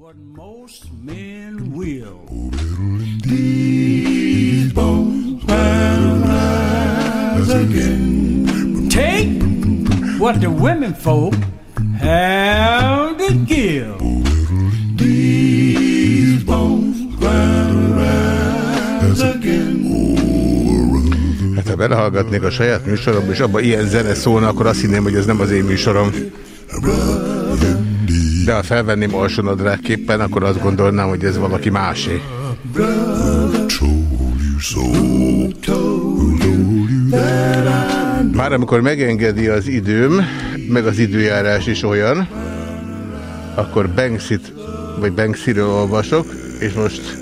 What most men will. These bones will rise again. Take what the women folk have to give. These bones will rise again. Ha belehallgatnék a saját műsorom, és abban ilyen zene szólna, akkor azt hinném, hogy ez nem az én műsorom. De ha felvenném alsónadrágképpen, akkor azt gondolnám, hogy ez valaki másé. Már amikor megengedi az időm, meg az időjárás is olyan, akkor Banksit, vagy Banksiről olvasok, és most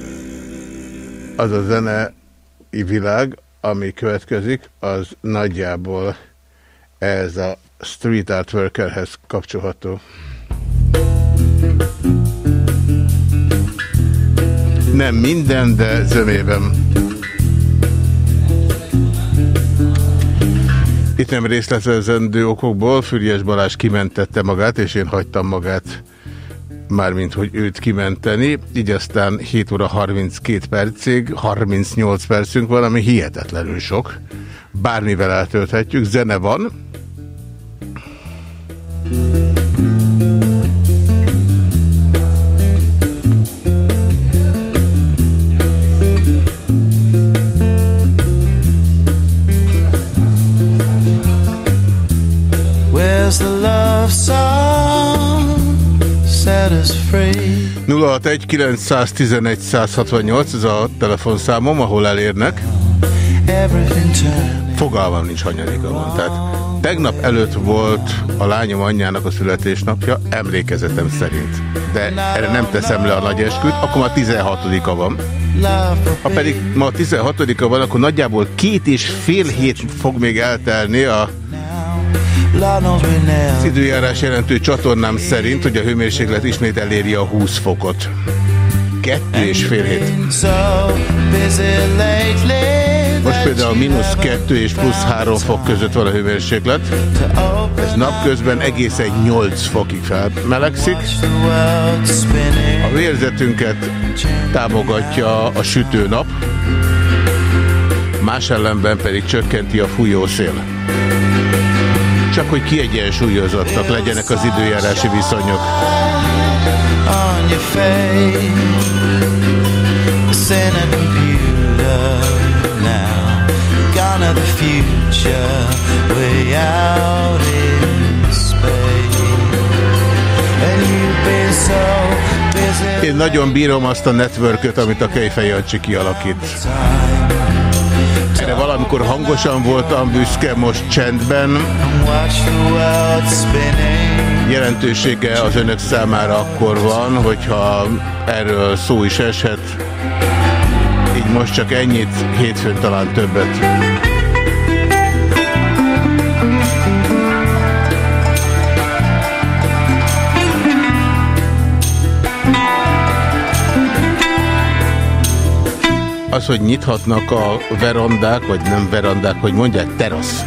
az a zenei világ, ami következik, az nagyjából ez a street art workerhez kapcsolható. Nem minden, de zömében. Itt nem részletezendő okokból, Füriás Balázs kimentette magát, és én hagytam magát mármint, hogy őt kimenteni, így aztán 7 óra 32 percig, 38 percünk van, ami hihetetlenül sok. Bármivel eltölthetjük, zene van. Where's love song? Set us free. 061 911 168, ez a telefonszámom, ahol elérnek. Fogalmam nincs hanyadika van. Tehát tegnap előtt volt a lányom anyjának a születésnapja, emlékezetem szerint. De erre nem teszem le a nagy esküt, akkor már 16-a van. Ha pedig ma a 16-a van, akkor nagyjából két és fél hét fog még eltelni a az időjárás jelentő csatornám szerint, hogy a hőmérséklet ismét eléri a 20 fokot. Kettő és fél hét. Most például mínusz never 2 és plusz 3 fok között van a hőmérséklet. Ez napközben egészen 8 fokig felmelegszik. A vérzetünket támogatja a sütő nap, más ellenben pedig csökkenti a fújó szél. Csak hogy kiegyensúlyozottak legyenek az időjárási viszonyok. Én nagyon bírom azt a networköt, amit a Kejfej Jancsi kialakít. Erre valamikor hangosan voltam büszke, most csendben. Jelentősége az önök számára akkor van, hogyha erről szó is eshet. Így most csak ennyit, hétfőn talán többet. Az, hogy nyithatnak a verandák, vagy nem verandák, hogy mondják, terasz.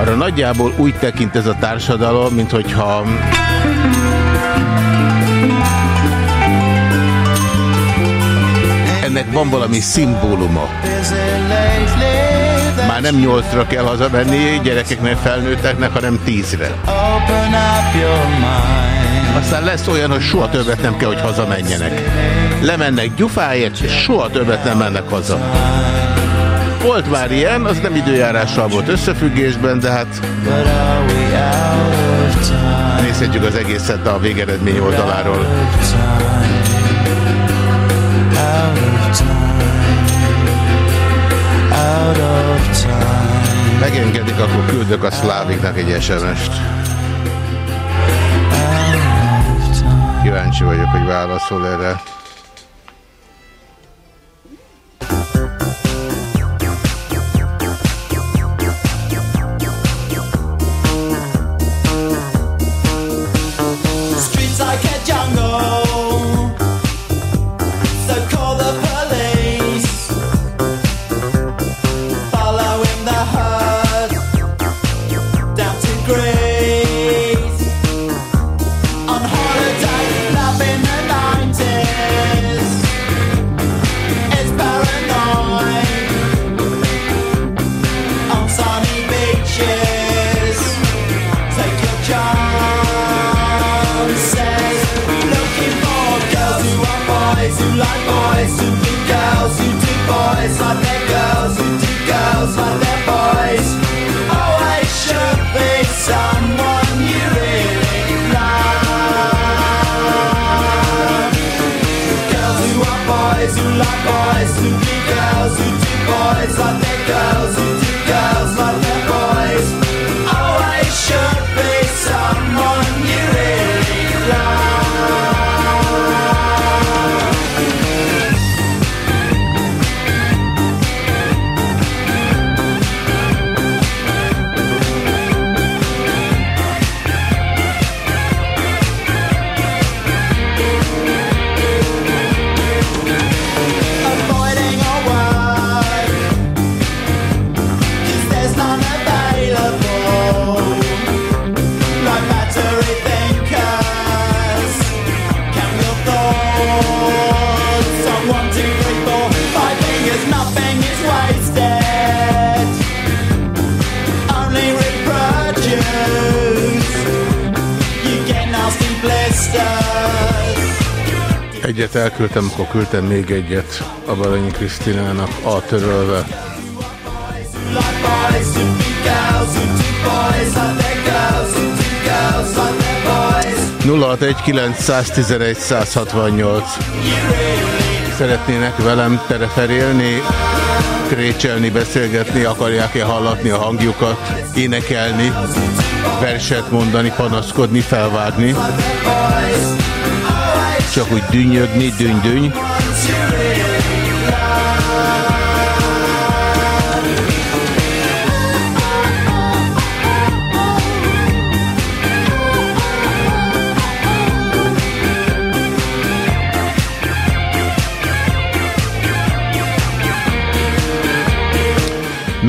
Arra nagyjából úgy tekint ez a társadalom, mint hogyha ennek van valami szimbóluma. Már nem nyolcra kell hazamenni gyerekeknek, felnőtteknek, hanem tízre. Aztán lesz olyan, hogy soha többet nem kell, hogy hazamenjenek. Lemennek gyufáért, és soha többet nem mennek haza. Volt már ilyen, az nem időjárással volt összefüggésben, de hát nézhetjük az egészet de a végeredmény oldaláról. Out of time. Megengedik, akkor küldök a szláviknak egy SMS-t. Kíváncsi vagyok, hogy válaszol erre. Még egyet a Balanyi Krisztinának a törölve. 061 Szeretnének velem tereferélni, trécselni, beszélgetni, akarják-e hallatni a hangjukat, énekelni, verset mondani, panaszkodni, felvágni. Csak úgy dünnyögni, dünny-dünny.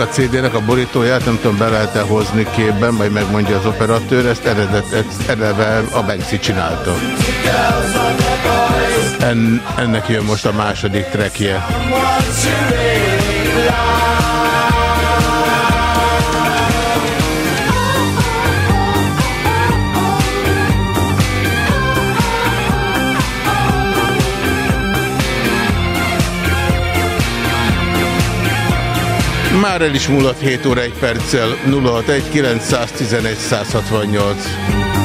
a CD-nek a borítóját nem tudom, be lehet-e hozni képben, majd megmondja az operatőr, ezt eredet, ezt eleve a Banksy csinálta. En, ennek jön most a második trackje. Már el is múlott 7 óra 1 perccel 061 911 168.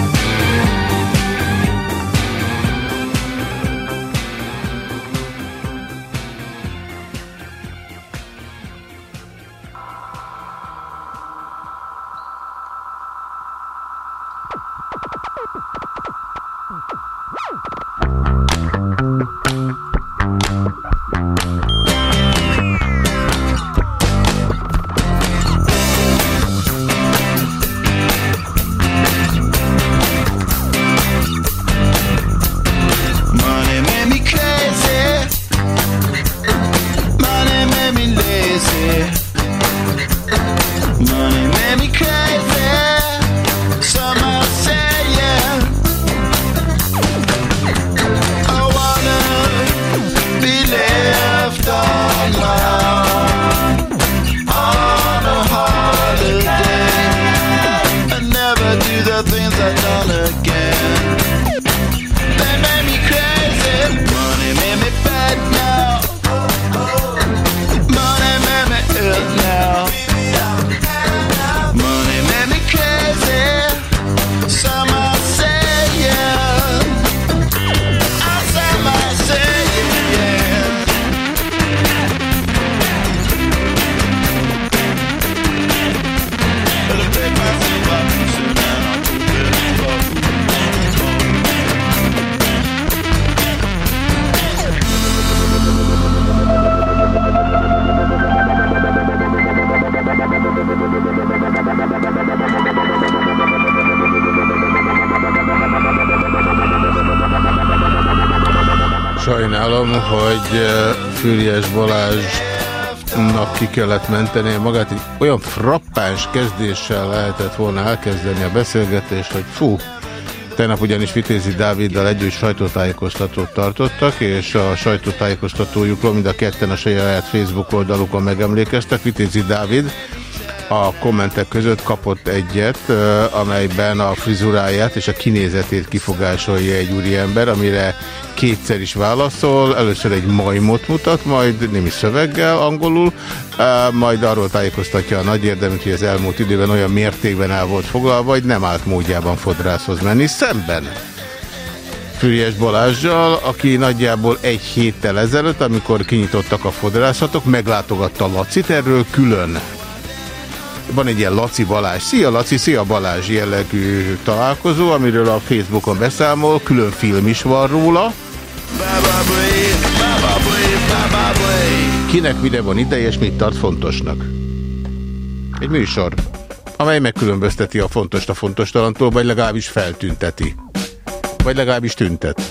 mentenie magát. Egy olyan frappáns kezdéssel lehetett volna elkezdeni a beszélgetést, hogy fú, Tegnap ugyanis Vitézi Dáviddal együtt sajtótájékoztatót tartottak, és a sajtótájékoztatójukról mind a ketten a saját Facebook oldalukon megemlékeztek. Vitézi Dávid a kommentek között kapott egyet, amelyben a frizuráját és a kinézetét kifogásolja egy úriember, amire kétszer is válaszol, először egy majmot mutat, majd némi szöveggel angolul, majd arról tájékoztatja a nagy érdeműt, hogy az elmúlt időben olyan mértékben el volt foglalva, hogy nem állt módjában fodrászhoz menni szemben. Füriyes Balázsjal, aki nagyjából egy héttel ezelőtt, amikor kinyitottak a fodrászatok, meglátogatta Lacit, erről külön van egy ilyen Laci Balázs, szia Laci, szia Balázs jellegű találkozó, amiről a Facebookon beszámol, külön film is van róla. Kinek mire van ideje, és mit tart fontosnak? Egy műsor, amely megkülönbözteti a fontos a fontos talantól, vagy legalábbis feltünteti. Vagy legalábbis tüntet.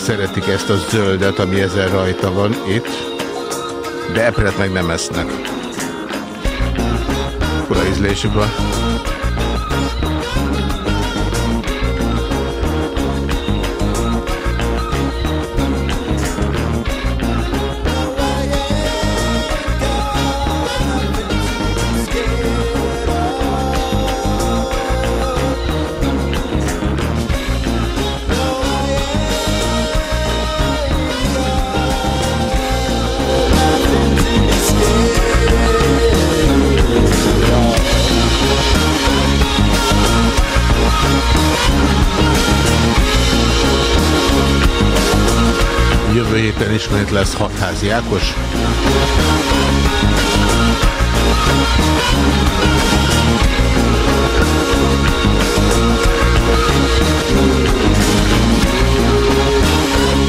Szeretik ezt a zöldet, ami ezen rajta van itt, de epret meg nem esznek. Fura ízlésük van. Ismét lesz hatházi Ákos.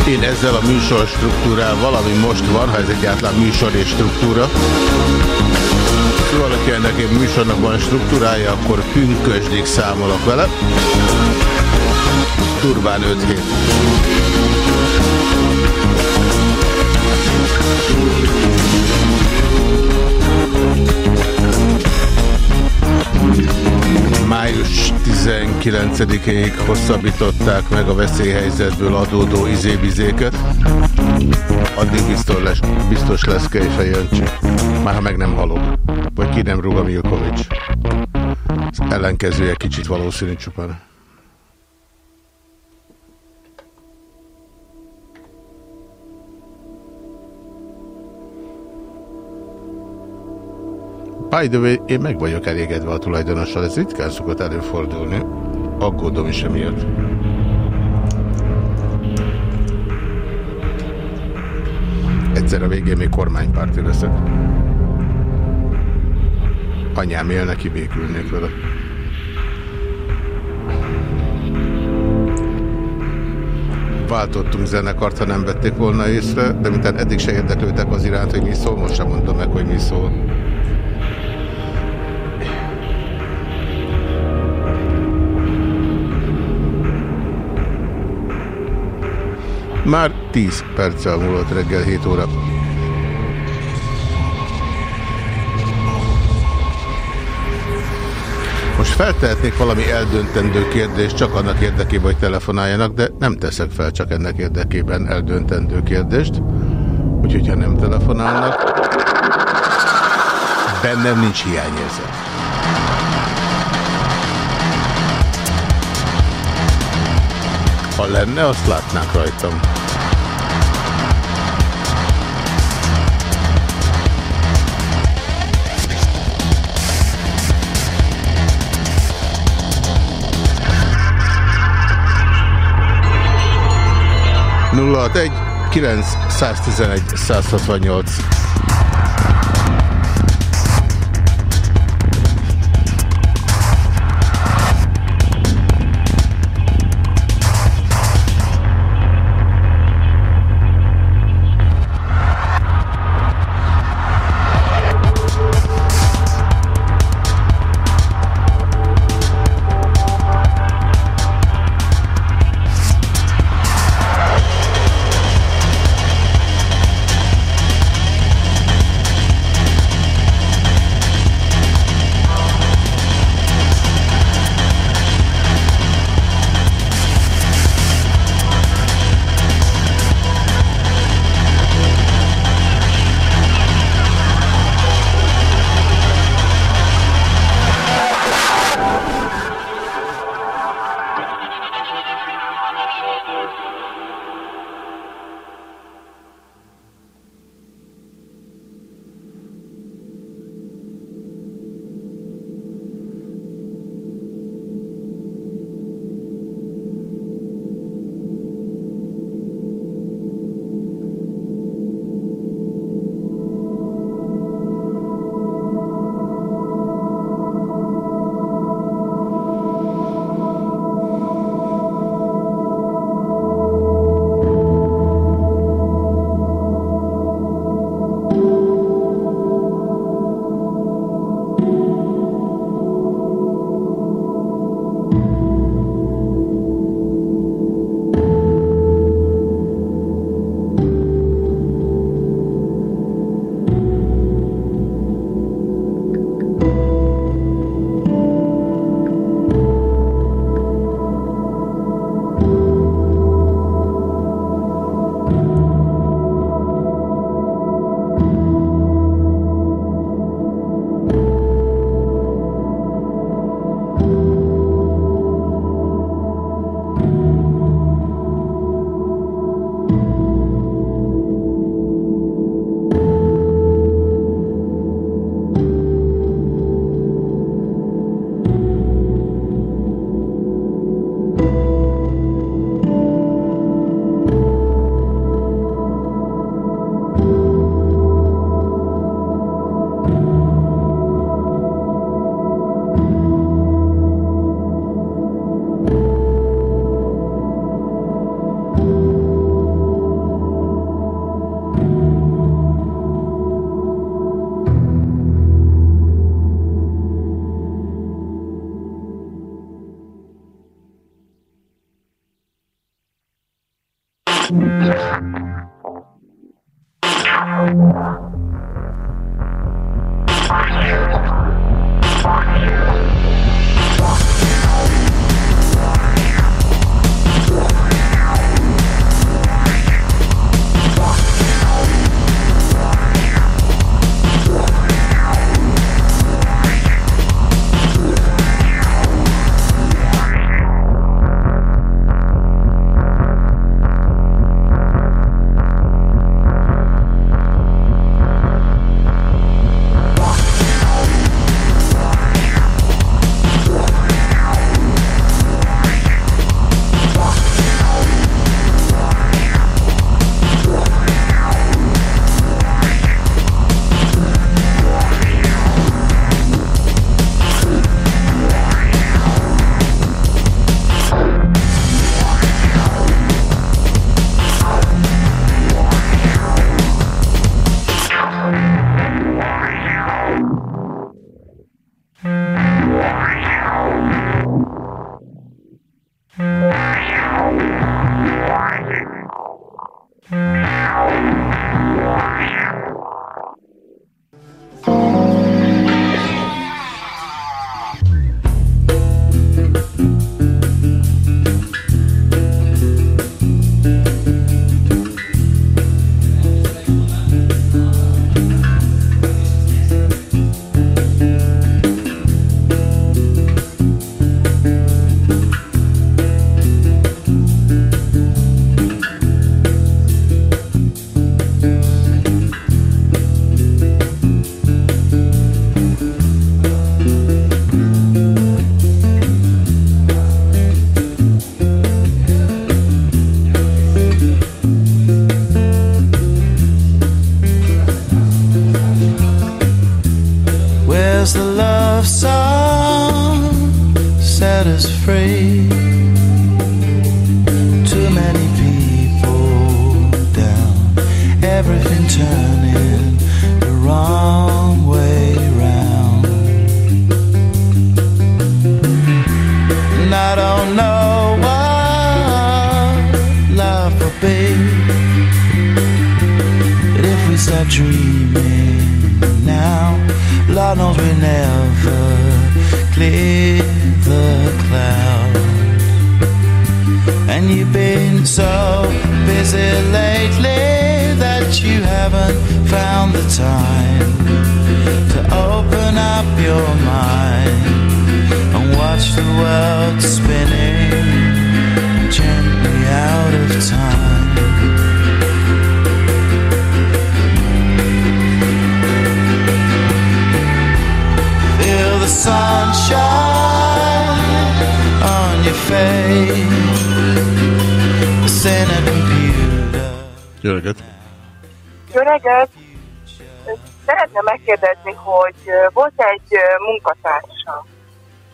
Én ezzel a műsor struktúrával, ami most van, ha ez egyáltalán műsor és struktúra, valaki ennek egy műsornak van struktúrája, akkor pünkösdig számolok vele. Durván 5 hét. Május 19-ig hosszabbították meg a veszélyhelyzetből adódó izébizéket. Addig biztos lesz, biztos lesz a Jancsi. Már ha meg nem halok. Vagy ki nem rúg a Milkovics. Az ellenkezője kicsit valószínű csupán. By the way, én meg vagyok elégedve a tulajdonossal, ez ritkán szokott előfordulni. Aggódom is emiatt. Egyszer a végén még kormánypárti leszek. Anyám él neki, békülnék vele. Váltottunk zenekart, ha nem vették volna észre, de mintán eddig se érdeklődtek az iránt, hogy mi szól, most sem mondom meg, hogy mi szól. Már 10 perccel múlott reggel 7 óra. Most feltehetnék valami eldöntendő kérdést csak annak érdekében, hogy telefonáljanak, de nem teszek fel csak ennek érdekében eldöntendő kérdést. Úgyhogy ha nem telefonálnak, bennem nincs hiányérzet. Ha lenne, azt látnák rajtam. Nulla egy 911 168 hogy volt egy munkatársa,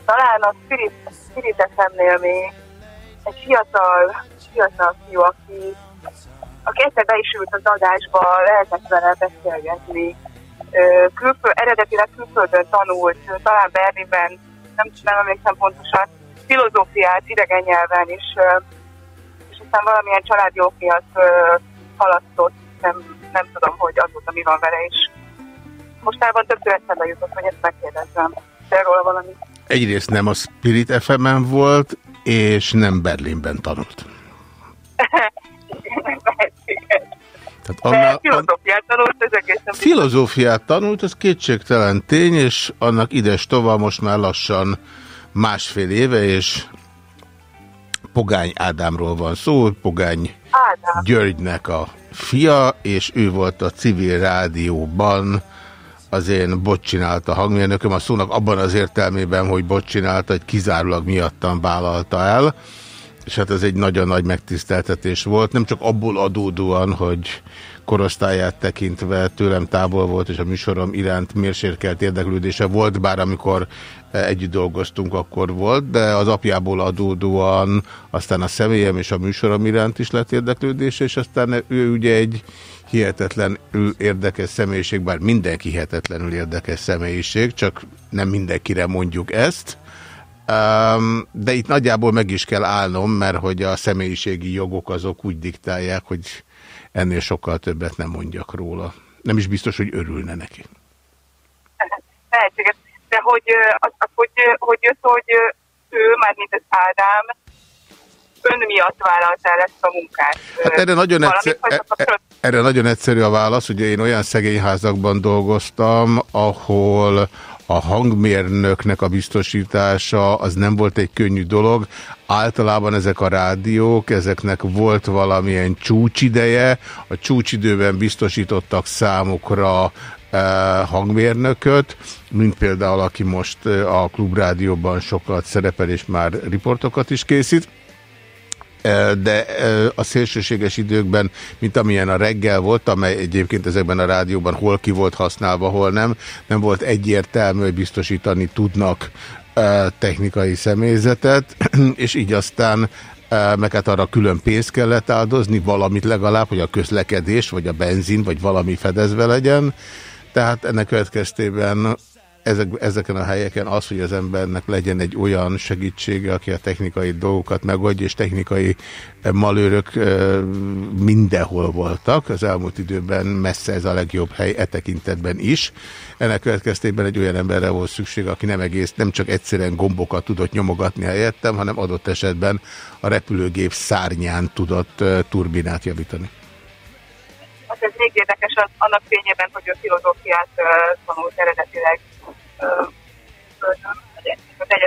talán a Spirit, Spirit FM-nél még egy fiatal, fiatal fiú, aki, aki egyszer be is ült az adásba, lehetett vele beszélgetni. Ö, Külföld, eredetileg külföldön tanult, talán Berlinben, nem, nem emlékszem pontosan, filozófiát idegen nyelven ö, és aztán valamilyen családi miatt halasztott, nem, nem tudom, hogy azóta mi van vele is. Mostában többször eszembe jutott, hogy ezt megkérdezzem. Róla valami? Egyrészt nem a Spirit FM-en volt, és nem Berlinben tanult. Tehát annál, an, filozófiát tanult, ez egészen filozófiát tanult, ez kétségtelen tény, és annak ides tovább most már lassan másfél éve, és Pogány Ádámról van szó, Pogány Ádám. Györgynek a fia, és ő volt a civil rádióban az én bot csinálta hangmérnököm, a szónak abban az értelmében, hogy bot csinálta, hogy kizárólag miattam vállalta el, és hát ez egy nagyon nagy megtiszteltetés volt, nem csak abból adódóan, hogy korosztályát tekintve tőlem távol volt, és a műsorom iránt mérsékelt érdeklődése volt, bár amikor eh, együtt dolgoztunk, akkor volt, de az apjából adódóan aztán a személyem és a műsorom iránt is lett érdeklődése, és aztán ő ugye egy hihetetlen ő érdekes személyiség, bár mindenki hihetetlenül érdekes személyiség, csak nem mindenkire mondjuk ezt. De itt nagyjából meg is kell állnom, mert hogy a személyiségi jogok azok úgy diktálják, hogy ennél sokkal többet nem mondjak róla. Nem is biztos, hogy örülne neki. Lehetséges. De hogy, az, az, hogy, hogy jött, hogy ő, már mint az Ádám, ön miatt vállalta el ezt a munkát. Hát erre nagyon, egyszer, e- e- erre nagyon egyszerű a válasz. Ugye én olyan szegényházakban dolgoztam, ahol a hangmérnöknek a biztosítása az nem volt egy könnyű dolog. Általában ezek a rádiók, ezeknek volt valamilyen csúcsideje. A csúcsidőben biztosítottak számukra eh, hangmérnököt, mint például aki most a klubrádióban sokat szerepel és már riportokat is készít de a szélsőséges időkben, mint amilyen a reggel volt, amely egyébként ezekben a rádióban hol ki volt használva, hol nem, nem volt egyértelmű, hogy biztosítani tudnak technikai személyzetet, és így aztán meg hát arra külön pénzt kellett áldozni, valamit legalább, hogy a közlekedés, vagy a benzin, vagy valami fedezve legyen. Tehát ennek következtében ezek, ezeken a helyeken az, hogy az embernek legyen egy olyan segítsége, aki a technikai dolgokat megoldja, és technikai eh, malőrök eh, mindenhol voltak. Az elmúlt időben messze ez a legjobb hely e tekintetben is. Ennek következtében egy olyan emberre volt szükség, aki nem egész, nem csak egyszerűen gombokat tudott nyomogatni helyettem, hanem adott esetben a repülőgép szárnyán tudott eh, turbinát javítani. Hát ez még érdekes az, annak fényében, hogy ő filozófiát uh, tanult eredetileg.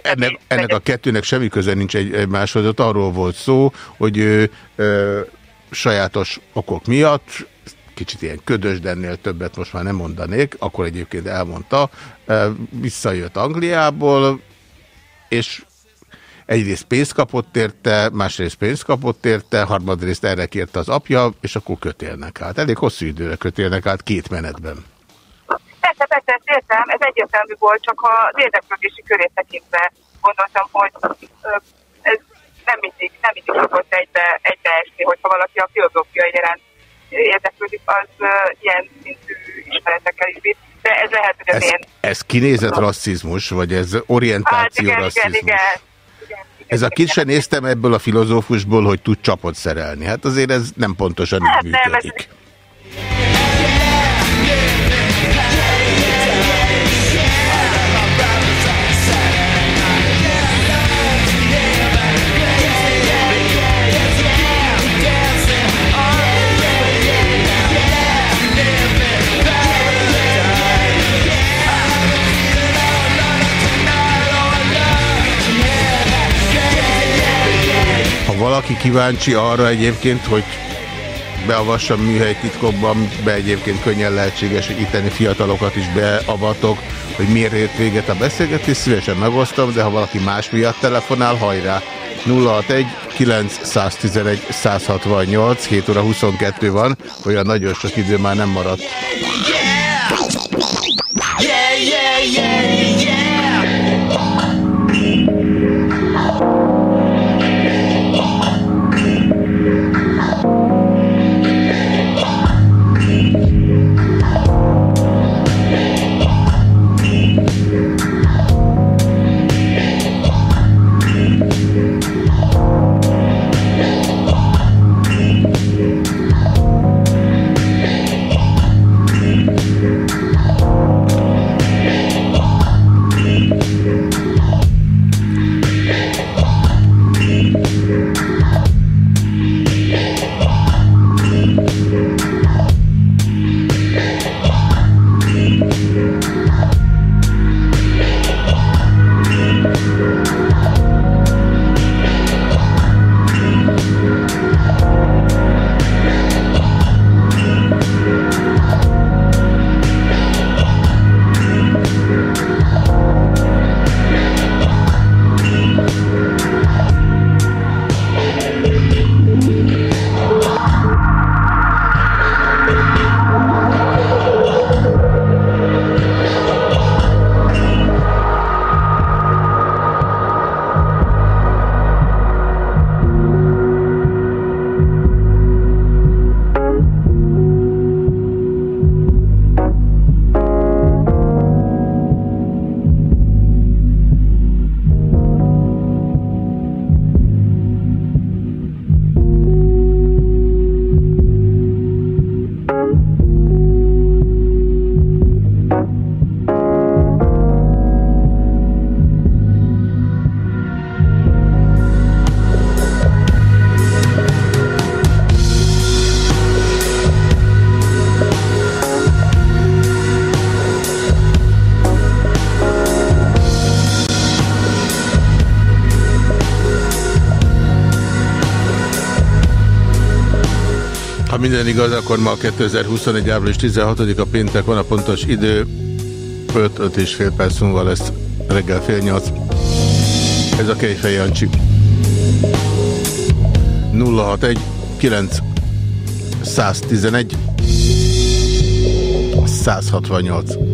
Ennek, ennek a kettőnek semmi köze nincs egy, egymáshoz, ott arról volt szó, hogy ő ö, sajátos okok miatt, kicsit ilyen ködös, de ennél többet most már nem mondanék, akkor egyébként elmondta, ö, visszajött Angliából, és egyrészt pénzt kapott érte, másrészt pénzt kapott érte, harmadrészt erre kérte az apja, és akkor kötélnek át. Elég hosszú időre kötélnek át két menetben. Persze, ezt értem, ez egyértelmű volt, csak az érdeklődési körét tekintve gondoltam, hogy ez szokott egybe, egybeesni, hogyha valaki a filozófia iránt érdeklődik, az ilyen szintű ismeretekkel is bír. De ez lehet, hogy az Ez, én... ez kinézett rasszizmus, vagy ez Hát orientáció igen, igen, rasszizmus? igen, igen. Ez a kit sem néztem ebből a filozófusból, hogy tud csapot szerelni. Hát azért ez nem pontosan Hát így nem, ez- valaki kíváncsi arra egyébként, hogy beavassa műhely titkokban, be egyébként könnyen lehetséges, hogy itteni fiatalokat is beavatok, hogy miért ért véget a beszélgetés, szívesen megosztom, de ha valaki más miatt telefonál, hajrá! 061 911 168, 7 óra 22 van, olyan nagyon sok idő már nem maradt. Igaz, akkor ma 2021. április 16-a péntek van a pontos idő. 5-5 és fél perc múlva lesz reggel fél nyolc. Ez a Kejfej Jancsi. 061 9 111 168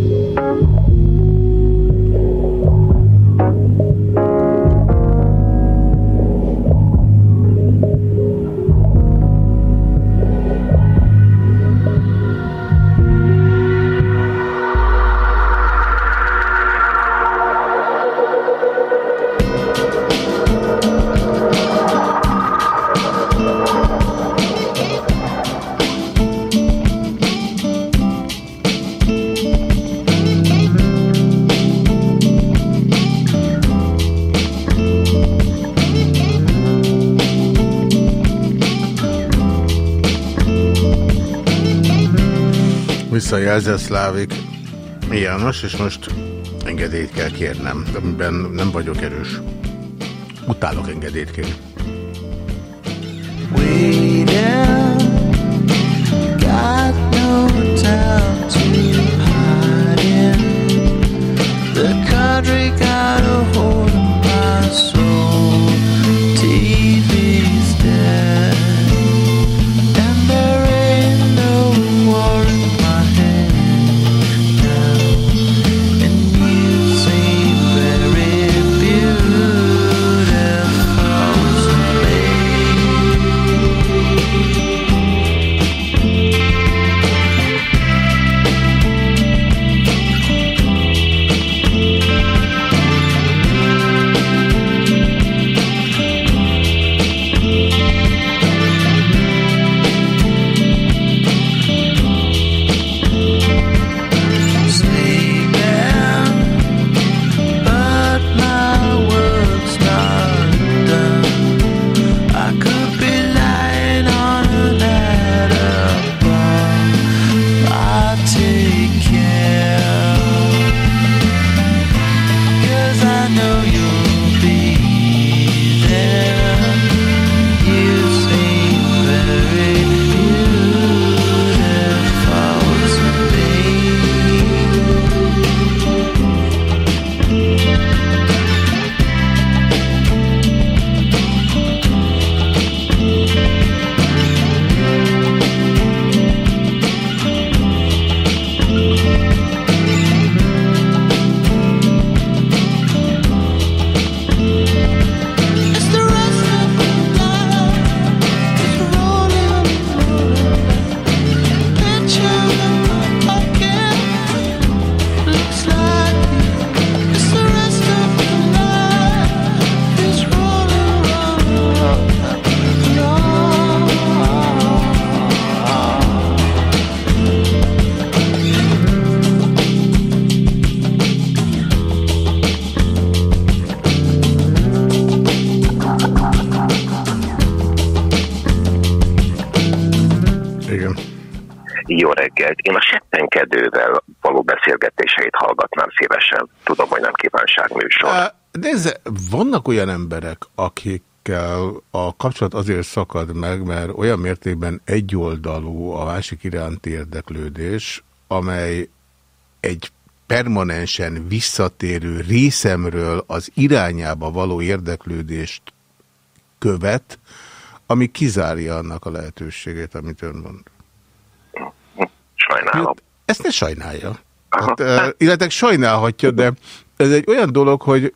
Visszajelzett Szlávik János, és most engedélyt kell kérnem, amiben nem vagyok erős. Utálok engedélyt kérni. Kívánságműsor. Á, Nézze, vannak olyan emberek, akikkel a kapcsolat azért szakad meg, mert olyan mértékben egyoldalú a másik iránti érdeklődés, amely egy permanensen visszatérő részemről az irányába való érdeklődést követ, ami kizárja annak a lehetőségét, amit ön mond. Sajnálom. Ezt ne sajnálja. Hát, illetve sajnálhatja, de ez egy olyan dolog, hogy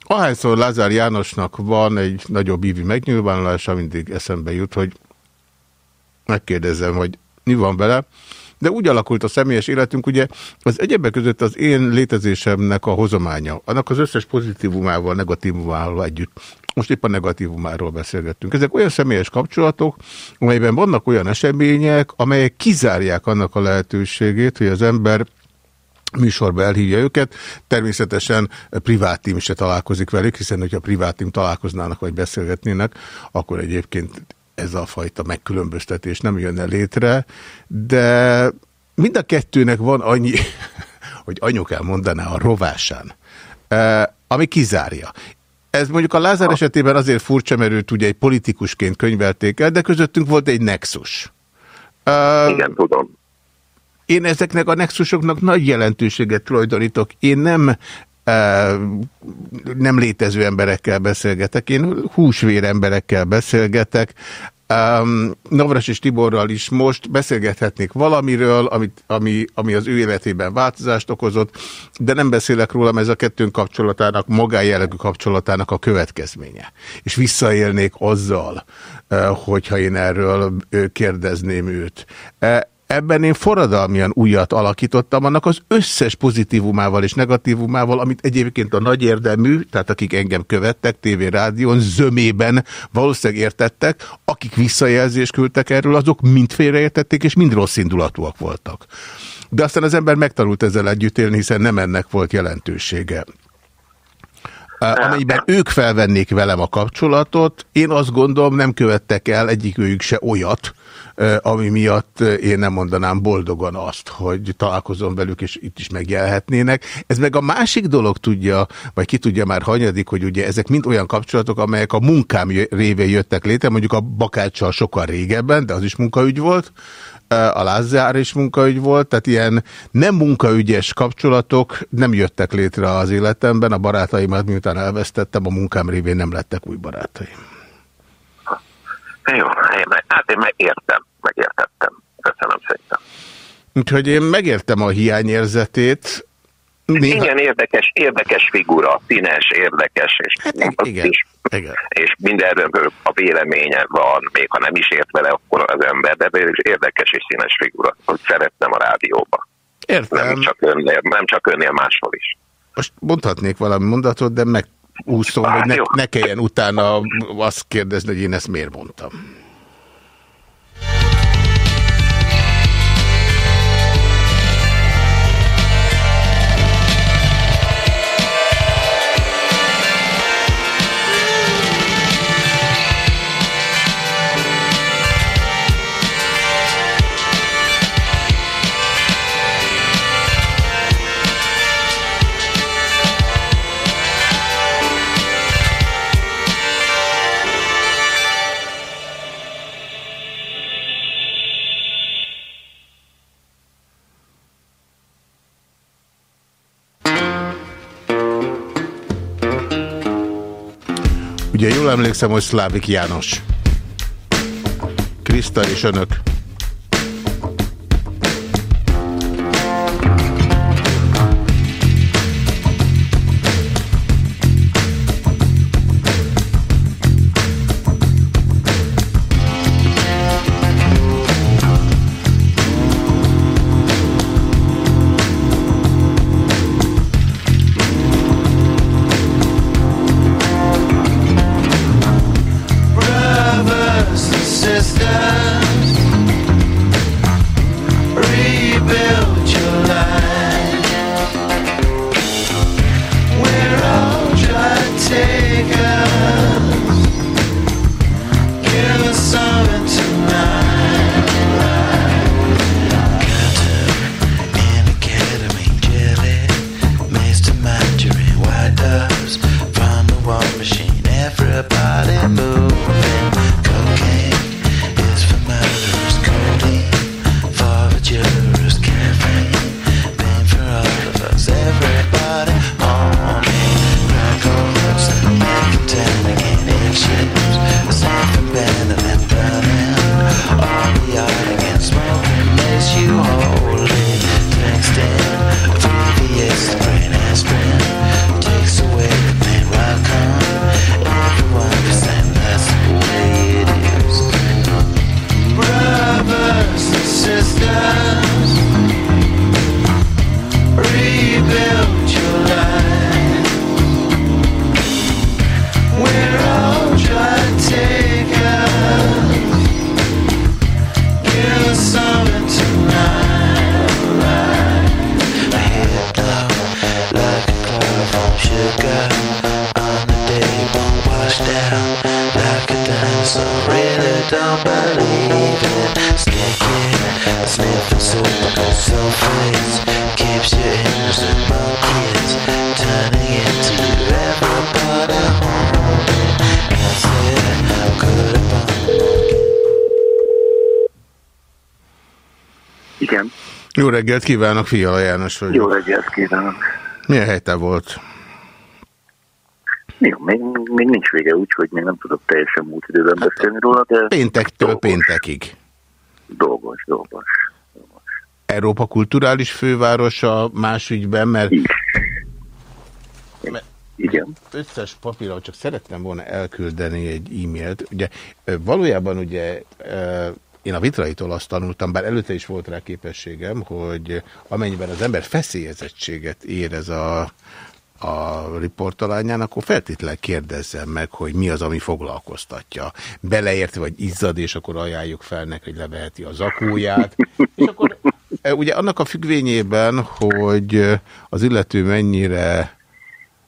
ahányszor Lázár Jánosnak van egy nagyobb ívi megnyilvánulása, mindig eszembe jut, hogy megkérdezem, hogy mi van vele, de úgy alakult a személyes életünk, ugye az egyebek között az én létezésemnek a hozománya, annak az összes pozitívumával, negatívumával együtt. Most épp a negatívumáról beszélgettünk. Ezek olyan személyes kapcsolatok, amelyben vannak olyan események, amelyek kizárják annak a lehetőségét, hogy az ember műsorba elhívja őket. Természetesen privátim se találkozik velük, hiszen hogyha privátim találkoznának vagy beszélgetnének, akkor egyébként ez a fajta megkülönböztetés nem jönne létre, de mind a kettőnek van annyi, hogy anyuk elmondaná a rovásán, eh, ami kizárja. Ez mondjuk a Lázár esetében azért furcsa, mert őt ugye egy politikusként könyvelték el, de közöttünk volt egy nexus. Uh, Igen, tudom. Én ezeknek a nexusoknak nagy jelentőséget tulajdonítok. Én nem uh, nem létező emberekkel beszélgetek, én húsvér emberekkel beszélgetek. Navras és Tiborral is most beszélgethetnék valamiről, amit, ami, ami az ő életében változást okozott, de nem beszélek róla, mert ez a kettőnk kapcsolatának, magájellegű kapcsolatának a következménye. És visszaélnék azzal, uh, hogyha én erről kérdezném őt. Ebben én forradalmian újat alakítottam, annak az összes pozitívumával és negatívumával, amit egyébként a nagy érdemű, tehát akik engem követtek TV rádión, zömében valószínűleg értettek, akik visszajelzést küldtek erről, azok mind félreértették, és mind rossz indulatúak voltak. De aztán az ember megtanult ezzel együtt élni, hiszen nem ennek volt jelentősége amelyben ők felvennék velem a kapcsolatot, én azt gondolom nem követtek el egyikőjük se olyat, ami miatt én nem mondanám boldogan azt, hogy találkozom velük, és itt is megjelhetnének. Ez meg a másik dolog tudja, vagy ki tudja már hanyadik, hogy ugye ezek mind olyan kapcsolatok, amelyek a munkám révén jöttek létre, mondjuk a Bakáccsal sokkal régebben, de az is munkaügy volt, a Lázár is munkaügy volt, tehát ilyen nem munkaügyes kapcsolatok nem jöttek létre az életemben, a barátaimat miután elvesztettem, a munkám révén nem lettek új barátaim. Jó, hát én megértem, megértettem. Köszönöm szépen. Úgyhogy én megértem a hiányérzetét. Néha... Igen, érdekes, érdekes figura, színes, érdekes, és, hát, igen, és, igen. és mindenről a véleménye van, még ha nem is ért vele akkor az ember, de érdekes és színes figura, hogy szerettem a rádióba. Értem. Nem csak önnél, nem csak önnél máshol is. Most mondhatnék valami mondatot, de meg úszom, hogy ne, ne kelljen utána azt kérdezni, hogy én ezt miért mondtam. Ugye jól emlékszem, hogy Szlávik János. Krista és önök. Reggelt kívánok, Fiala János vagyok. jó reggelt kívánok. Milyen helyte volt? Jó, még, még nincs vége, úgyhogy még nem tudok teljesen múlt időben beszélni róla, de Péntektől dolgos, péntekig. Dolgos, dolgos. Európa kulturális fővárosa más ügyben, mert. Igen. összes papírral csak szerettem volna elküldeni egy e-mailt. Ugye valójában ugye én a vitraitól azt tanultam, bár előtte is volt rá képességem, hogy amennyiben az ember feszélyezettséget érez a, a riportalányán, akkor feltétlenül kérdezzem meg, hogy mi az, ami foglalkoztatja. Beleértve, vagy izzad, és akkor ajánljuk fel neki, hogy leveheti a zakóját. És akkor e, ugye annak a függvényében, hogy az illető mennyire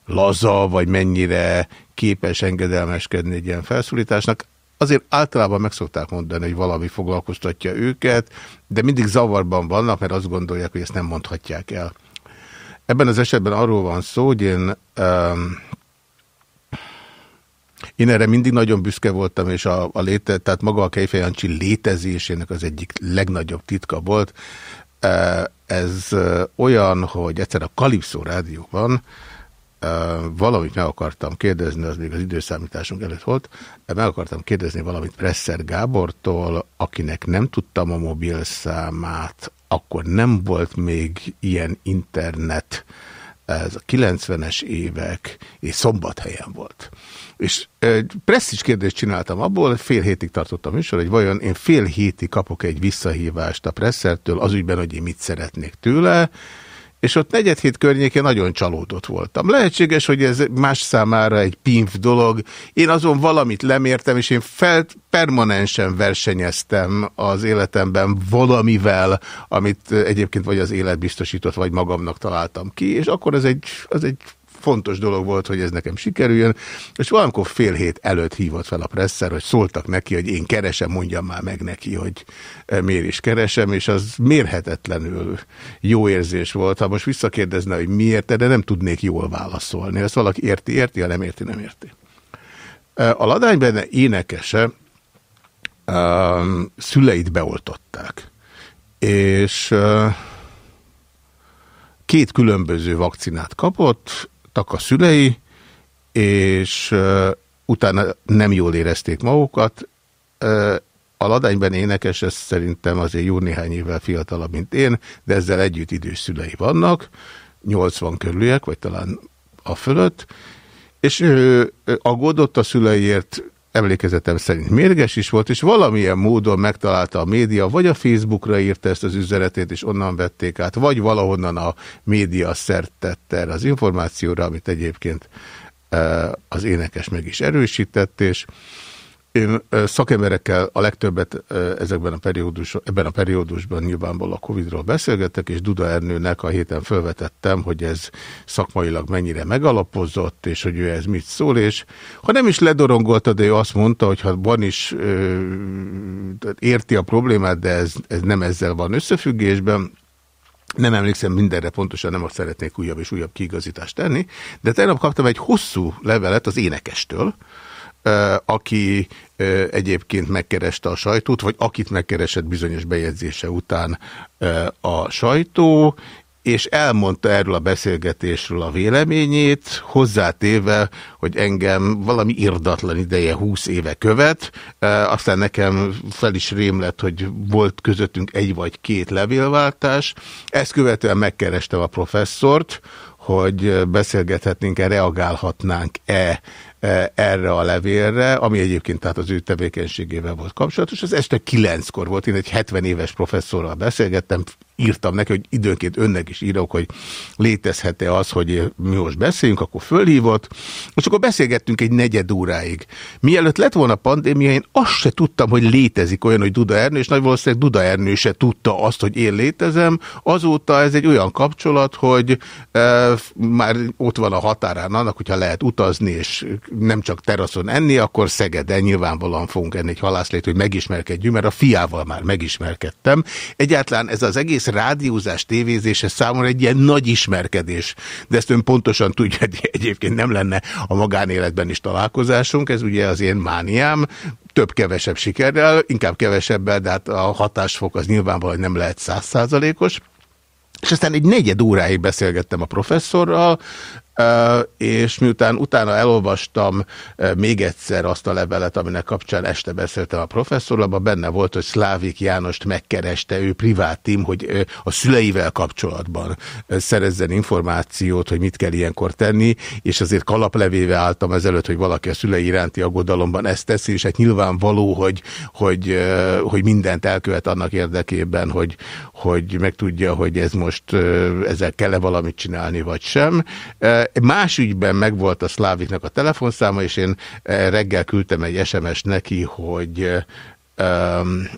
laza, vagy mennyire képes engedelmeskedni egy ilyen felszólításnak. Azért általában meg szokták mondani, hogy valami foglalkoztatja őket, de mindig zavarban vannak, mert azt gondolják, hogy ezt nem mondhatják el. Ebben az esetben arról van szó, hogy én, um, én erre mindig nagyon büszke voltam, és a, a léte, tehát maga a Kejfej Jancsi létezésének az egyik legnagyobb titka volt. Uh, Ez uh, olyan, hogy egyszer a Kalipszó rádióban valamit meg akartam kérdezni, az még az időszámításunk előtt volt, meg akartam kérdezni valamit Presser Gábortól, akinek nem tudtam a mobil számát, akkor nem volt még ilyen internet, ez a 90-es évek, és szombathelyen volt. És presszis kérdést csináltam abból, fél hétig tartottam műsor, hogy vajon én fél hétig kapok egy visszahívást a presszertől az ügyben, hogy én mit szeretnék tőle, és ott negyed hét környékén nagyon csalódott voltam. Lehetséges, hogy ez más számára egy pimf dolog. Én azon valamit lemértem, és én fel, permanensen versenyeztem az életemben valamivel, amit egyébként vagy az élet biztosított, vagy magamnak találtam ki, és akkor ez egy, az egy fontos dolog volt, hogy ez nekem sikerüljön, és valamikor fél hét előtt hívott fel a presszer, hogy szóltak neki, hogy én keresem, mondjam már meg neki, hogy eh, miért is keresem, és az mérhetetlenül jó érzés volt. Ha most visszakérdezne, hogy miért, de nem tudnék jól válaszolni. Ezt valaki érti, érti, ha nem érti, nem érti. Eh, A Ladány benne énekese um, szüleit beoltották. És uh, két különböző vakcinát kapott, a szülei, és utána nem jól érezték magukat. A ladányben énekes, ez szerintem azért jó néhány évvel fiatalabb, mint én, de ezzel együtt idős szülei vannak, 80 körüliek, vagy talán a fölött, és ő aggódott a szüleiért, emlékezetem szerint mérges is volt, és valamilyen módon megtalálta a média, vagy a Facebookra írta ezt az üzenetét, és onnan vették át, vagy valahonnan a média szert tette erre az információra, amit egyébként eh, az énekes meg is erősített, és én szakemberekkel a legtöbbet ezekben a periódus, ebben a periódusban nyilvánból a Covid-ról beszélgettek, és Duda Ernőnek a héten felvetettem, hogy ez szakmailag mennyire megalapozott, és hogy ő ez mit szól, és ha nem is ledorongolta, de ő azt mondta, hogy ha van is, ö, érti a problémát, de ez, ez nem ezzel van összefüggésben, nem emlékszem mindenre pontosan, nem azt szeretnék újabb és újabb kiigazítást tenni, de tegnap kaptam egy hosszú levelet az énekestől, aki egyébként megkereste a sajtót, vagy akit megkeresett bizonyos bejegyzése után a sajtó, és elmondta erről a beszélgetésről a véleményét, hozzátéve, hogy engem valami irdatlan ideje 20 éve követ, aztán nekem fel is rém lett, hogy volt közöttünk egy vagy két levélváltás, ezt követően megkerestem a professzort, hogy beszélgethetnénk-e, reagálhatnánk-e erre a levélre, ami egyébként tehát az ő tevékenységével volt kapcsolatos. Az este kilenckor volt, én egy 70 éves professzorral beszélgettem, írtam neki, hogy időnként önnek is írok, hogy létezhet-e az, hogy mi most beszéljünk, akkor fölhívott, és akkor beszélgettünk egy negyed óráig. Mielőtt lett volna pandémia, én azt se tudtam, hogy létezik olyan, hogy Duda Ernő, és nagy valószínűleg Duda Ernő se tudta azt, hogy én létezem. Azóta ez egy olyan kapcsolat, hogy e, már ott van a határán annak, hogyha lehet utazni, és nem csak teraszon enni, akkor Szegeden nyilvánvalóan fogunk enni egy halászlét, hogy megismerkedjünk, mert a fiával már megismerkedtem. Egyáltalán ez az egész rádiózás, tévézése számomra egy ilyen nagy ismerkedés. De ezt ön pontosan tudja, hogy egyébként nem lenne a magánéletben is találkozásunk, ez ugye az én mániám, több-kevesebb sikerrel, inkább kevesebbel, de hát a hatásfok az nyilvánvalóan nem lehet százszázalékos. És aztán egy negyed óráig beszélgettem a professzorral, és miután utána elolvastam még egyszer azt a levelet, aminek kapcsán este beszéltem a professzorral, benne volt, hogy Szlávik Jánost megkereste ő privát tím, hogy a szüleivel kapcsolatban szerezzen információt, hogy mit kell ilyenkor tenni, és azért kalaplevéve álltam ezelőtt, hogy valaki a szülei iránti aggodalomban ezt teszi, és hát nyilvánvaló, hogy, hogy, hogy mindent elkövet annak érdekében, hogy, hogy megtudja, hogy ez most ezzel kell-e valamit csinálni, vagy sem. Más ügyben megvolt a Szláviknak a telefonszáma, és én reggel küldtem egy SMS neki, hogy um,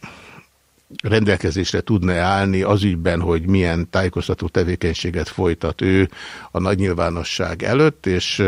rendelkezésre tudna állni az ügyben, hogy milyen tájékoztató tevékenységet folytat ő a nagy nyilvánosság előtt, és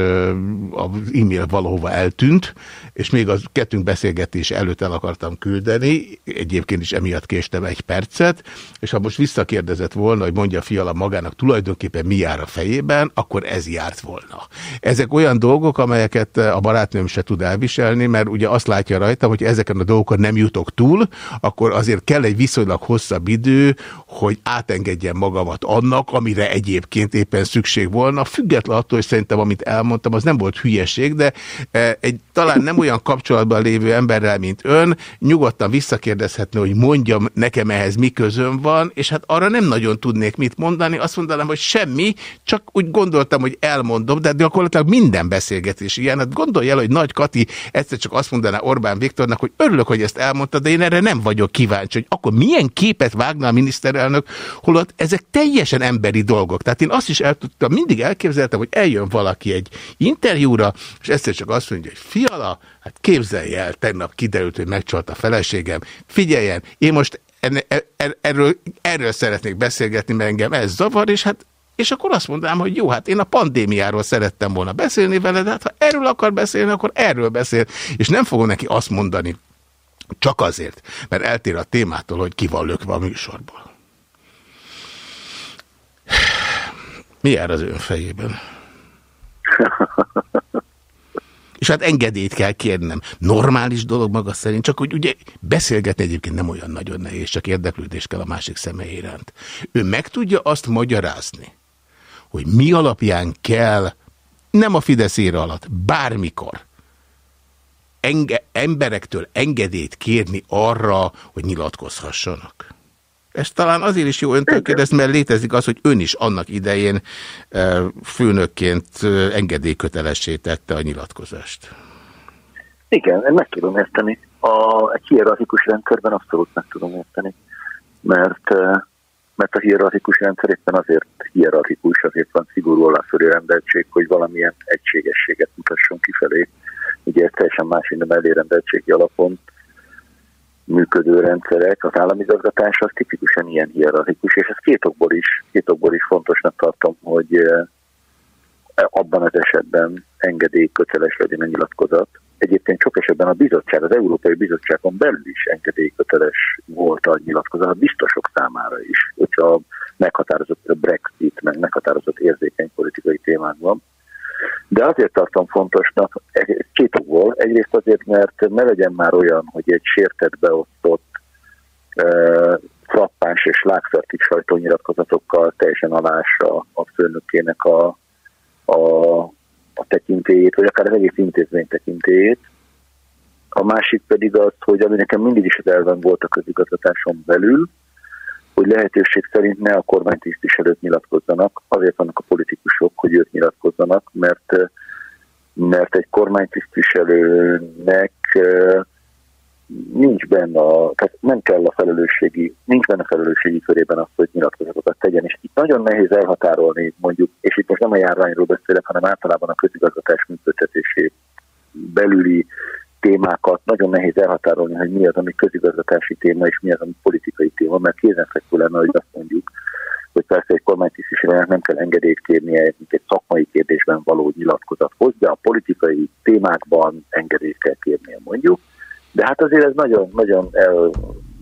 az e-mail valahova eltűnt, és még az kettünk beszélgetés előtt el akartam küldeni, egyébként is emiatt késtem egy percet, és ha most visszakérdezett volna, hogy mondja a fiala magának tulajdonképpen mi jár a fejében, akkor ez járt volna. Ezek olyan dolgok, amelyeket a barátnőm se tud elviselni, mert ugye azt látja rajtam, hogy ezeken a dolgokon nem jutok túl, akkor azért kell egy viszonylag hosszabb idő, hogy átengedjem magamat annak, amire egyébként éppen szükség volna, független attól, hogy szerintem amit elmondtam, az nem volt hülyeség, de e, egy talán nem olyan kapcsolatban lévő emberrel, mint ön, nyugodtan visszakérdezhetne, hogy mondjam nekem ehhez mi közön van, és hát arra nem nagyon tudnék mit mondani, azt mondanám, hogy semmi, csak úgy gondoltam, hogy elmondom, de gyakorlatilag minden beszélgetés ilyen. Hát gondolj el, hogy Nagy Kati egyszer csak azt mondaná Orbán Viktornak, hogy örülök, hogy ezt elmondta, de én erre nem vagyok kíváncsi, hogy akkor milyen képet vágna a miniszterelnök, holott ezek teljesen emberi dolgok. Tehát én azt is el tudtam, mindig elképzeltem, hogy eljön valaki egy interjúra, és egyszer csak azt mondja, hogy fiala, hát képzelje el, tegnap kiderült, hogy megcsalt a feleségem, figyeljen, én most enne, er, erről, erről szeretnék beszélgetni, mert engem ez zavar, és hát és akkor azt mondanám, hogy jó, hát én a pandémiáról szerettem volna beszélni vele, de hát ha erről akar beszélni, akkor erről beszél. És nem fogom neki azt mondani, csak azért, mert eltér a témától, hogy ki van lökve a műsorból. Mi jár az ön fejében? És hát engedélyt kell kérnem. Normális dolog maga szerint, csak hogy ugye beszélgetni egyébként nem olyan nagyon nehéz, csak érdeklődés kell a másik személy iránt. Ő meg tudja azt magyarázni, hogy mi alapján kell, nem a Fidesz éra alatt, bármikor enge emberektől engedélyt kérni arra, hogy nyilatkozhassanak. Ez talán azért is jó öntől kérdezni, mert létezik az, hogy ön is annak idején főnökként engedélykötelessé tette a nyilatkozást. Igen, én meg tudom érteni. A, egy hierarchikus rendszerben abszolút meg tudom érteni. Mert, mert a hierarchikus rendszer éppen azért hierarchikus, azért van szigorú alászörű rendeltség, hogy valamilyen egységességet mutasson kifelé ugye ez teljesen más, mint a mellérendeltségi alapon működő rendszerek, az államigazgatás az tipikusan ilyen hierarchikus, és ez két okból is, két okból is fontosnak tartom, hogy eh, abban az esetben engedély köteles legyen a nyilatkozat. Egyébként sok esetben a bizottság, az Európai Bizottságon belül is engedélyköteles volt a nyilatkozat, a biztosok számára is, hogyha meghatározott a Brexit, meg meghatározott érzékeny politikai témák van. De azért tartom fontosnak két okból. Egyrészt azért, mert ne legyen már olyan, hogy egy sértett beosztott frappáns és lágszertik sajtónyilatkozatokkal teljesen alása a főnökének a, a, a tekintélyét, vagy akár az egész intézmény tekintélyét. A másik pedig az, hogy ami nekem mindig is az elven volt a közigazgatáson belül, hogy lehetőség szerint ne a kormánytisztviselők nyilatkozzanak, azért vannak a politikusok, hogy ők nyilatkozzanak, mert, mert egy kormánytisztviselőnek nincs benne, a, tehát nem kell a felelősségi, nincs benne a felelősségi körében az, hogy nyilatkozatokat tegyen, és itt nagyon nehéz elhatárolni, mondjuk, és itt most nem a járványról beszélek, hanem általában a közigazgatás működtetésé belüli témákat. Nagyon nehéz elhatárolni, hogy mi az, ami közigazgatási téma, és mi az, ami politikai téma, mert kézenfekvő lenne, hogy azt mondjuk, hogy persze egy kormánytisztviselőnek nem kell engedélyt kérnie, mint egy szakmai kérdésben való nyilatkozathoz, de a politikai témákban engedélyt kell kérnie mondjuk. De hát azért ez nagyon, nagyon el,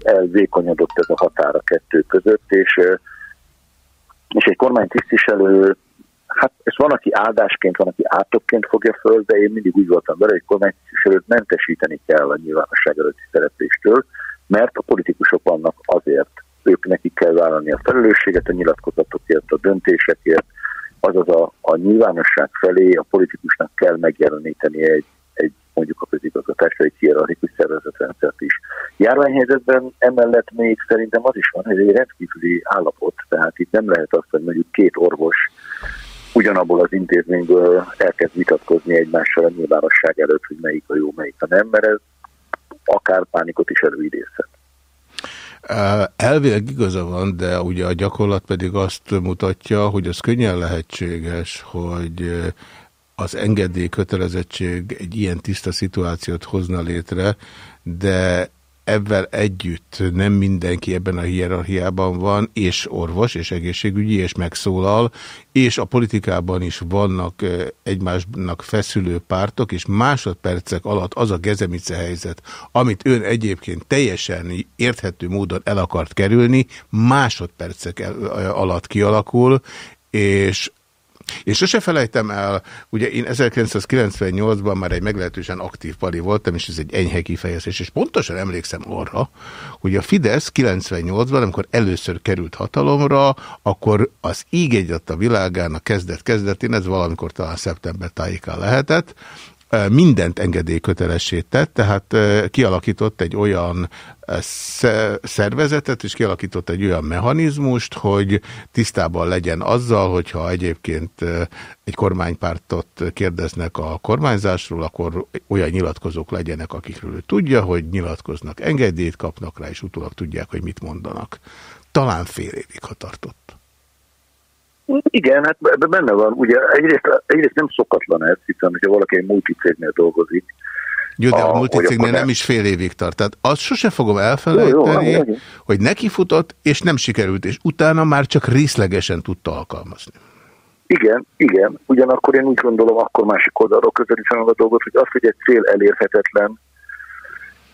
elvékonyodott ez a határ a kettő között, és, és egy kormánytisztviselő, hát ezt van, aki áldásként, van, aki átokként fogja föl, de én mindig úgy voltam vele, hogy kormánytisztviselőt mentesíteni kell a nyilvánosság előtti szerepléstől, mert a politikusok vannak azért, ők nekik kell vállalni a felelősséget a nyilatkozatokért, a döntésekért, azaz a, a nyilvánosság felé a politikusnak kell megjeleníteni egy, egy mondjuk a közigazgatásra egy hierarchikus szervezetrendszert is. Járványhelyzetben emellett még szerintem az is van, hogy egy rendkívüli állapot, tehát itt nem lehet azt, hogy mondjuk két orvos ugyanabból az intézményből elkezd vitatkozni egymással a nyilvánosság előtt, hogy melyik a jó, melyik a nem, mert ez akár pánikot is előidézhet. Elvileg igaza van, de ugye a gyakorlat pedig azt mutatja, hogy az könnyen lehetséges, hogy az engedély kötelezettség egy ilyen tiszta szituációt hozna létre, de ebben együtt nem mindenki ebben a hierarchiában van, és orvos, és egészségügyi, és megszólal, és a politikában is vannak egymásnak feszülő pártok, és másodpercek alatt az a gezemice helyzet, amit ön egyébként teljesen érthető módon el akart kerülni, másodpercek alatt kialakul, és és sose felejtem el, ugye én 1998-ban már egy meglehetősen aktív pali voltam, és ez egy enyhe kifejezés, és pontosan emlékszem arra, hogy a Fidesz 98-ban, amikor először került hatalomra, akkor az íg a világán a kezdet-kezdetén, ez valamikor talán szeptember tájékán lehetett, eh, mindent engedélykötelessé tett, tehát eh, kialakított egy olyan sze- szervezetet, és kialakított egy olyan mechanizmust, hogy tisztában legyen azzal, hogyha egyébként egy kormánypártot kérdeznek a kormányzásról, akkor olyan nyilatkozók legyenek, akikről ő tudja, hogy nyilatkoznak, engedélyt kapnak rá, és utólag tudják, hogy mit mondanak. Talán fél évig, ha tartott. Igen, hát benne van. Ugye egyrészt, egyrészt nem szokatlan ez, hiszen hogyha valaki egy multicégnél dolgozik, Jó, de A- a multicégnél nem is fél évig tart. Tehát azt sose fogom jó, elfelejteni, jó, jó. hogy nekifutott, és nem sikerült, és utána már csak részlegesen tudta alkalmazni. Igen, igen. Ugyanakkor én úgy gondolom, akkor másik oldalról közelítem a dolgot, hogy az, hogy egy cél elérhetetlen,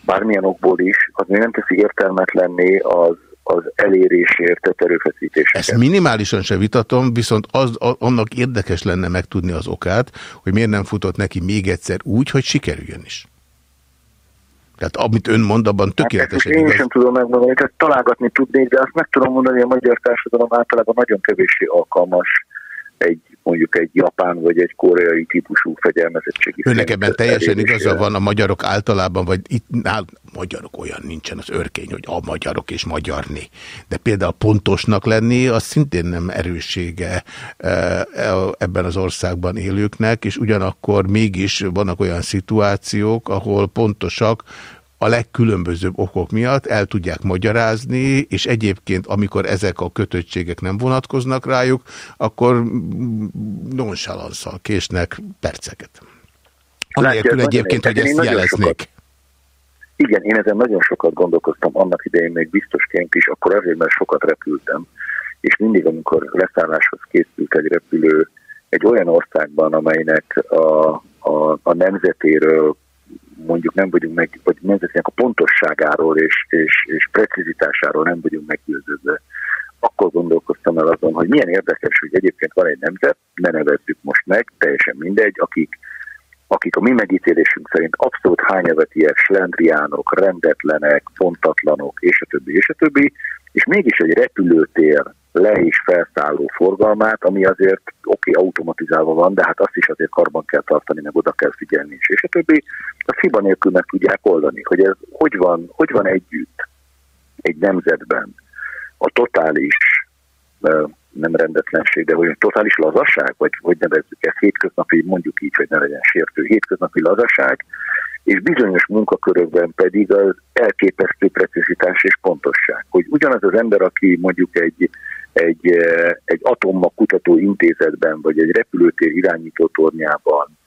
bármilyen okból is, az még nem teszi értelmetlenné az, az elérésért tett erőfeszítéseket. Ezt minimálisan se vitatom, viszont az, a, annak érdekes lenne megtudni az okát, hogy miért nem futott neki még egyszer úgy, hogy sikerüljön is. Tehát amit ön mond, abban Hát tökéletesen ezt én igaz. sem tudom megmondani, tehát találgatni tudnék, de azt meg tudom mondani, hogy a magyar társadalom általában nagyon kevéssé alkalmas egy mondjuk egy japán vagy egy koreai típusú fegyelmezettségi Önnek ebben teljesen igaza van, a magyarok általában, vagy itt nál, magyarok olyan nincsen az örkény, hogy a magyarok és magyarni. De például pontosnak lenni, az szintén nem erőssége eh, ebben az országban élőknek, és ugyanakkor mégis vannak olyan szituációk, ahol pontosak, a legkülönbözőbb okok miatt el tudják magyarázni, és egyébként, amikor ezek a kötöttségek nem vonatkoznak rájuk, akkor nonchalanszal késnek perceket. Anélkül egyébként, hogy ezt jeleznék. Igen, én ezen nagyon sokat gondolkoztam annak idején még biztosként is, akkor azért, mert sokat repültem, és mindig, amikor leszálláshoz készült egy repülő egy olyan országban, amelynek a, a, a nemzetéről mondjuk nem vagyunk meg, vagy nemzetének a pontosságáról és, és, és precizitásáról nem vagyunk meggyőződve, akkor gondolkoztam el azon, hogy milyen érdekes, hogy egyébként van egy nemzet, ne nevezzük most meg, teljesen mindegy, akik akik a mi megítélésünk szerint abszolút hányavetiek, slendriánok, rendetlenek, pontatlanok, és a többi, és a többi, és mégis egy repülőtér le- és felszálló forgalmát, ami azért oké, okay, automatizálva van, de hát azt is azért karban kell tartani, meg oda kell figyelni, és, és a többi, a hiba nélkül meg tudják oldani, hogy ez hogy van, hogy van együtt egy nemzetben a totális nem rendetlenség, de hogy totális lazaság, vagy hogy nevezzük ezt hétköznapi, mondjuk így, hogy ne legyen sértő, hétköznapi lazaság, és bizonyos munkakörökben pedig az elképesztő precizitás és pontosság. Hogy ugyanaz az ember, aki mondjuk egy, egy, eh, egy atommag kutató intézetben, vagy egy repülőtér irányító tornyában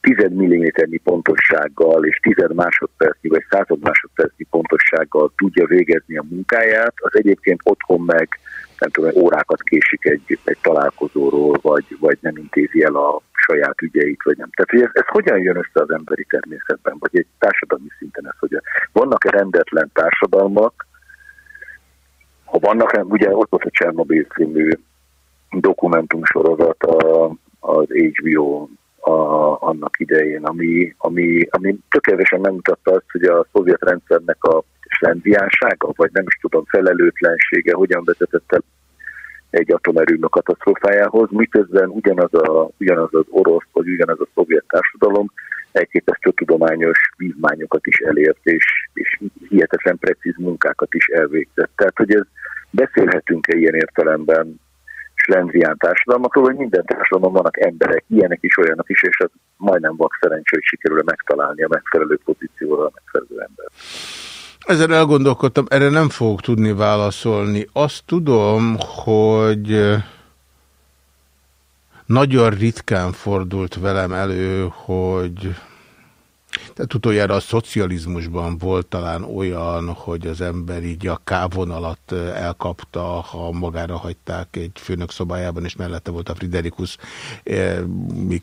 10 milliméternyi pontossággal és 10 másodpercnyi vagy század másodpercnyi pontossággal tudja végezni a munkáját, az egyébként otthon meg nem tudom, órákat késik egy, egy találkozóról, vagy, vagy nem intézi el a saját ügyeit, vagy nem. Tehát hogy ez, ez hogyan jön össze az emberi természetben, vagy egy társadalmi szinten ez hogyan? Vannak-e rendetlen társadalmak, ha vannak, ugye ott volt a Csernobyl című dokumentumsorozat a, az HBO a, annak idején, ami, ami, ami tökéletesen megmutatta azt, hogy a szovjet rendszernek a slendiánsága, vagy nem is tudom, felelőtlensége hogyan vezetett el egy atomerőmű katasztrófájához, miközben ugyanaz, a, ugyanaz az orosz, vagy ugyanaz a szovjet társadalom elképesztő tudományos vívmányokat is elért, és, és hihetetlen precíz munkákat is elvégzett. Tehát, hogy ez beszélhetünk-e ilyen értelemben slenzián társadalmakról, hogy minden társadalomban vannak emberek, ilyenek is, olyanok is, és ez majdnem vak szerencsé, hogy sikerül megtalálni a megfelelő pozícióra a megfelelő ember. Ezzel elgondolkodtam, erre nem fogok tudni válaszolni. Azt tudom, hogy nagyon ritkán fordult velem elő, hogy tehát utoljára a szocializmusban volt talán olyan, hogy az ember így a kávonalat elkapta, ha magára hagyták egy főnök szobájában, és mellette volt a Friderikus. Mi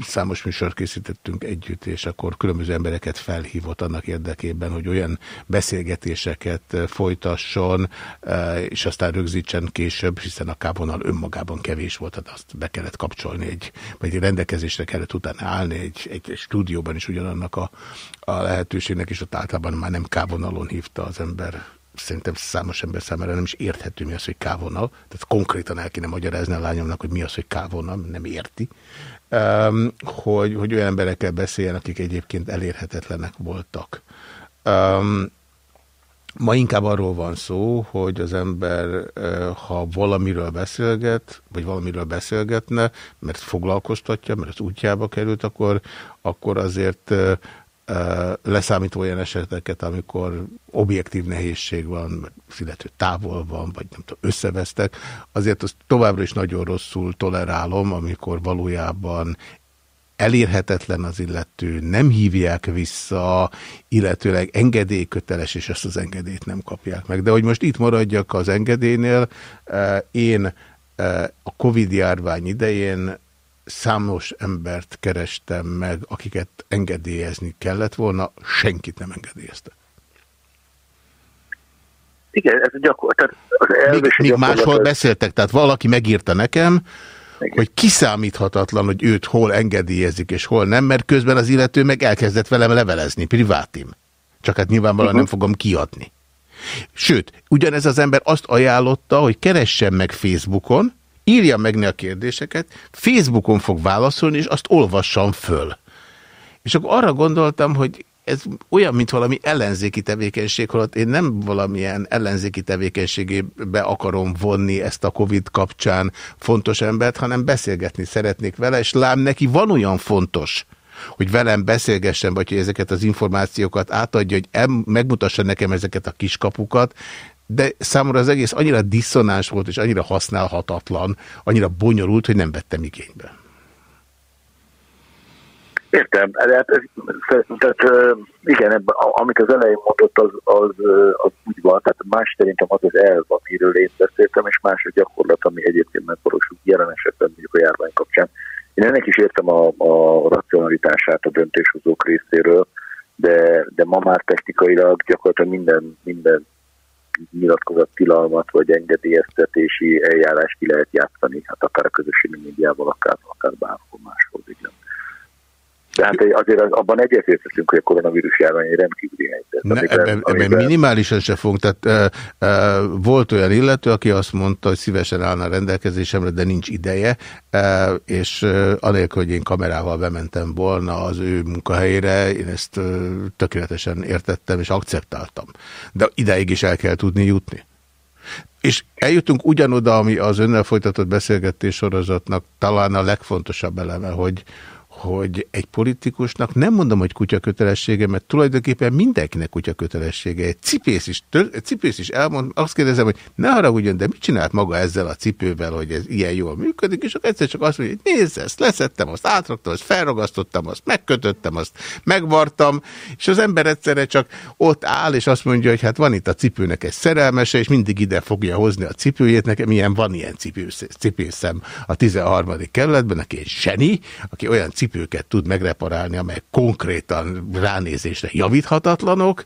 számos műsor készítettünk együtt, és akkor különböző embereket felhívott annak érdekében, hogy olyan beszélgetéseket folytasson, és aztán rögzítsen később, hiszen a kávonal önmagában kevés volt, tehát azt be kellett kapcsolni, egy, vagy egy rendelkezésre kellett utána állni, egy, egy, egy stúdióban is ugyanannak a, a lehetőségnek, és ott általában már nem kávonalon hívta az ember szerintem számos ember számára nem is érthető mi az, hogy kávonal. Tehát konkrétan el kéne magyarázni a lányomnak, hogy mi az, hogy kávonal, nem érti um, hogy, hogy olyan emberekkel beszéljen, akik egyébként elérhetetlenek voltak. Um, ma inkább arról van szó, hogy az ember, ha valamiről beszélget, vagy valamiről beszélgetne, mert foglalkoztatja, mert az útjába került, akkor, akkor azért leszámítva olyan eseteket, amikor objektív nehézség van, illetve távol van, vagy nem tudom, összevesztek, azért azt továbbra is nagyon rosszul tolerálom, amikor valójában elérhetetlen az illető, nem hívják vissza, illetőleg engedélyköteles, és ezt az engedélyt nem kapják meg. De hogy most itt maradjak az engedélynél, én a Covid járvány idején számos embert kerestem meg, akiket engedélyezni kellett volna, senkit nem engedélyezte. Igen, ez gyakorlatilag... Míg, míg máshol beszéltek, tehát valaki megírta nekem, igen. hogy kiszámíthatatlan, hogy őt hol engedélyezik és hol nem, mert közben az illető meg elkezdett velem levelezni, privátim. Csak hát nyilvánvalóan uh -huh. nem fogom kiadni. Sőt, ugyanez az ember azt ajánlotta, hogy keressen meg Facebookon, írja meg ne a kérdéseket, Facebookon fog válaszolni, és azt olvassam föl. És akkor arra gondoltam, hogy ez olyan, mint valami ellenzéki tevékenység, holott én nem valamilyen ellenzéki tevékenységébe akarom vonni ezt a Covid kapcsán fontos embert, hanem beszélgetni szeretnék vele, és lám neki van olyan fontos, hogy velem beszélgessen, vagy hogy ezeket az információkat átadja, hogy el, megmutassa nekem ezeket a kiskapukat, de számomra az egész annyira diszonáns volt, és annyira használhatatlan, annyira bonyolult, hogy nem vettem igénybe. Értem, hát ez, tehát igen, ebben, amit az elején mondott, az, az, az úgy van, tehát más szerintem az az elv, amiről én beszéltem, és más a gyakorlat, ami egyébként megvalósul jelen esetben mondjuk a járvány kapcsán. Én ennek is értem a, a racionalitását a döntéshozók részéről, de, de ma már technikailag gyakorlatilag minden, minden nyilatkozat tilalmat vagy engedélyeztetési eljárás ki lehet játszani, hát akár a közösségi médiával, akár, akár bárhol máshol, igen. Tehát azért az, abban egyetértünk, hogy a koronavírus járvány egy rendkívüli helyzet. Ne, ebben, ebben minimálisan se fogunk. Tehát e, e, volt olyan illető, aki azt mondta, hogy szívesen állna a rendelkezésemre, de nincs ideje, e, és e, anélkül, hogy én kamerával bementem volna az ő munkahelyére, én ezt e, tökéletesen értettem és akceptáltam. De ideig is el kell tudni jutni. És eljutunk ugyanoda, ami az önnel folytatott beszélgetés sorozatnak talán a legfontosabb eleme, hogy hogy egy politikusnak nem mondom, hogy kutya kötelessége, mert tulajdonképpen mindenkinek kutya kötelessége. Egy cipész is, tör, cipész is elmond, azt kérdezem, hogy ne haragudjon, de mit csinált maga ezzel a cipővel, hogy ez ilyen jól működik, és akkor egyszer csak azt mondja, hogy nézd ezt, leszettem, azt átraktam, azt felragasztottam, azt megkötöttem, azt megvartam, és az ember egyszerre csak ott áll, és azt mondja, hogy hát van itt a cipőnek egy szerelmese, és mindig ide fogja hozni a cipőjét, nekem ilyen van ilyen cipészem a 13. kerületben, aki egy zseni, aki olyan cipőket tud megreparálni, amelyek konkrétan ránézésre javíthatatlanok,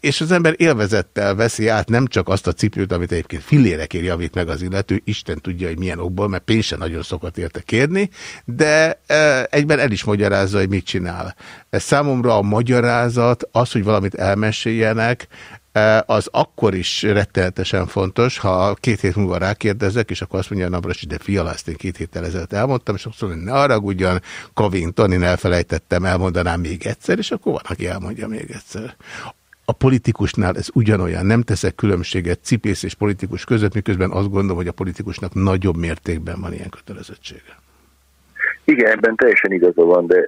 és az ember élvezettel veszi át nem csak azt a cipőt, amit egyébként fillérekért javít meg az illető, Isten tudja, hogy milyen okból, mert pénz sem nagyon szokott érte kérni, de egyben el is magyarázza, hogy mit csinál. Ez számomra a magyarázat, az, hogy valamit elmeséljenek, az akkor is rettenetesen fontos, ha két hét múlva rákérdezek, és akkor azt mondja Navras, de fiala, ezt én két héttel ezelőtt elmondtam, és azt mondja, ne haragudjon, Covington, én elfelejtettem, elmondanám még egyszer, és akkor van, aki elmondja még egyszer. A politikusnál ez ugyanolyan, nem teszek különbséget cipész és politikus között, miközben azt gondolom, hogy a politikusnak nagyobb mértékben van ilyen kötelezettsége. Igen, ebben teljesen igaza van, de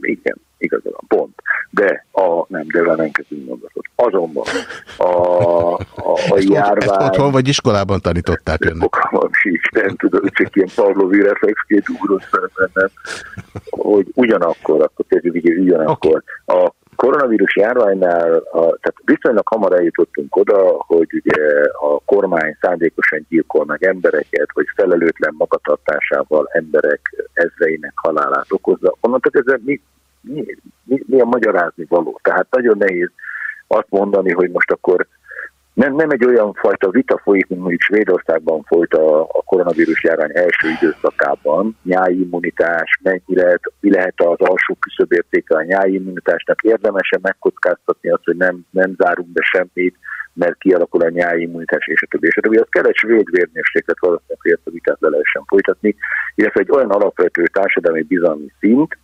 igen, igaza van, pont. De a, nem, de nem kezdünk mondatot. Azonban a, a, a ezt járvány... Ezt otthon vagy iskolában tanították önnek? Fogalmam sincs, nem tudom, csak ilyen Pavlovi reflexként ugrott fel bennem, hogy ugyanakkor, akkor tényleg így ugyanakkor a koronavírus járványnál, a, tehát viszonylag hamar eljutottunk oda, hogy ugye a kormány szándékosan gyilkol meg embereket, hogy felelőtlen magatartásával emberek ezreinek halálát okozza. Onnantól ez mi, mi, mi, mi a magyarázni való? Tehát nagyon nehéz azt mondani, hogy most akkor nem, nem egy olyan fajta vita folyik, mint mondjuk Svédországban folyt a, a koronavírus járvány első időszakában. Nyári immunitás, mennyi lehet, mi lehet az alsó küszöbértéke a nyári immunitásnak, érdemesen megkockáztatni azt, hogy nem, nem zárunk be semmit, mert kialakul a nyári immunitás, és a többi, és a többi. Az kell egy svéd vérmérséklet valószínűleg, hogy ezt a vitát le lehessen folytatni, illetve egy olyan alapvető társadalmi bizalmi szint,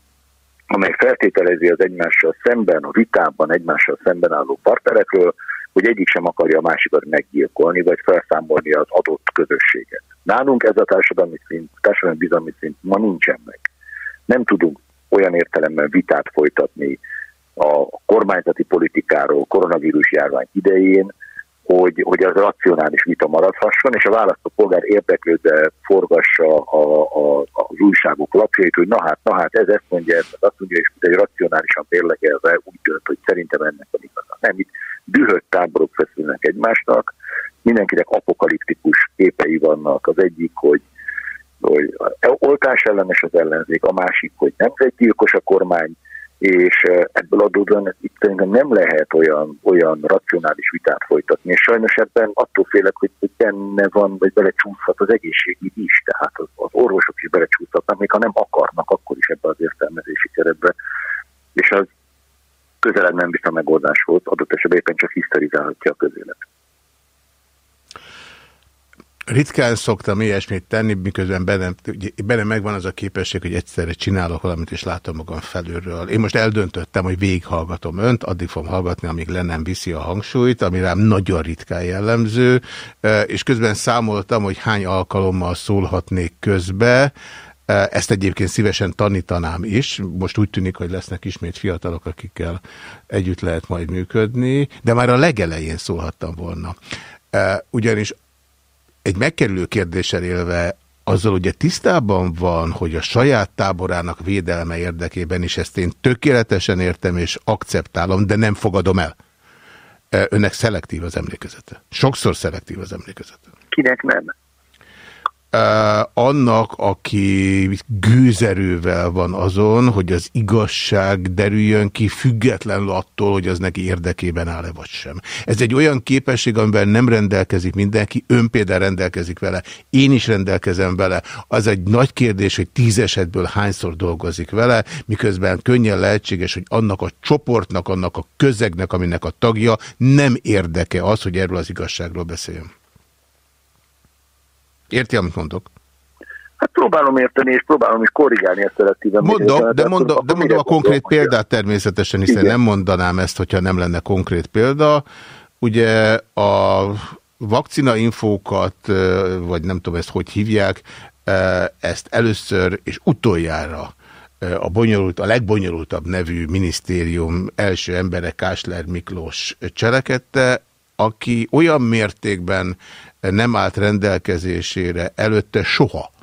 amely feltételezi az egymással szemben, a vitában egymással szemben álló partnerekről, hogy egyik sem akarja a másikat meggyilkolni, vagy felszámolni az adott közösséget. Nálunk ez a társadalmi szint, társadalmi bizalmi szint ma nincsen meg. Nem tudunk olyan értelemben vitát folytatni a kormányzati politikáról, koronavírus járvány idején, hogy, hogy az racionális vita maradhasson, és a választópolgár érdeklődve forgassa a, a, az újságok lapjait, hogy na hát, na hát, ez ezt mondja, ez azt mondja, és egy racionálisan mérlegelve úgy dönt, hogy szerintem ennek van igaza. Nem, itt dühött táborok feszülnek egymásnak, mindenkinek apokaliptikus képei vannak. Az egyik, hogy, hogy oltás ellenes az ellenzék, a másik, hogy nemzetgyilkos a kormány, és ebből adódóan itt nem lehet olyan, olyan racionális vitát folytatni, és sajnos ebben attól félek, hogy benne van, vagy belecsúszhat az egészségügy is, tehát az, az orvosok is belecsúszhatnak, még ha nem akarnak, akkor is ebbe az értelmezési keretbe, és az közelebb nem biztos megoldás volt, adott esetben éppen csak hiszterizálhatja a közélet. Ritkán szoktam ilyesmit tenni, miközben bennem, bennem megvan az a képesség, hogy egyszerre csinálok valamit, és látom magam felülről. Én most eldöntöttem, hogy végighallgatom önt, addig fogom hallgatni, amíg le nem viszi a hangsúlyt, ami rám nagyon ritkán jellemző, és közben számoltam, hogy hány alkalommal szólhatnék közbe, ezt egyébként szívesen tanítanám is. Most úgy tűnik, hogy lesznek ismét fiatalok, akikkel együtt lehet majd működni, de már a legelején szólhattam volna. Ugyanis egy megkerülő kérdéssel élve azzal ugye tisztában van, hogy a saját táborának védelme érdekében is ezt én tökéletesen értem és akceptálom, de nem fogadom el. Önnek szelektív az emlékezete. Sokszor szelektív az emlékezete. Kinek nem? Annak, aki gőzerővel van azon, hogy az igazság derüljön ki, függetlenül attól, hogy az neki érdekében áll-e vagy sem. Ez egy olyan képesség, amiben nem rendelkezik mindenki, ön például rendelkezik vele, én is rendelkezem vele. Az egy nagy kérdés, hogy tíz esetből hányszor dolgozik vele, miközben könnyen lehetséges, hogy annak a csoportnak, annak a közegnek, aminek a tagja nem érdeke az, hogy erről az igazságról beszéljen. Érti, amit mondok? Hát próbálom érteni, és próbálom is korrigálni ezt szelektíven. Mondom, de, mondom, de mondom a konkrét példát természetesen, hiszen Igen. nem mondanám ezt, hogyha nem lenne konkrét példa. Ugye a vakcinainfókat, vagy nem tudom ezt hogy hívják, ezt először és utoljára a, bonyolult, a legbonyolultabb nevű minisztérium első embere Kásler Miklós cselekedte, aki olyan mértékben nem állt rendelkezésére előtte soha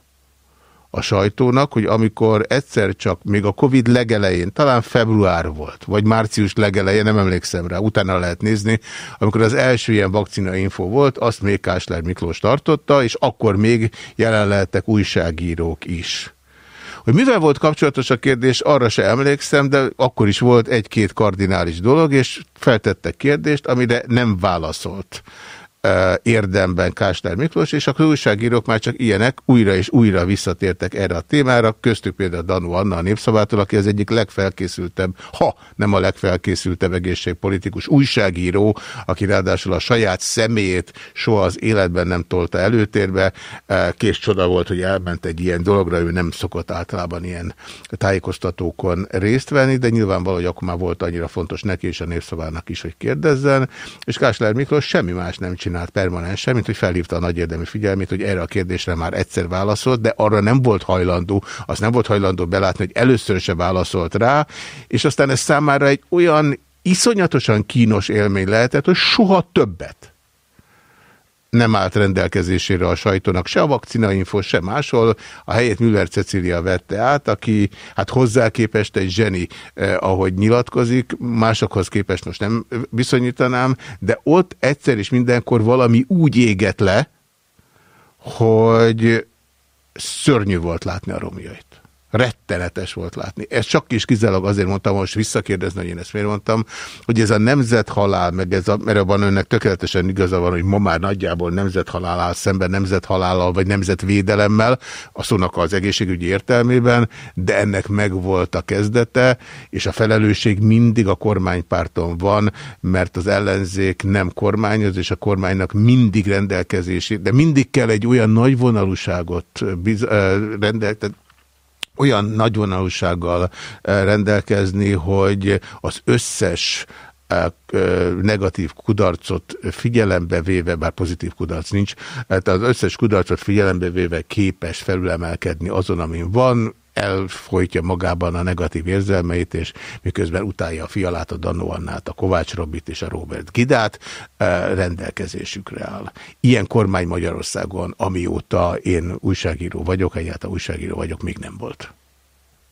a sajtónak, hogy amikor egyszer csak még a Covid legelején, talán február volt, vagy március legelején, nem emlékszem rá, utána lehet nézni, amikor az első ilyen vakcina info volt, azt még Kásler Miklós tartotta, és akkor még jelen lehettek újságírók is. Hogy mivel volt kapcsolatos a kérdés, arra se emlékszem, de akkor is volt egy-két kardinális dolog, és feltettek kérdést, amire nem válaszolt érdemben Kásler Miklós, és a újságírók már csak ilyenek újra és újra visszatértek erre a témára, köztük például Danu Anna a Népszavától, aki az egyik legfelkészültebb, ha nem a legfelkészültebb egészségpolitikus újságíró, aki ráadásul a saját személyét soha az életben nem tolta előtérbe. Kés csoda volt, hogy elment egy ilyen dologra, ő nem szokott általában ilyen tájékoztatókon részt venni, de nyilvánvaló, hogy akkor már volt annyira fontos neki és a Népszavának is, hogy kérdezzen, és Kásler Miklós semmi más nem csinál csinált permanensen, mint hogy felhívta a nagy érdemi figyelmét, hogy erre a kérdésre már egyszer válaszolt, de arra nem volt hajlandó, az nem volt hajlandó belátni, hogy először se válaszolt rá, és aztán ez számára egy olyan iszonyatosan kínos élmény lehetett, hogy soha többet nem állt rendelkezésére a sajtónak se a vakcinainfo, se máshol. A helyét Müller Cecília vette át, aki hát hozzá képest egy zseni, eh, ahogy nyilatkozik, másokhoz képest most nem viszonyítanám, de ott egyszer és mindenkor valami úgy égett le, hogy szörnyű volt látni a romjait rettenetes volt látni. Ez csak is kizárólag azért mondtam, most visszakérdezni, hogy én ezt miért mondtam, hogy ez a nemzethalál, meg ez a, mert van önnek tökéletesen igaza van, hogy ma már nagyjából nemzethalál áll szemben nemzethalállal, vagy nemzetvédelemmel, a szónak az egészségügyi értelmében, de ennek megvolt a kezdete, és a felelősség mindig a kormánypárton van, mert az ellenzék nem kormányoz, és a kormánynak mindig rendelkezési, de mindig kell egy olyan nagy vonalúságot rendelkezni, olyan nagyvonalúsággal eh, rendelkezni, hogy az összes eh, eh, negatív kudarcot figyelembe véve, bár pozitív kudarc nincs, tehát az összes kudarcot figyelembe véve képes felülemelkedni azon, amin van, elfolytja magában a negatív érzelmeit, és miközben utálja a fialát, a Danó Annát, a Kovács Robit és a Robert Gidát, eh, rendelkezésükre áll. Ilyen kormány Magyarországon, amióta én újságíró vagyok, egyáltalán újságíró vagyok, még nem volt.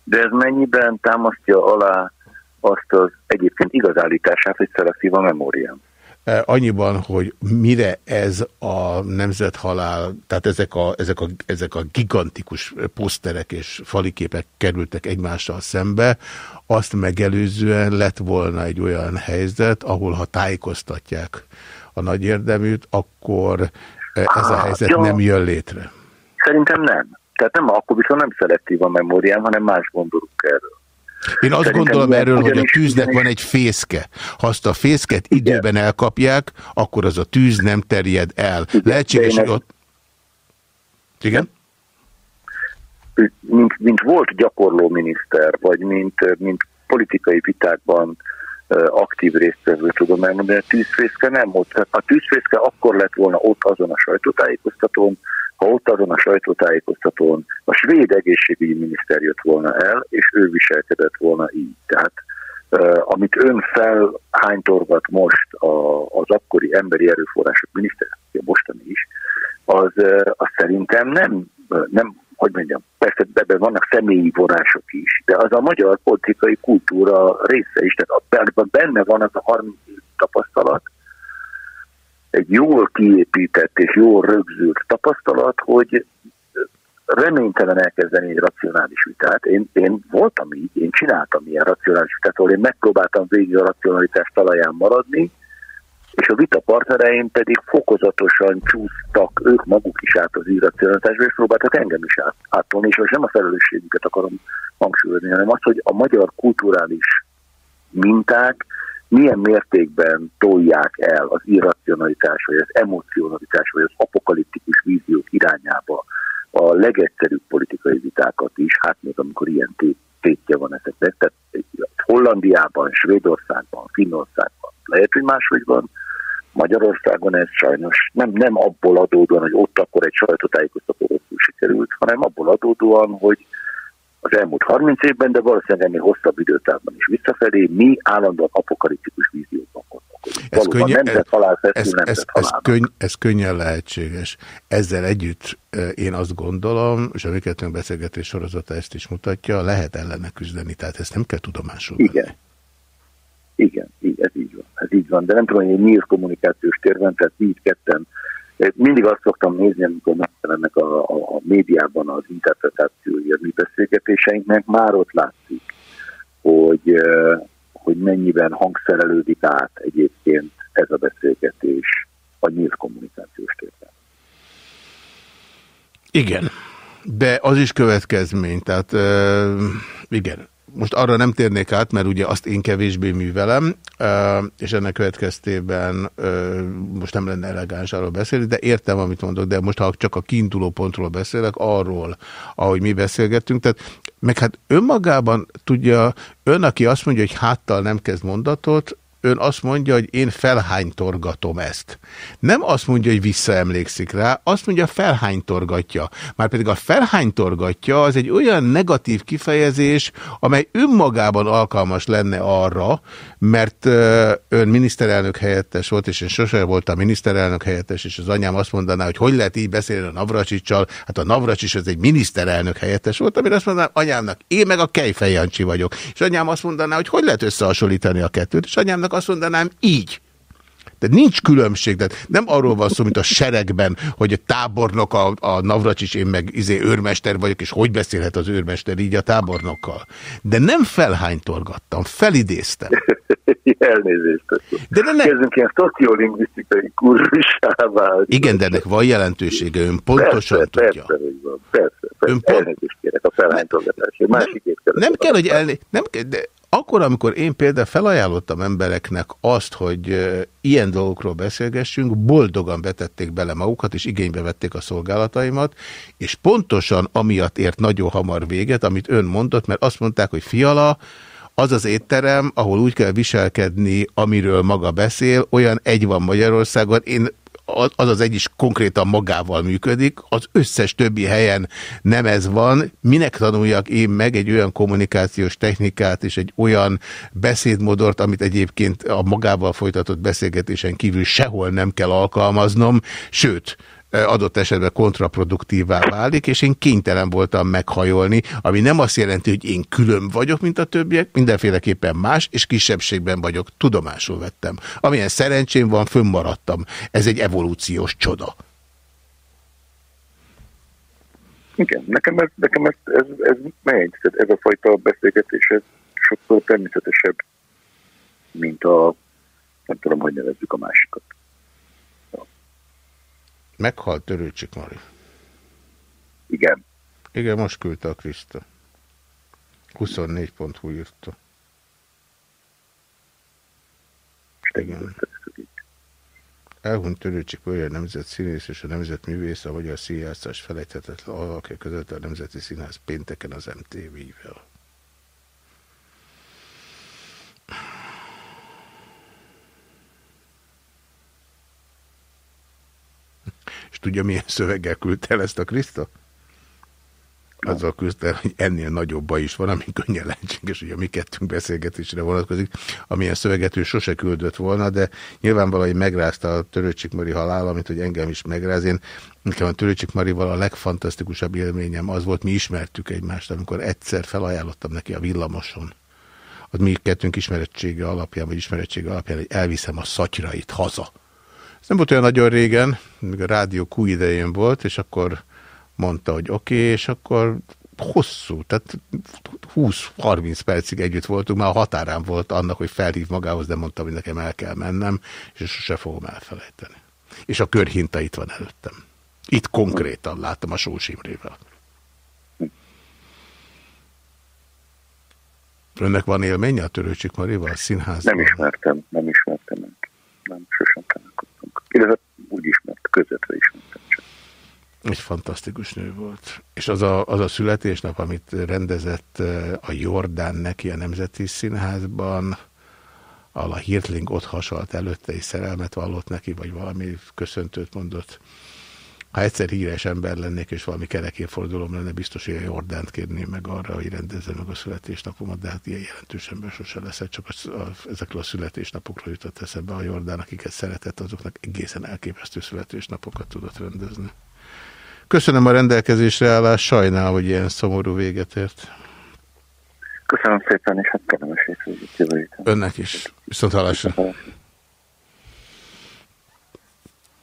De ez mennyiben támasztja alá azt az egyébként igazállítását, hogy szelektív a memóriám? Eh, annyiban, hogy mire ez a nemzethalál, tehát ezek a, ezek a, ezek a gigantikus poszterek és faliképek kerültek egymással szembe, azt megelőzően lett volna egy olyan helyzet, ahol ha tájékoztatják a nagy érdeműt, akkor eh, ez a helyzet ja. nem jön létre. Szerintem nem. Tehát nem, akkor viszont nem szelektív a memóriám, hanem más gondolunk erről. Én azt Szerintem gondolom erről, hogy a tűznek van egy fészke. Ha azt a fészket Igen. időben elkapják, akkor az a tűz nem terjed el. Igen, Lehetséges, hogy ott... Igen? Mint, mint volt gyakorló miniszter, vagy mint, mint politikai vitákban aktív résztvevő tudom elmondani, a tűzfészke nem ott. A tűzfészke akkor lett volna ott azon a sajtótájékoztatón, ha ott azon a sajtótájékoztatón a svéd egészségügyi miniszter jött volna el, és ő viselkedett volna így. Tehát amit ön felhánytorgat most a, az akkori emberi erőforrások miniszter, mostani is, az, az szerintem nem, nem, hogy mondjam, persze ebben vannak személyi vonások is, de az a magyar politikai kultúra része is, tehát benne van az a 30 év tapasztalat, egy jól kiépített és jól rögzült tapasztalat, hogy reménytelen elkezdeni egy racionális vitát. Én, én voltam így, én csináltam ilyen racionális vitát, ahol én megpróbáltam végig a racionalitás talaján maradni, és a vita partnereim pedig fokozatosan csúsztak ők maguk is át az irracionalitásba, és próbáltak engem is át, átolni, és most nem a felelősségüket akarom hangsúlyozni, hanem azt, hogy a magyar kulturális minták milyen mértékben tolják el az irracionalitás, vagy az emocionalitás, vagy az apokaliptikus víziók irányába a legegyszerűbb politikai vitákat is, hát még amikor ilyen tétje van ezeknek. Tehát Hollandiában, Svédországban, Finnországban, lehet, hogy máshogy van, Magyarországon ez sajnos nem, nem abból adódóan, hogy ott akkor egy sajtótájékoztató rosszul sikerült, hanem abból adódóan, hogy az elmúlt 30 évben, de valószínűleg ennél hosszabb időtávban is visszafelé, mi állandóan apokaliptikus víziókban gondolkodunk. Ez, könnye, nemzet halál ez, feszül, ez, nemzet ez, ez, könny, ez könnyen lehetséges. Ezzel együtt eh, én azt gondolom, és a mi kettőnk beszélgetés sorozata ezt is mutatja, lehet ellene küzdeni, tehát ezt nem kell tudomásul venni. Igen. Igen, így, ez így van. Ez így van, de nem tudom, hogy egy nyílt kommunikációs térben, tehát mi itt ketten mindig azt szoktam nézni, amikor megjelennek a, a, a médiában az interpretációi a mi beszélgetéseinknek, már ott látszik, hogy, hogy mennyiben hangszerelődik át egyébként ez a beszélgetés a nyílt kommunikációs térben. Igen, de az is következmény, tehát uh, igen. Most arra nem térnék át, mert ugye azt én kevésbé művelem, és ennek következtében most nem lenne elegáns arról beszélni, de értem, amit mondok, de most ha csak a kiinduló pontról beszélek, arról, ahogy mi beszélgettünk, tehát meg hát önmagában tudja, ön, aki azt mondja, hogy háttal nem kezd mondatot, ön azt mondja, hogy én felhánytorgatom ezt. Nem azt mondja, hogy visszaemlékszik rá, azt mondja, felhánytorgatja. Márpedig a felhánytorgatja az egy olyan negatív kifejezés, amely önmagában alkalmas lenne arra, mert ön miniszterelnök helyettes volt, és én sose voltam miniszterelnök helyettes, és az anyám azt mondaná, hogy hogy lehet így beszélni a Navracsicsal, hát a Navracsics az egy miniszterelnök helyettes volt, amire azt mondanám anyámnak, én meg a Kejfej Jancsi vagyok. És anyám azt mondaná, hogy hogy lehet összehasonlítani a kettőt, és anyámnak azt mondanám, így. De nincs különbség, de nem arról van szó, mint a seregben, hogy a tábornok a, a Navracsics, én meg izé őrmester vagyok, és hogy beszélhet az őrmester így a tábornokkal. De nem felhánytorgattam, felidéztem. Elnézést. De ne. Kezdünk ilyen szociolingvisztikai kurzusává. Igen, de ennek van jelentősége, ön pontosan persze, tudja. Persze, van. persze, persze. Ön pont- Elnézést kérek a felhánytolgatásért. Másik két Nem kell, hogy elné... Nem kell, de akkor, amikor én például felajánlottam embereknek azt, hogy ilyen dolgokról beszélgessünk, boldogan betették bele magukat, és igénybe vették a szolgálataimat, és pontosan amiatt ért nagyon hamar véget, amit ön mondott, mert azt mondták, hogy fiala, az az étterem, ahol úgy kell viselkedni, amiről maga beszél, olyan egy van Magyarországon, én az az egy is konkrétan magával működik, az összes többi helyen nem ez van. Minek tanuljak én meg egy olyan kommunikációs technikát és egy olyan beszédmodort, amit egyébként a magával folytatott beszélgetésen kívül sehol nem kell alkalmaznom, sőt, adott esetben kontraproduktívá válik, és én kénytelen voltam meghajolni, ami nem azt jelenti, hogy én külön vagyok, mint a többiek, mindenféleképpen más, és kisebbségben vagyok, tudomásul vettem. Amilyen szerencsém van, fönnmaradtam. Ez egy evolúciós csoda. Igen, nekem ez, nekem ez, ez, ez megy, ez a fajta beszélgetés, ez sokkal természetesebb, mint a, nem tudom, hogy nevezzük a másikat. Meghalt Törőcsik Mari. Igen. Igen, most küldte a Krista. 24.hu írta. Igen. Elhunyt Törőcsik olyan nemzet színész és a nemzet művész, a magyar színjátszás felejthetetlen alakja között a Nemzeti Színház pénteken az MTV-vel. És tudja, milyen szöveggel küldte el ezt a Krista? Azzal küldte el, hogy ennél nagyobb baj is van, ami könnyen lehetséges, hogy a mi kettünk beszélgetésre vonatkozik, amilyen szöveget ő sose küldött volna, de nyilvánvalóan megrázta a Törőcsik Mari halála, mint hogy engem is megráz. Én nekem a Törőcsik Marival a legfantasztikusabb élményem az volt, mi ismertük egymást, amikor egyszer felajánlottam neki a villamoson az mi kettőnk ismerettsége alapján, vagy ismerettsége alapján, hogy elviszem a szatyrait haza. Ez nem volt olyan nagyon régen, még a rádió Q idején volt, és akkor mondta, hogy oké, okay, és akkor hosszú, tehát 20-30 percig együtt voltunk, már a határán volt annak, hogy felhív magához, de mondtam, hogy nekem el kell mennem, és sose fogom elfelejteni. És a körhinta itt van előttem. Itt konkrétan láttam a Sós Imrével. Önnek van élménye a Törőcsik Marival a színházban? Nem ismertem, nem ismertem. Nem, sosem. Illetve úgy ismert, közvetve ismertem csak. Egy fantasztikus nő volt. És az a, az a születésnap, amit rendezett eh, a Jordán neki a Nemzeti Színházban, ahol a Hirtling ott hasalt előtte, és szerelmet vallott neki, vagy valami köszöntőt mondott. Ha egyszer híres ember lennék, és valami kerekén fordulom lenne, biztos, hogy a Jordánt kérném meg arra, hogy rendezze meg a születésnapomat, de hát ilyen jelentős ember sose lesz. Csak a, a, ezekről a születésnapokról jutott eszembe a Jordán, akiket szeretett, azoknak egészen elképesztő születésnapokat tudott rendezni. Köszönöm a rendelkezésre állást, sajnálom, hogy ilyen szomorú véget ért. Köszönöm szépen, és hát kellemes hétvégét jövő. Önnek is. Viszont hallásra.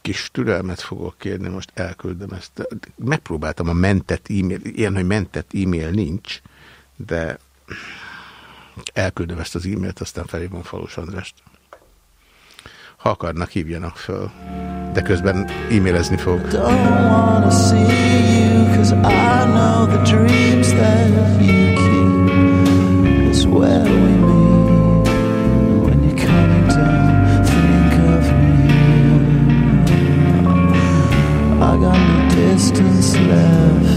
Kis türelmet fogok kérni, most elküldöm ezt. Megpróbáltam a mentett e-mail, ilyen, hogy mentett e-mail nincs, de elküldöm ezt az e-mailt, aztán felhívom Falus Andrást. Ha akarnak, hívjanak föl. De közben e-mailezni fog. Don't distance left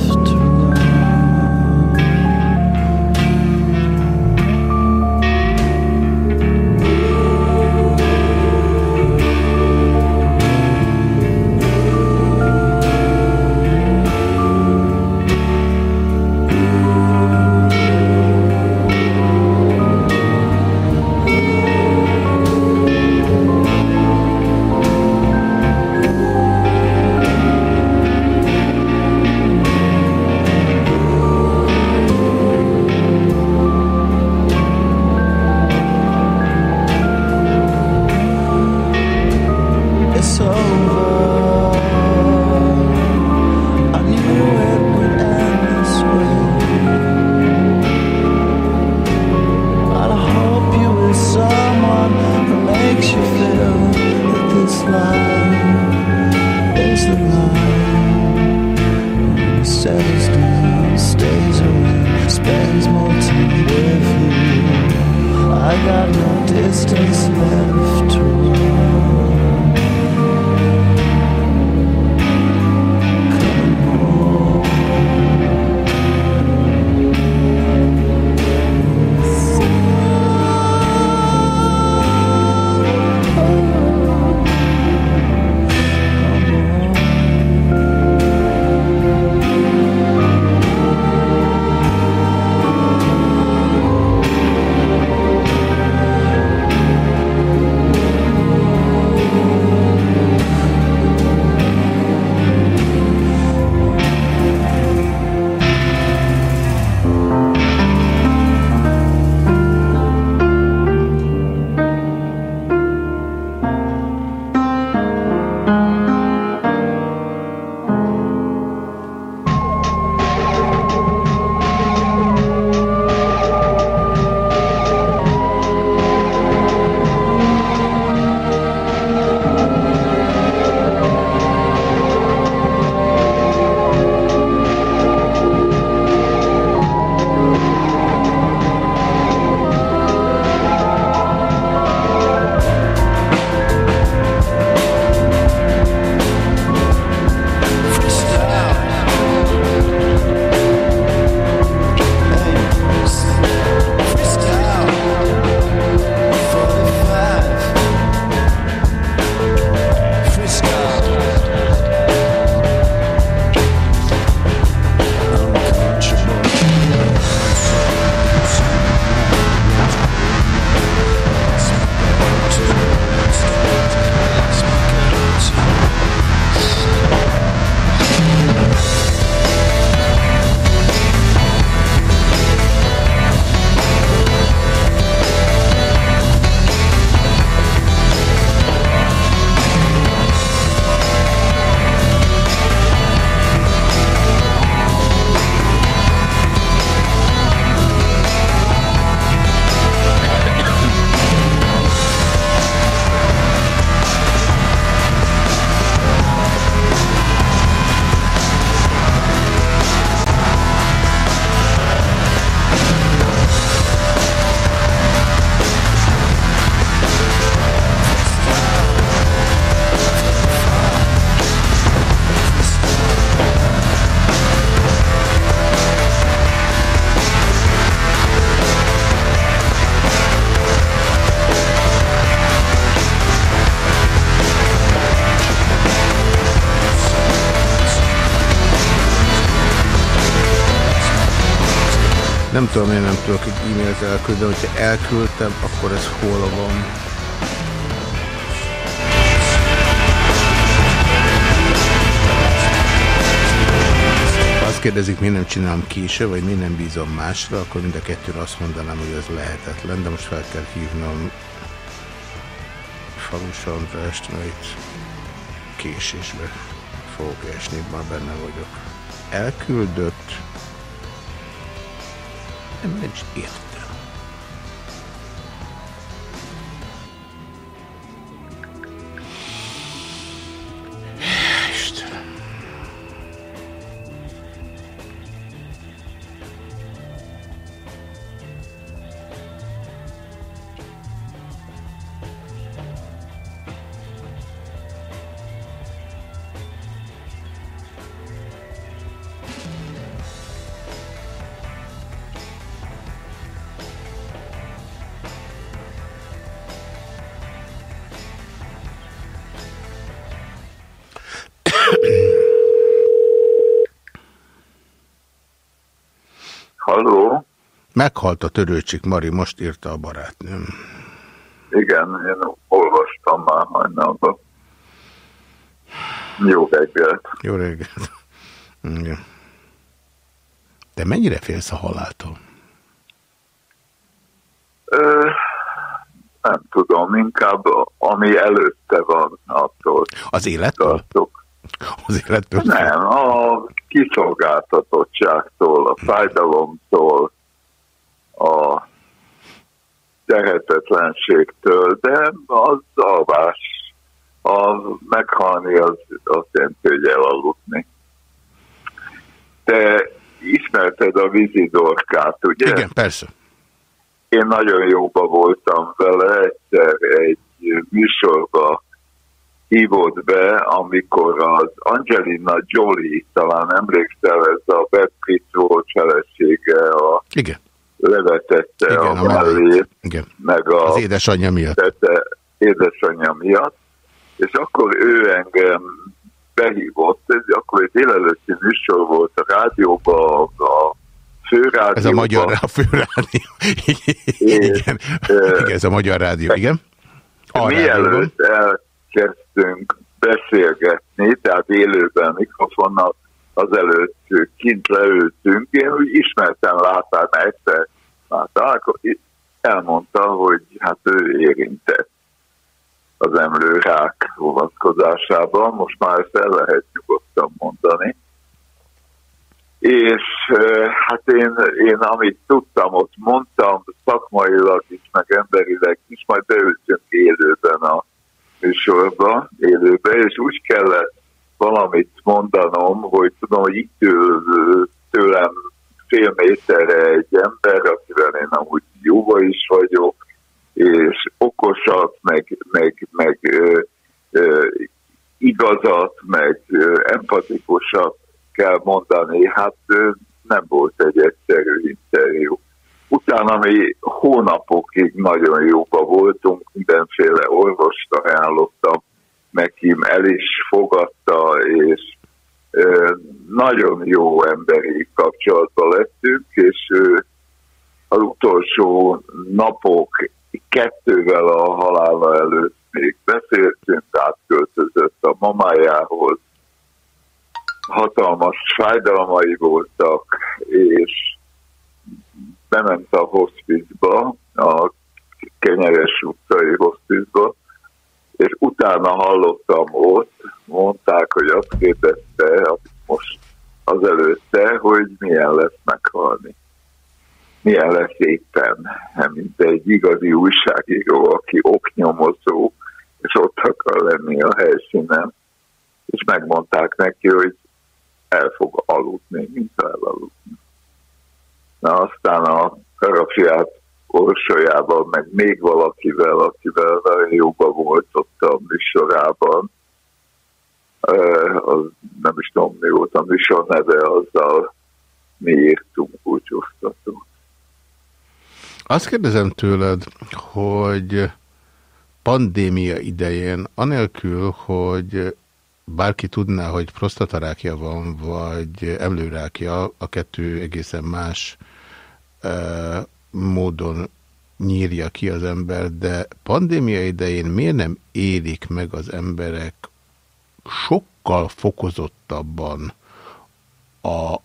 Nem tudom, én nem tudok egy e-mailt elküldeni, hogyha elküldtem, akkor ez hol van. Azt kérdezik, miért nem csinálom késő, vagy miért nem bízom másra, akkor mind a kettőre azt mondanám, hogy ez lehetetlen, de most fel kell hívnom Falus Andrást, mert késésbe fogok esni, már benne vagyok. Elküldött. Nem, nem Meghalt a törőcsik Mari, most írta a barátnőm. Igen, én olvastam már hajnalban. Jó reggelt. Jó reggelt. Igen. De mennyire félsz a haláltól? Ö, nem tudom, inkább ami előtte van, attól Az élettől? tartok. Az élettől? Nem, a kiszolgáltatottságtól, a fájdalomtól, a tehetetlenségtől, de az alvás, a meghalni az azt jelenti, hogy elaludni. Te ismerted a vízidorkát, ugye? Igen, persze. Én nagyon jóba voltam vele, egyszer egy műsorba hívott be, amikor az Angelina Jolie, talán emlékszel, ez a Brad Pitt volt felesége, a Igen. Levetette Igen, a mellét. meg a Az édesanyja miatt. tette édesanyja miatt, és akkor ő engem behívott, ez akkor egy délelőtti műsor volt a rádióban, a főrádióban. Ez a magyar a főrádió. Igen. Igen, ez a magyar rádió. Igen. A. Mielőtt elkezdtünk beszélgetni, tehát élőben mikrofonnal, azelőtt kint leültünk, én úgy ismertem látán egyszer, akkor elmondta, hogy hát ő érintett az emlőrák vonatkozásában, most már ezt el lehet nyugodtan mondani. És hát én, én amit tudtam, ott mondtam, szakmailag is, meg emberileg is, majd beültünk élőben a műsorba, élőbe, és úgy kellett valamit mondanom, hogy tudom, hogy itt ül tőlem fél méterre egy ember, akivel én amúgy jóba is vagyok, és okosat, meg, meg, meg ö, ö, igazat, meg ö, empatikusat kell mondani. Hát ö, nem volt egy egyszerű interjú. Utána mi hónapokig nagyon jóba voltunk, mindenféle orvost ajánlottam, nekim el is fogadta, és nagyon jó emberi kapcsolatban lettünk, és ö, az utolsó napok kettővel a halála előtt még beszéltünk, átköltözött a mamájához, hatalmas fájdalmai voltak, és bement a hospizba, a Kenyeres utcai hospizba, és utána hallottam ott, mondták, hogy azt kérdezte, amit most azelőtte, hogy milyen lesz meghalni. Milyen lesz éppen, mint egy igazi újságíró, aki oknyomozó, és ott akar lenni a helyszínen, és megmondták neki, hogy el fog aludni, mint elaludni. Na aztán a karafiát orsolyában, meg még valakivel, akivel nagyon jóba volt ott a műsorában, az, nem is tudom mi volt a műsor neve, azzal mi írtunk búcsúztatót. Azt kérdezem tőled, hogy pandémia idején, anélkül, hogy bárki tudná, hogy prostatarákja van, vagy emlőrákja, a kettő egészen más módon nyírja ki az ember, de pandémia idején miért nem élik meg az emberek sokkal fokozottabban a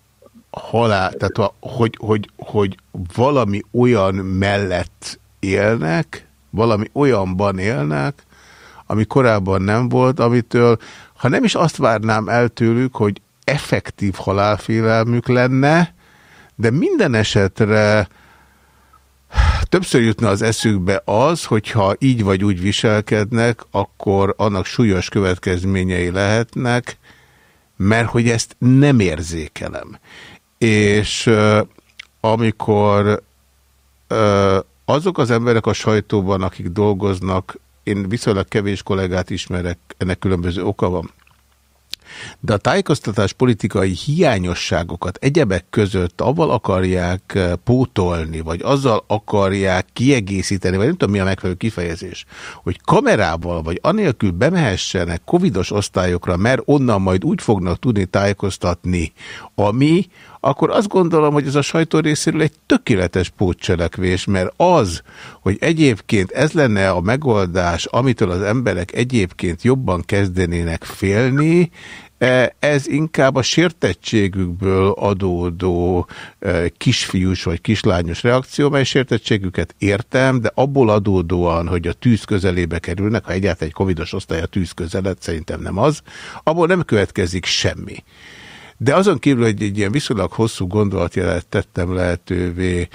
halál, tehát a, hogy, hogy, hogy valami olyan mellett élnek, valami olyanban élnek, ami korábban nem volt, amitől, ha nem is azt várnám el tőlük, hogy effektív halálfélelmük lenne, de minden esetre többször jutna az eszükbe az, hogyha így vagy úgy viselkednek, akkor annak súlyos következményei lehetnek, mert hogy ezt nem érzékelem. És amikor azok az emberek a sajtóban, akik dolgoznak, én viszonylag kevés kollégát ismerek, ennek különböző oka van, de a tájékoztatás politikai hiányosságokat egyebek között avval akarják eh, pótolni, vagy azzal akarják kiegészíteni, vagy nem tudom mi a megfelelő kifejezés, hogy kamerával, vagy anélkül bemehessenek covidos osztályokra, mert onnan majd úgy fognak tudni tájékoztatni, ami akkor azt gondolom, hogy ez a sajtó részéről egy tökéletes pótcselekvés, mert az, hogy egyébként ez lenne a megoldás, amitől az emberek egyébként jobban kezdenének félni, ez inkább a sértettségükből adódó e, kisfiús vagy kislányos reakció, mely sértettségüket értem, de abból adódóan, hogy a tűz közelébe kerülnek, ha egyáltalán egy covidos osztály a tűz közelet, szerintem nem az, abból nem következik semmi. De azon kívül, hogy egy ilyen viszonylag hosszú gondolatjelet tettem lehetővé, e,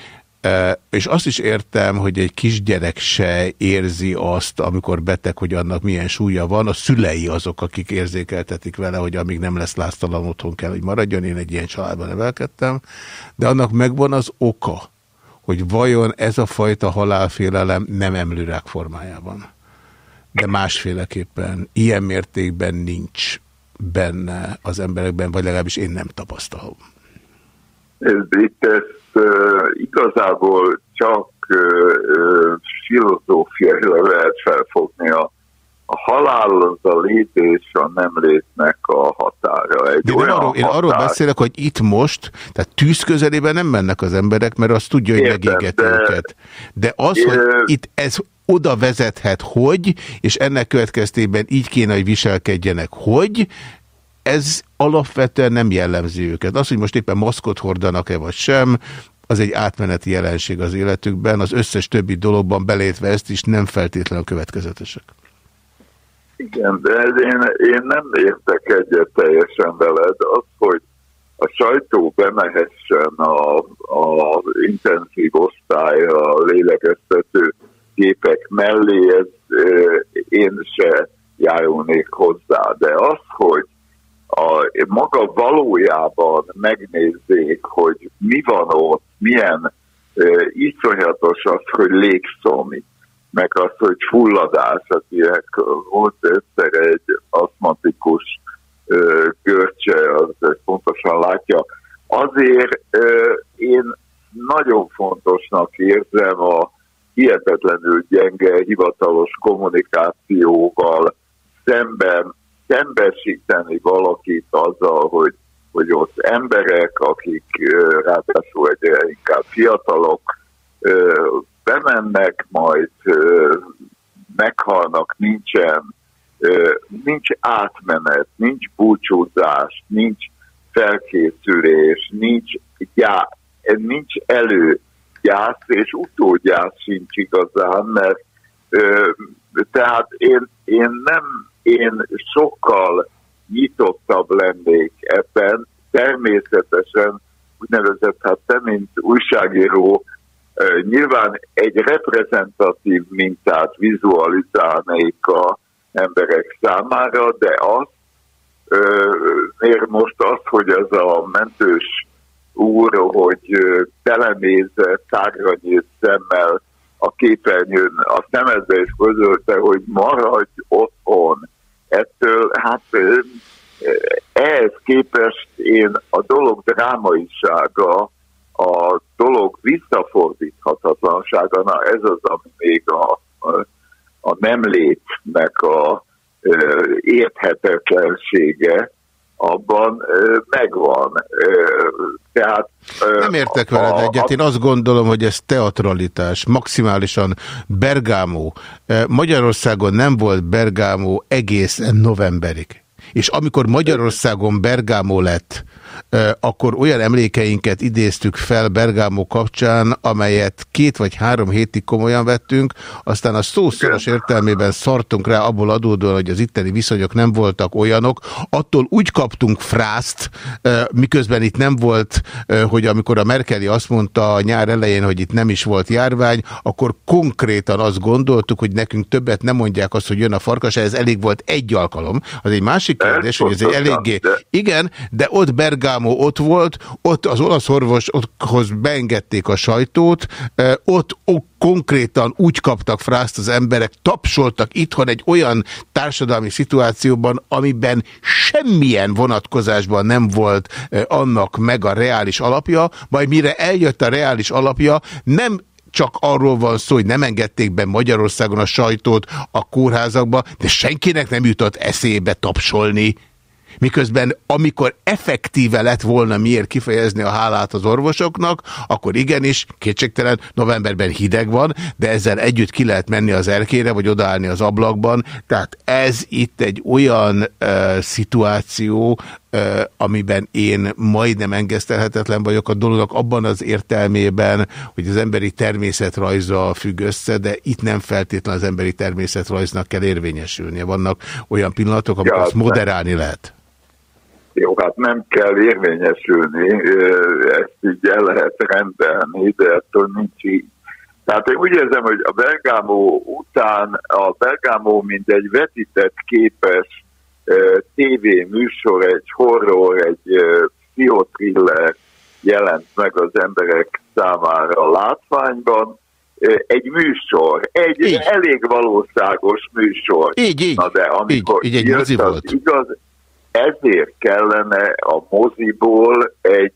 és azt is értem, hogy egy kisgyerek se érzi azt, amikor beteg, hogy annak milyen súlya van. A szülei azok, akik érzékeltetik vele, hogy amíg nem lesz láztalan otthon kell, hogy maradjon. Én egy ilyen családban nevelkedtem. De annak megvan az oka, hogy vajon ez a fajta halálfélelem nem emlőrák formájában. De másféleképpen, ilyen mértékben nincs benne az emberekben, vagy legalábbis én nem tapasztalom. Ez, itt igazából csak filozófiailag lehet felfogni a, a halál az a lét és a nem létnek a határa. Egy De én arról, én arról beszélek, hogy itt most, tehát tűz közelében nem mennek az emberek, mert azt tudja, hogy megégeti de- őket. De az, hogy itt ez oda vezethet, hogy, és ennek következtében így kéne, hogy viselkedjenek, hogy, ez alapvetően nem jellemzi őket. Az, hogy most éppen maszkot hordanak-e vagy sem, az egy átmeneti jelenség az életükben, az összes többi dologban belétve ezt is nem feltétlenül következetesek. Igen, de ez én, én nem értek egyet teljesen veled. Az, hogy a sajtó bemehessen a, a intenzív osztály, a lélegeztető gépek mellé, ez ö, én se járulnék hozzá. De az, hogy a, maga valójában megnézzék, hogy mi van ott, milyen ö, iszonyatos az, hogy légszomj, meg az, hogy fulladás, akinek volt egyszer egy aszmatikus görcse, az pontosan látja. Azért ö, én nagyon fontosnak érzem a hihetetlenül gyenge hivatalos kommunikációval szemben szembesíteni valakit azzal, hogy, hogy ott emberek, akik ráadásul egyre inkább fiatalok, bemennek, majd meghalnak, nincsen, nincs átmenet, nincs búcsúzás, nincs felkészülés, nincs, gyá, nincs előgyász, és utógyász sincs igazán, mert tehát én, én nem, én sokkal nyitottabb lennék ebben, természetesen úgynevezett, hát te, mint újságíró, nyilván egy reprezentatív mintát vizualizálnék a emberek számára, de az, miért most az, hogy ez a mentős úr, hogy ö, telenézze, tágra nyílt szemmel a képernyőn a szemedbe, és közölte, hogy maradj otthon. Ettől, hát ehhez képest én a dolog drámaisága, a dolog visszafordíthatatlansága, na ez az, ami még a, a, a nem létnek a ö, érthetetlensége, abban megvan. Tehát, Nem értek veled a- egyet, én azt gondolom, hogy ez teatralitás, maximálisan Bergámó. Magyarországon nem volt Bergámó egészen novemberig. És amikor Magyarországon Bergámó lett, akkor olyan emlékeinket idéztük fel Bergámó kapcsán, amelyet két vagy három hétig komolyan vettünk, aztán a szó szoros értelmében szartunk rá abból adódóan, hogy az itteni viszonyok nem voltak olyanok, attól úgy kaptunk frászt, miközben itt nem volt, hogy amikor a Merkeli azt mondta a nyár elején, hogy itt nem is volt járvány, akkor konkrétan azt gondoltuk, hogy nekünk többet nem mondják azt, hogy jön a farkas, ez elég volt egy alkalom. Az egy másik kérdés, hogy ez egy eléggé... Igen, de ott Bergámó ott volt, ott az olasz orvoshoz beengedték a sajtót, ott konkrétan úgy kaptak frászt az emberek, tapsoltak itthon egy olyan társadalmi szituációban, amiben semmilyen vonatkozásban nem volt annak meg a reális alapja, majd mire eljött a reális alapja, nem csak arról van szó, hogy nem engedték be Magyarországon a sajtót a kórházakba, de senkinek nem jutott eszébe tapsolni. Miközben amikor effektíve lett volna miért kifejezni a hálát az orvosoknak, akkor igenis, kétségtelen, novemberben hideg van, de ezzel együtt ki lehet menni az erkére, vagy odaállni az ablakban. Tehát ez itt egy olyan uh, szituáció, amiben én majdnem engesztelhetetlen vagyok a dolognak abban az értelmében, hogy az emberi természetrajza függ össze, de itt nem feltétlenül az emberi természetrajznak kell érvényesülnie. Vannak olyan pillanatok, amikor Ja, azt de- moderálni lehet. Jó, hát nem kell érvényesülni, ezt így el lehet rendelni, de ettől nincs így. Tehát én úgy érzem, hogy a Bergámó után a Bergámó, mint egy vetített képes ö, tévéműsor, egy horror, egy pszichotriller jelent meg az emberek számára a látványban. Egy műsor, egy Így. elég valóságos műsor. Így, így. Na de amikor így, így egy mozi volt. igaz, ezért kellene a moziból egy,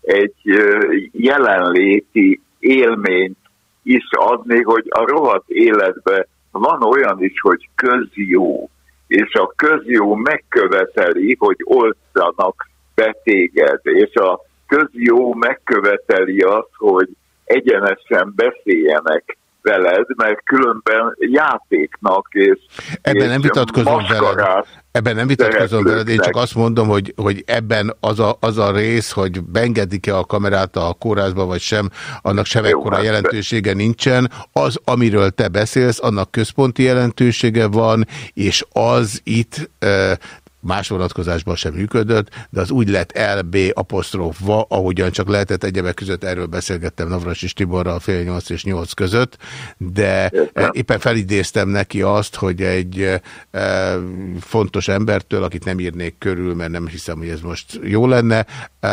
egy jelenléti élményt is adni, hogy a rohadt életben van olyan is, hogy közjó, és a közjó megköveteli, hogy olszanak be téged, és a közjó megköveteli azt, hogy egyenesen beszéljenek veled, mert különben játéknak és Ebben és nem vitatkozom veled. Ebben nem vitatkozom veled, én csak azt mondom, hogy, hogy ebben az a, az a rész, hogy beengedik-e a kamerát a kórházba, vagy sem, annak sem Jó, ekkora hát jelentősége nincsen. Az, amiről te beszélsz, annak központi jelentősége van, és az itt más vonatkozásban sem működött, de az úgy lett LB apostrofva, ahogyan csak lehetett egyebek között, erről beszélgettem Navras Tiborral fél nyolc és nyolc között, de Értem. éppen felidéztem neki azt, hogy egy e, fontos embertől, akit nem írnék körül, mert nem hiszem, hogy ez most jó lenne, e,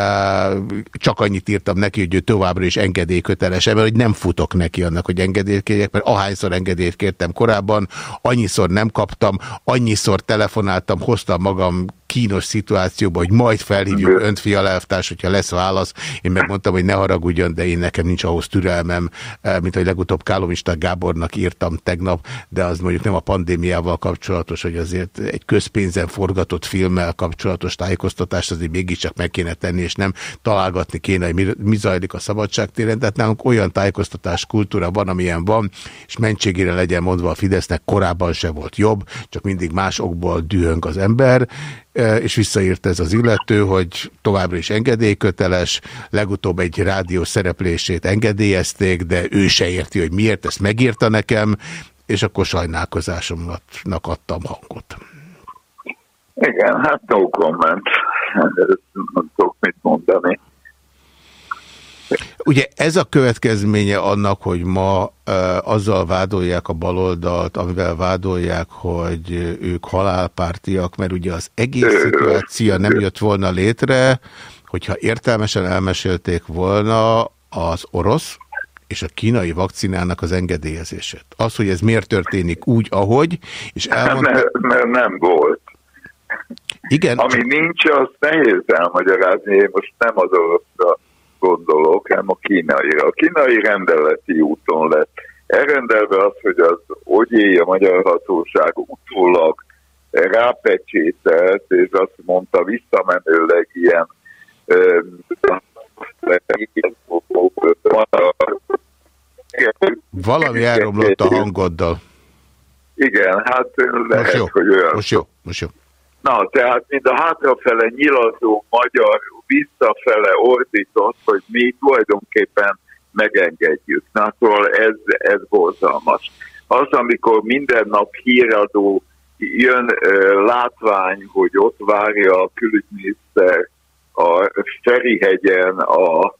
csak annyit írtam neki, hogy ő továbbra is engedélyköteles, mert hogy nem futok neki annak, hogy engedélyt kérjek, mert ahányszor engedélyt kértem korábban, annyiszor nem kaptam, annyiszor telefonáltam, hoztam magam magam kínos szituációba, hogy majd felhívjuk önt, fia elvtárs, hogyha lesz válasz. Én megmondtam, hogy ne haragudjon, de én nekem nincs ahhoz türelmem, eh, mint hogy legutóbb Kálomista Gábornak írtam tegnap, de az mondjuk nem a pandémiával kapcsolatos, hogy azért egy közpénzen forgatott filmmel kapcsolatos tájékoztatást azért mégiscsak meg kéne tenni, és nem találgatni kéne, hogy mi, mi zajlik a szabadságtéren. Tehát nálunk olyan tájékoztatás kultúra van, amilyen van, és mentségére legyen mondva a Fidesznek korábban se volt jobb, csak mindig más okból dühöng az ember, és visszaírt ez az illető, hogy továbbra is engedélyköteles, legutóbb egy rádió szereplését engedélyezték, de ő se érti, hogy miért, ezt megírta nekem, és akkor sajnálkozásomnak adtam hangot. Igen, hát no comment. Ezt Nem tudok mit mondani. Ugye ez a következménye annak, hogy ma e, azzal vádolják a baloldalt, amivel vádolják, hogy ők halálpártiak, mert ugye az egész szituáció nem jött volna létre, hogyha értelmesen elmesélték volna az orosz és a kínai vakcinának az engedélyezését. Az, hogy ez miért történik úgy, ahogy, és elmondta... Mert, mert nem volt. Igen, Ami nincs, azt nehéz elmagyarázni. Én most nem az oroszra gondolok, hanem a kínaira. A kínai rendeleti úton lett elrendelve az, hogy az ogyéj a magyar hatóság utólag rápecsételt, és azt mondta visszamenőleg ilyen Valami elromlott a hangoddal. Igen, hát Most lehet, jó, hogy olyan. most jó, most jó. Na, tehát mint a hátrafele nyilazó magyar visszafele ordított, hogy mi tulajdonképpen megengedjük. Na, szóval ez, ez borzalmas. Az, amikor minden nap híradó jön ö, látvány, hogy ott várja a külügyminiszter a Ferihegyen a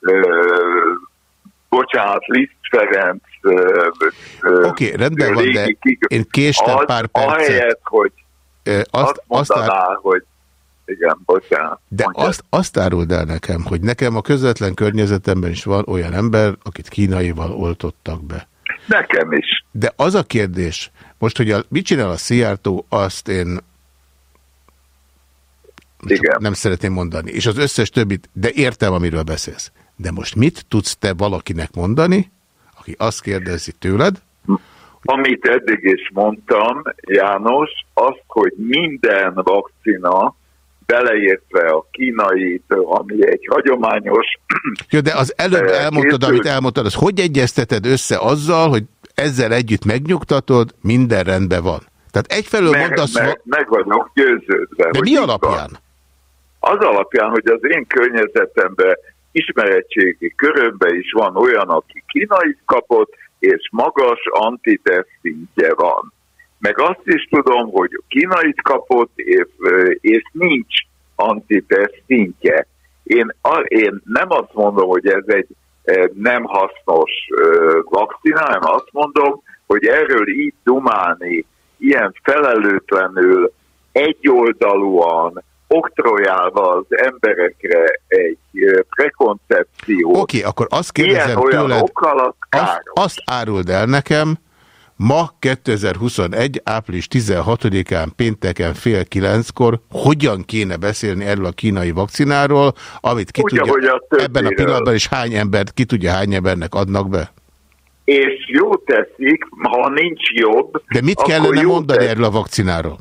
ö, bocsánat, Liszt Ferenc ö, ö, Oké, rendben van, de én késtem az, pár percet. Ahelyett, hogy azt, Azt, azt, mondaná, ár, hogy igen, bocsánat. de mondjad. azt, azt áruld el nekem, hogy nekem a közvetlen környezetemben is van olyan ember, akit kínaival oltottak be. Nekem is. De az a kérdés, most, hogy a, mit csinál a Szijjártó, azt én Igen. nem szeretném mondani, és az összes többit, de értem, amiről beszélsz. De most mit tudsz te valakinek mondani, aki azt kérdezi tőled, Amit eddig is mondtam, János, azt, hogy minden vakcina, beleértve a kínait, ami egy hagyományos, Jó, de az előbb Ö, elmondtad, készült. amit elmondtad, az hogy egyezteted össze azzal, hogy ezzel együtt megnyugtatod, minden rendben van. Tehát egyfelől meg, mondasz, meg, meg vagyok győződve. de mi van. alapján? Az alapján, hogy az én környezetemben, ismeretségi körömben is van olyan, aki kínait kapott, és magas antitest szintje van. Meg azt is tudom, hogy kínait kapott, és, és nincs antitest szintje. Én, én nem azt mondom, hogy ez egy nem hasznos vakcina, hanem azt mondom, hogy erről így dumálni, ilyen felelőtlenül, egyoldalúan, oktrojálva az emberekre egy ö, prekoncepciót, Oké, akkor azt kérdezem ilyen-olyan tőled, azt, azt áruld el nekem, ma 2021. április 16-án pénteken fél kilenckor hogyan kéne beszélni erről a kínai vakcináról, amit ki Úgy, tudja, a ebben a pillanatban is hány embert, ki tudja hány embernek adnak be? És jó teszik, ha nincs jobb, De mit kellene mondani teszik. erről a vakcináról?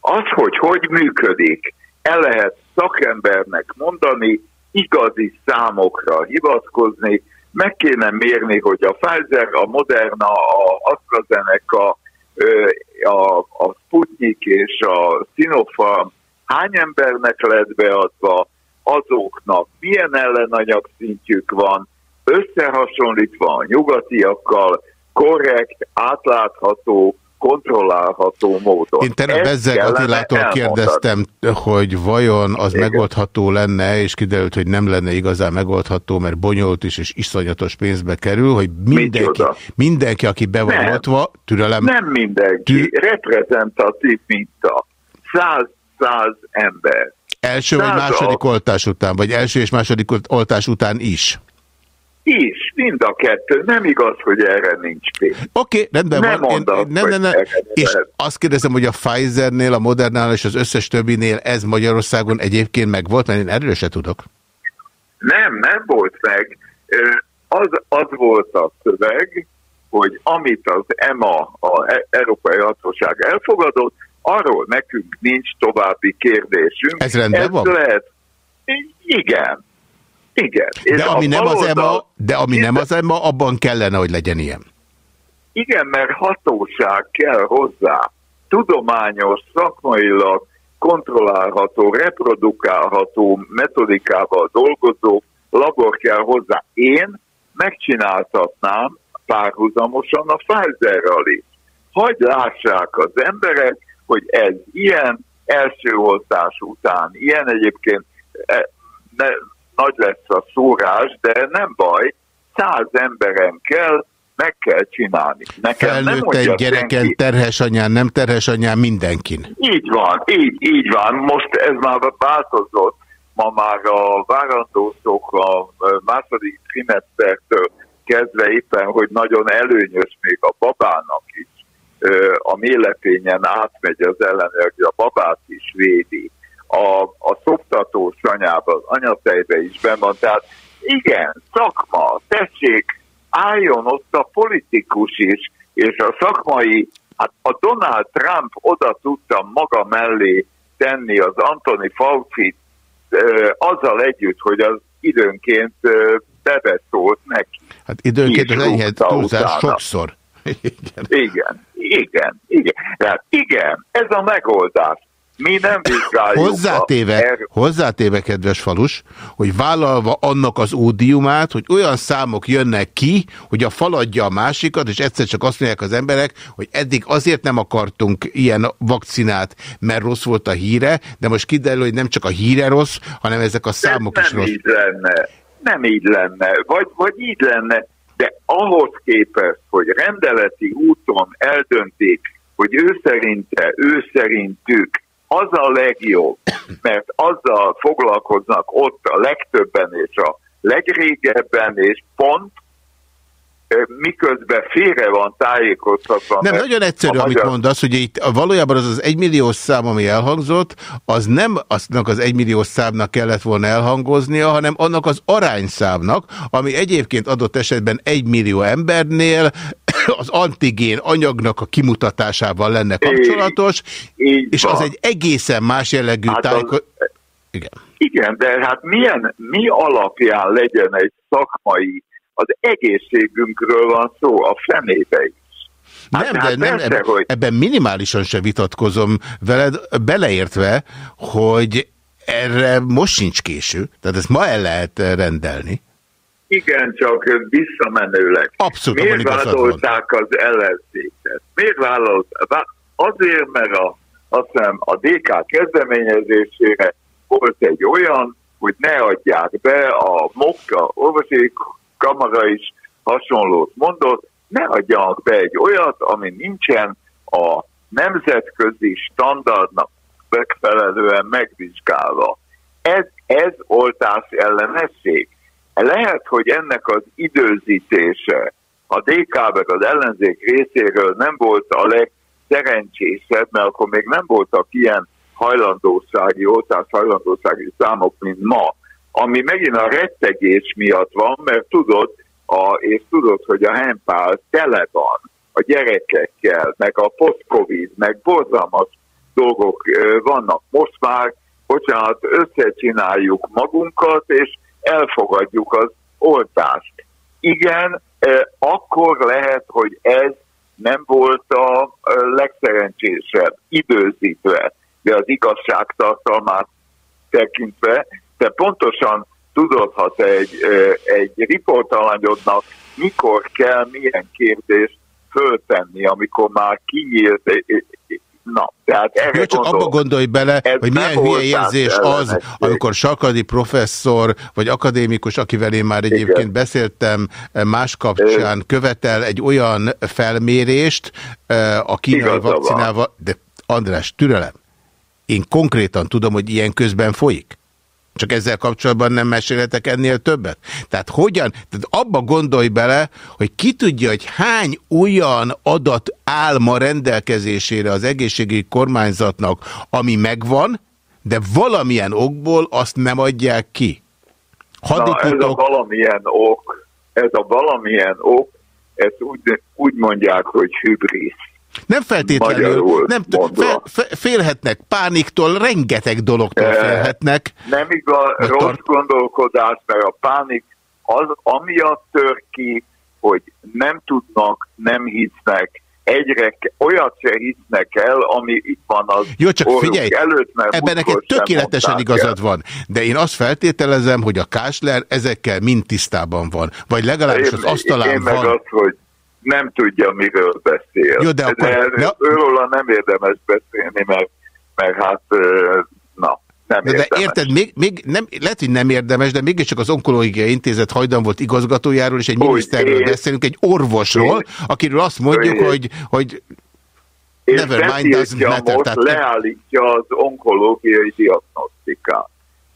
Az, hogy hogy működik, el lehet szakembernek mondani, igazi számokra hivatkozni, meg kéne mérni, hogy a Pfizer, a Moderna, a AstraZeneca, a, a Sputnik és a Sinopharm hány embernek lett beadva, azoknak milyen ellenanyag szintjük van, összehasonlítva a nyugatiakkal, korrekt, átlátható, kontrollálható módon. Én Ezt Bezzeg Attilától kérdeztem, hogy vajon az Igen. megoldható lenne, és kiderült, hogy nem lenne igazán megoldható, mert bonyolult is, és iszonyatos pénzbe kerül, hogy mindenki, mindenki aki be van Nem. oltva, türelem, Nem mindenki, Tű- reprezentatív minta. Száz, száz ember. első vagy százal. második oltás után, vagy első és második oltás után is. Is, mind a kettő. Nem igaz, hogy erre nincs pénz. Oké, okay, rendben Nem van. mondd azt, nem, nem, nem. És lehet. azt kérdezem, hogy a Pfizernél, a Modernál és az összes többinél ez Magyarországon egyébként megvolt, mert én erről se tudok. Nem, nem volt meg. Az, az volt a szöveg, hogy amit az EMA, a E- Európai Hatóság elfogadott, arról nekünk nincs további kérdésünk. Ez rendben van? Lehet, igen. Igen. De ami nem az EMA, de ami nem az EMA, abban kellene, hogy legyen ilyen. Igen, mert hatóság kell hozzá. Tudományos, szakmailag kontrollálható, reprodukálható metodikával dolgozó labor kell hozzá. Én megcsináltatnám párhuzamosan a Pfizerral is. Hogy lássák az emberek, hogy ez ilyen első oltás után, ilyen egyébként e, ne, nagy lesz a szórás, de nem baj, száz emberen kell, meg kell csinálni. Nekem nem Felnőtten, mondja gyereken, senki. terhes anyán, nem terhes anyán, mindenkin. Így van, így, így van. Most ez már változott. Ma már a várandósok a második trimestertől kezdve éppen, hogy nagyon előnyös még a babának is. A mélepényen átmegy az ellenőr, hogy a babát is védi. A, a szoptatós anyában, az anyatejbe is benn van. Tehát igen, szakma, tessék, álljon ott a politikus is, és a szakmai Hát a Donald Trump oda tudta maga mellé tenni az Anthony Fauci azzal együtt, hogy az időnként bebeszólt neki. Hát időnként az enyhe túlzás sokszor. Igen. Igen, igen, igen. Tehát igen, ez a megoldás. Mi nem vizsgáljuk. Hozzátéve, a, er, hozzátéve, kedves falus, hogy vállalva annak az ódiumát, hogy olyan számok jönnek ki, hogy a faladja a másikat, és egyszer csak azt mondják az emberek, hogy eddig azért nem akartunk ilyen vakcinát, mert rossz volt a híre, de most kiderül, hogy nem csak a híre rossz, hanem ezek a számok nem is rossz. így lenne. Nem így lenne. Vagy, vagy így lenne. De ahhoz képest, hogy rendeleti úton eldöntik, hogy ő szerinte, ő szerintük az a legjobb, mert azzal foglalkoznak ott a legtöbben és a legrégebben, és pont, miközben félre van tájékoztatva. Nem, nagyon egyszerű, amit magyar- mondasz, hogy itt valójában az az egymilliós szám, ami elhangzott, az nem aznak az egymilliós számnak kellett volna elhangoznia, hanem annak az arányszámnak, ami egyébként adott esetben egymillió embernél az antigén anyagnak a kimutatásával lenne kapcsolatos, Így és van. az egy egészen más jellegű Hát az- tájéko... Igen. Igen, de hát milyen, mi alapján legyen egy szakmai, az egészségünkről van szó, a fenébe is. Nem, Hát- de hát nem, persze, ebben, hogy- ebben minimálisan se vitatkozom veled, beleértve, hogy erre most sincs késő, tehát ezt ma el lehet eh, rendelni. Igen, csak visszamenőleg. Abszolút, Miért vádolták az ellenzéket? Miért vádolták? Azért, mert a, azt hiszem, a DK kezdeményezésére volt egy olyan, hogy ne adják be, a MOKA, orvosi kamara is hasonlót mondott, ne adjanak be egy olyat, ami nincsen a nemzetközi standardnak megfelelően megvizsgálva. Ez, ez oltás ellenesség. Lehet, hogy ennek az időzítése a DK meg az ellenzék részéről nem volt a legszerencsésebb, mert akkor még nem voltak ilyen hajlandósági, oltás hajlandósági számok, mint ma. Ami megint a rettegés miatt van, mert tudod, a, és tudod, hogy a hempál tele van a gyerekekkel, meg a post-covid, meg borzalmas dolgok vannak. Most már, bocsánat, összecsináljuk magunkat, és elfogadjuk az oltást. Igen, akkor lehet, hogy ez nem volt a legszerencsésebb időzítve, de az igazságtartalmát tekintve, te pontosan tudod, ha te egy, egy riportalanyodnak mikor kell milyen kérdést föltenni, amikor már kinyílt, ö, ö, ö, na, tehát Jó, csak abba gondolj bele, hogy milyen hülye érzés az, ellenesség. amikor Sarkadi professzor, vagy akadémikus, akivel én már egyébként Igen. beszéltem eh, más kapcsán, követel egy olyan felmérést eh, a kínai vakcinával, de András, türelem, én konkrétan tudom, hogy ilyen közben folyik. Csak ezzel kapcsolatban nem mesélhetek ennél többet? Tehát hogyan, tehát abba gondolj bele, hogy ki tudja, hogy hány olyan adat áll ma rendelkezésére az egészségügyi kormányzatnak, ami megvan, de valamilyen okból azt nem adják ki. Na, ez a Hadikutok, valamilyen ok, ez a valamilyen ok, ezt úgy, úgy mondják, hogy hübrisz. Nem feltétlenül, magyarul nem, fe, fe, félhetnek pániktól, rengeteg dologtól Eh, félhetnek. Nem igaz, Mert rossz tart- gondolkodás, mert a pánik az amiatt tör ki, hogy nem tudnak, nem hisznek, egyre olyat se hisznek el, ami itt van az Jó, csak figyelj, előtt, mert ebben neked tökéletesen igazad el. van, de én azt feltételezem, hogy a Kásler ezekkel mind tisztában van, vagy legalábbis az én, asztalán én meg van. az, hogy nem tudja, miről beszél. Jó, de akkor- de de- őróla nem érdemes beszélni, mert, mert hát, na, nem De, érted, még, még nem, lehet, hogy nem érdemes, de mégiscsak az Onkológiai Intézet hajdan volt igazgatójáról, és egy Hogy miniszterről én- beszélünk, egy orvosról, Én- akiről azt mondjuk, Én- hogy, hogy és never mind, doesn't matter, most tehát- leállítja az onkológiai diagnosztikát.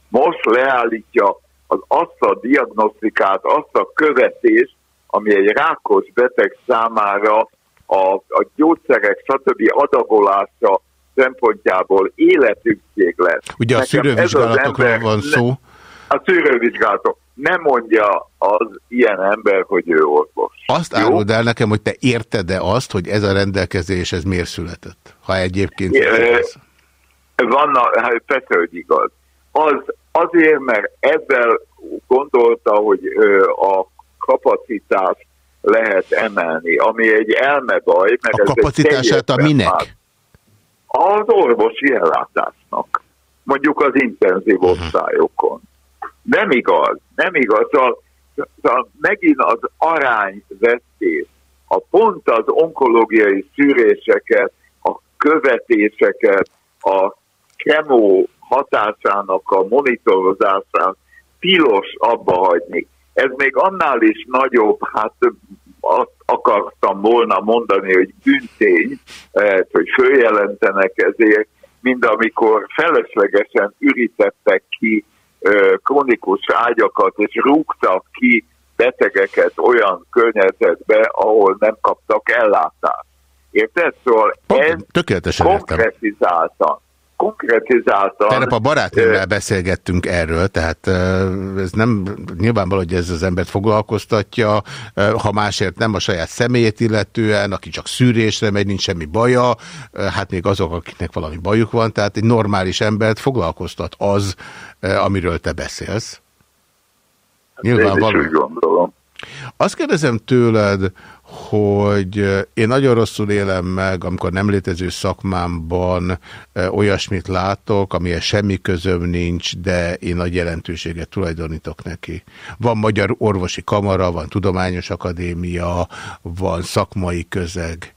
Most leállítja az, azt a diagnosztikát, azt a követést, ami egy rákos beteg számára a, a gyógyszerek, stb. adagolása szempontjából életügyszég lesz. ugye a Nekem az szűrővizsgálatokról van ne- szó. A szűrővizsgálatok. nem mondja az ilyen ember, hogy ő orvos. Azt Jó? áruld el nekem, hogy te érted-e azt, hogy ez a rendelkezés, ez miért született? Ha egyébként... Ö, Vannak, hát persze, hogy igaz. Az azért, mert ebben gondolta, hogy a kapacitást lehet emelni, ami egy elmebaj, meg A ez kapacitását a minek? más- Az orvosi ellátásnak. Mondjuk az intenzív Mhm. osztályokon. Nem igaz, nem igaz. Szóval, szóval megint az arányvesztés, a pont az onkológiai szűréseket, a követéseket, a kemó hatásának a monitorozásán tilos abba hagyni. Ez még annál is nagyobb, hát azt akartam volna mondani, hogy bűntény, lehet, hogy följelentenek ezért, mint amikor feleslegesen ürítettek ki ö, krónikus ágyakat, és rúgtak ki betegeket olyan környezetbe, ahol nem kaptak ellátást. Érted? Szóval ez Tökéletesen értem. konkretizáltan, konkretizáltan Tegnap a barátommal beszélgettünk erről, tehát ez nem nyilvánvaló, hogy ez az embert foglalkoztatja, ha másért nem a saját személyét illetően, aki csak szűrésre megy, nincs semmi baja, hát még azok, akiknek valami bajuk van, tehát egy normális embert foglalkoztat az, amiről te beszélsz. Én is Nyilvánvaló. úgy gondolom. Azt kérdezem tőled, hogy én nagyon rosszul élem meg, amikor nem létező szakmámban olyasmit látok, amihez semmi közöm nincs, de én nagy jelentőséget tulajdonítok neki. Van Magyar Orvosi Kamara, van Tudományos Akadémia, van szakmai közeg.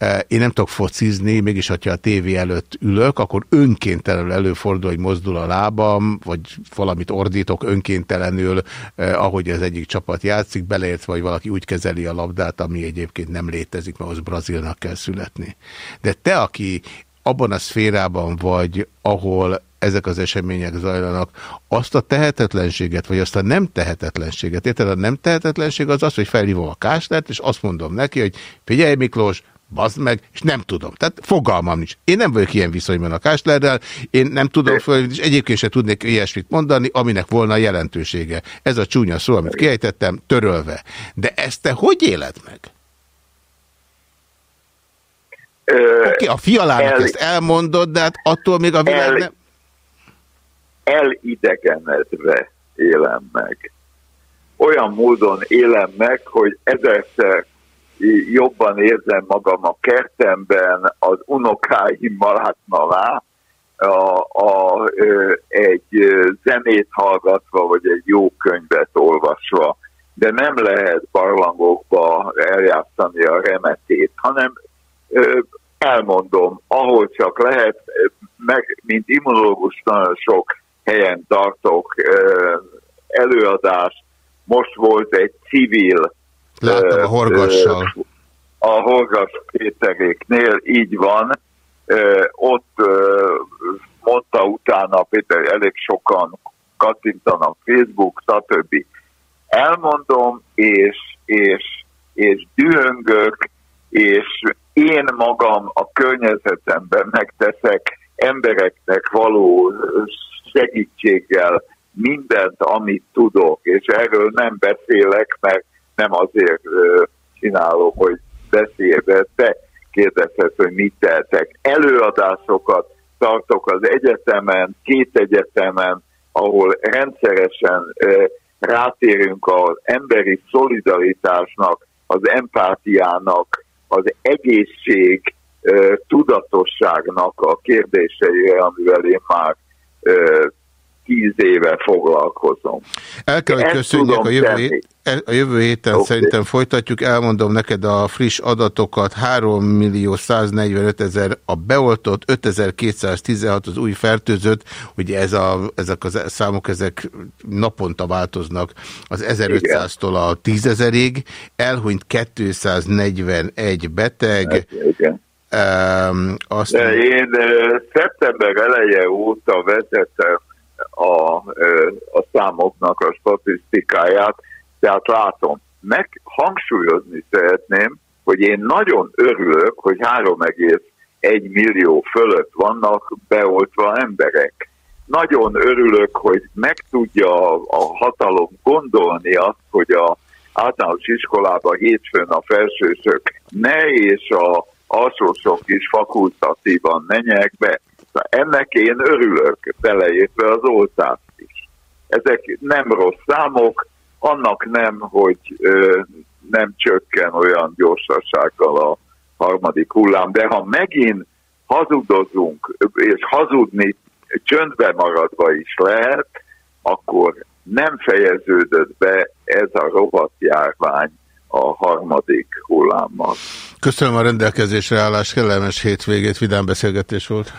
Eh, Én nem tudok focizni, mégis, ha a tévé előtt ülök, akkor önkéntelenül előfordul, hogy mozdul a lábam, vagy valamit ordítok önkéntelenül, eh, ahogy az egyik csapat játszik, beleértve, hogy valaki úgy kezeli a labdát, ami egyébként nem létezik, mert az brazilnak kell születni. De te, aki abban a szférában vagy, ahol ezek az események zajlanak, azt a tehetetlenséget, vagy azt a nem tehetetlenséget, érted? A nem tehetetlenség az az, hogy felhívom a káslert, és azt mondom neki, hogy figyelj Miklós, bazd meg, és nem tudom. Tehát fogalmam nincs. Én nem vagyok ilyen viszonyban a Káslerrel, én nem tudom föl, és egyébként sem tudnék ilyesmit mondani, aminek volna jelentősége. Ez a csúnya szó, amit kiejtettem, törölve. De ezt te hogy éled meg? Ö, Oké, a fialának el- ezt elmondod, de hát attól még a világ el- nem... elidegenedve élem meg. Olyan módon élem meg, hogy ezerszer jobban érzem magam a kertemben, az unokáimmal látna rá, a, a, egy zenét hallgatva, vagy egy jó könyvet olvasva, de nem lehet barlangokba eljátszani a remetét, hanem elmondom, ahol csak lehet, meg, mint immunológus nagyon sok helyen tartok előadást, most volt egy civil Láttam a horgassal. a Horgas Péteréknél, így van. Ott mondta utána Péter, elég sokan kattintanak Facebook, stb. Elmondom, és, és, és dühöngök, és én magam a környezetemben megteszek embereknek való segítséggel mindent, amit tudok, és erről nem beszélek, mert nem azért csinálom, hogy beszélve, te kérdezhet, hogy mit tehetek. Előadásokat tartok az egyetemen, két egyetemen, ahol rendszeresen rátérünk az emberi szolidaritásnak, az empátiának, az egészség tudatosságnak a kérdéseire, amivel én már tíz éve foglalkozom. El kell, hogy tudom a jövő, hét, a jövő héten Oké. szerintem folytatjuk. Elmondom neked a friss adatokat. 3 millió 145 ezer a beoltott, 5216 az új fertőzött. Ugye ez a, ezek a számok ezek naponta változnak az 1500-tól a 10 ezerig. Elhunyt 241 beteg. Igen. Um, azt De én szeptember eleje óta vezetem a, a számoknak a statisztikáját, tehát látom. Meg hangsúlyozni szeretném, hogy én nagyon örülök, hogy 3,1 millió fölött vannak beoltva emberek. nagyon örülök, hogy meg tudja a hatalom gondolni azt, hogy a általános iskolában hétfőn a felsősök ne és a alsósok is fakultatívan menjek be. Ennek én örülök, beleértve az oltást is. Ezek nem rossz számok, annak nem, hogy ö, nem csökken olyan gyorsasággal a harmadik hullám, de ha megint hazudozunk, és hazudni csöndbe maradva is lehet, akkor nem fejeződött be ez a rohadt járvány a harmadik hullámmal. Köszönöm a rendelkezésre állás, kellemes hétvégét, vidám beszélgetés volt.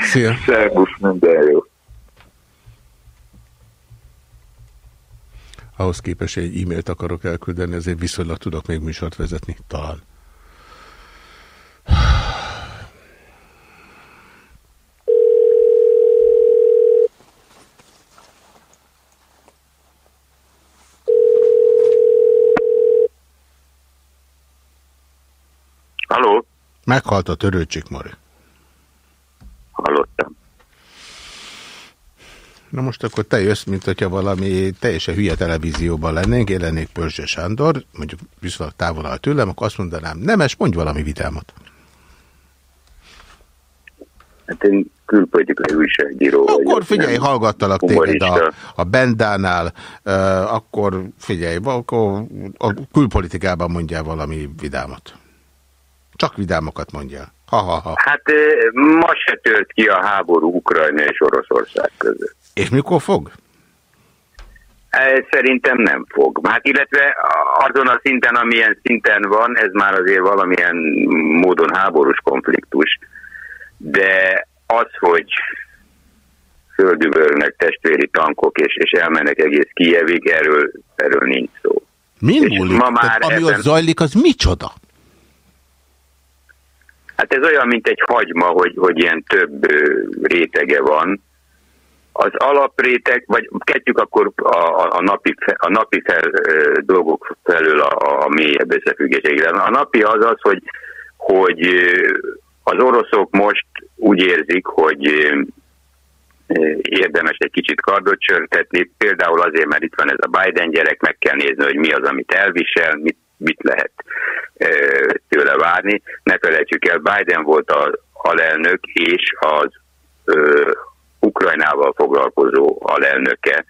Szia! Szervusz, minden jó! Ahhoz képest egy e-mailt akarok elküldeni, ezért viszonylag tudok még műsort vezetni, talán. Meghalt a törőcsik, Mari. Hallottam. Na most akkor te jössz, mint hogyha valami teljesen hülye televízióban lennénk, én lennék Pörzse Sándor, mondjuk viszonylag távol áll tőlem, akkor azt mondanám, nemes, mondj valami vidámat. Hát én külpolitikai újságíró vagyok. Akkor figyelj, nem hallgattalak téged a, humorista. a Bendánál, uh, akkor figyelj, akkor a külpolitikában mondjál valami vidámat. Csak vidámokat mondjál. Ha-ha-ha. Hát eh, ma se tört ki a háború Ukrajna és Oroszország között. És mikor fog? Szerintem nem fog. Hát illetve azon a szinten, amilyen szinten van, ez már azért valamilyen módon háborús konfliktus. De az, hogy földüvölnek testvéri tankok, és, és elmennek egész Kijevig, erről, erről nincs szó. Min múlik? ma már Tehát, ami ebben- ott zajlik, az micsoda? Hát ez olyan, mint egy hagyma, hogy, hogy ilyen több rétege van. Az alapréteg, vagy kezdjük akkor a, a, a napi, a napi fel, dolgok felől a, a mélyebb összefüggésekre. A napi az az, hogy, hogy az oroszok most úgy érzik, hogy érdemes egy kicsit kardot csörtetni, például azért, mert itt van ez a Biden gyerek, meg kell nézni, hogy mi az, amit elvisel, mit, mit lehet tőle várni. Ne felejtsük el, Biden volt az alelnök és az ö, Ukrajnával foglalkozó alelnöke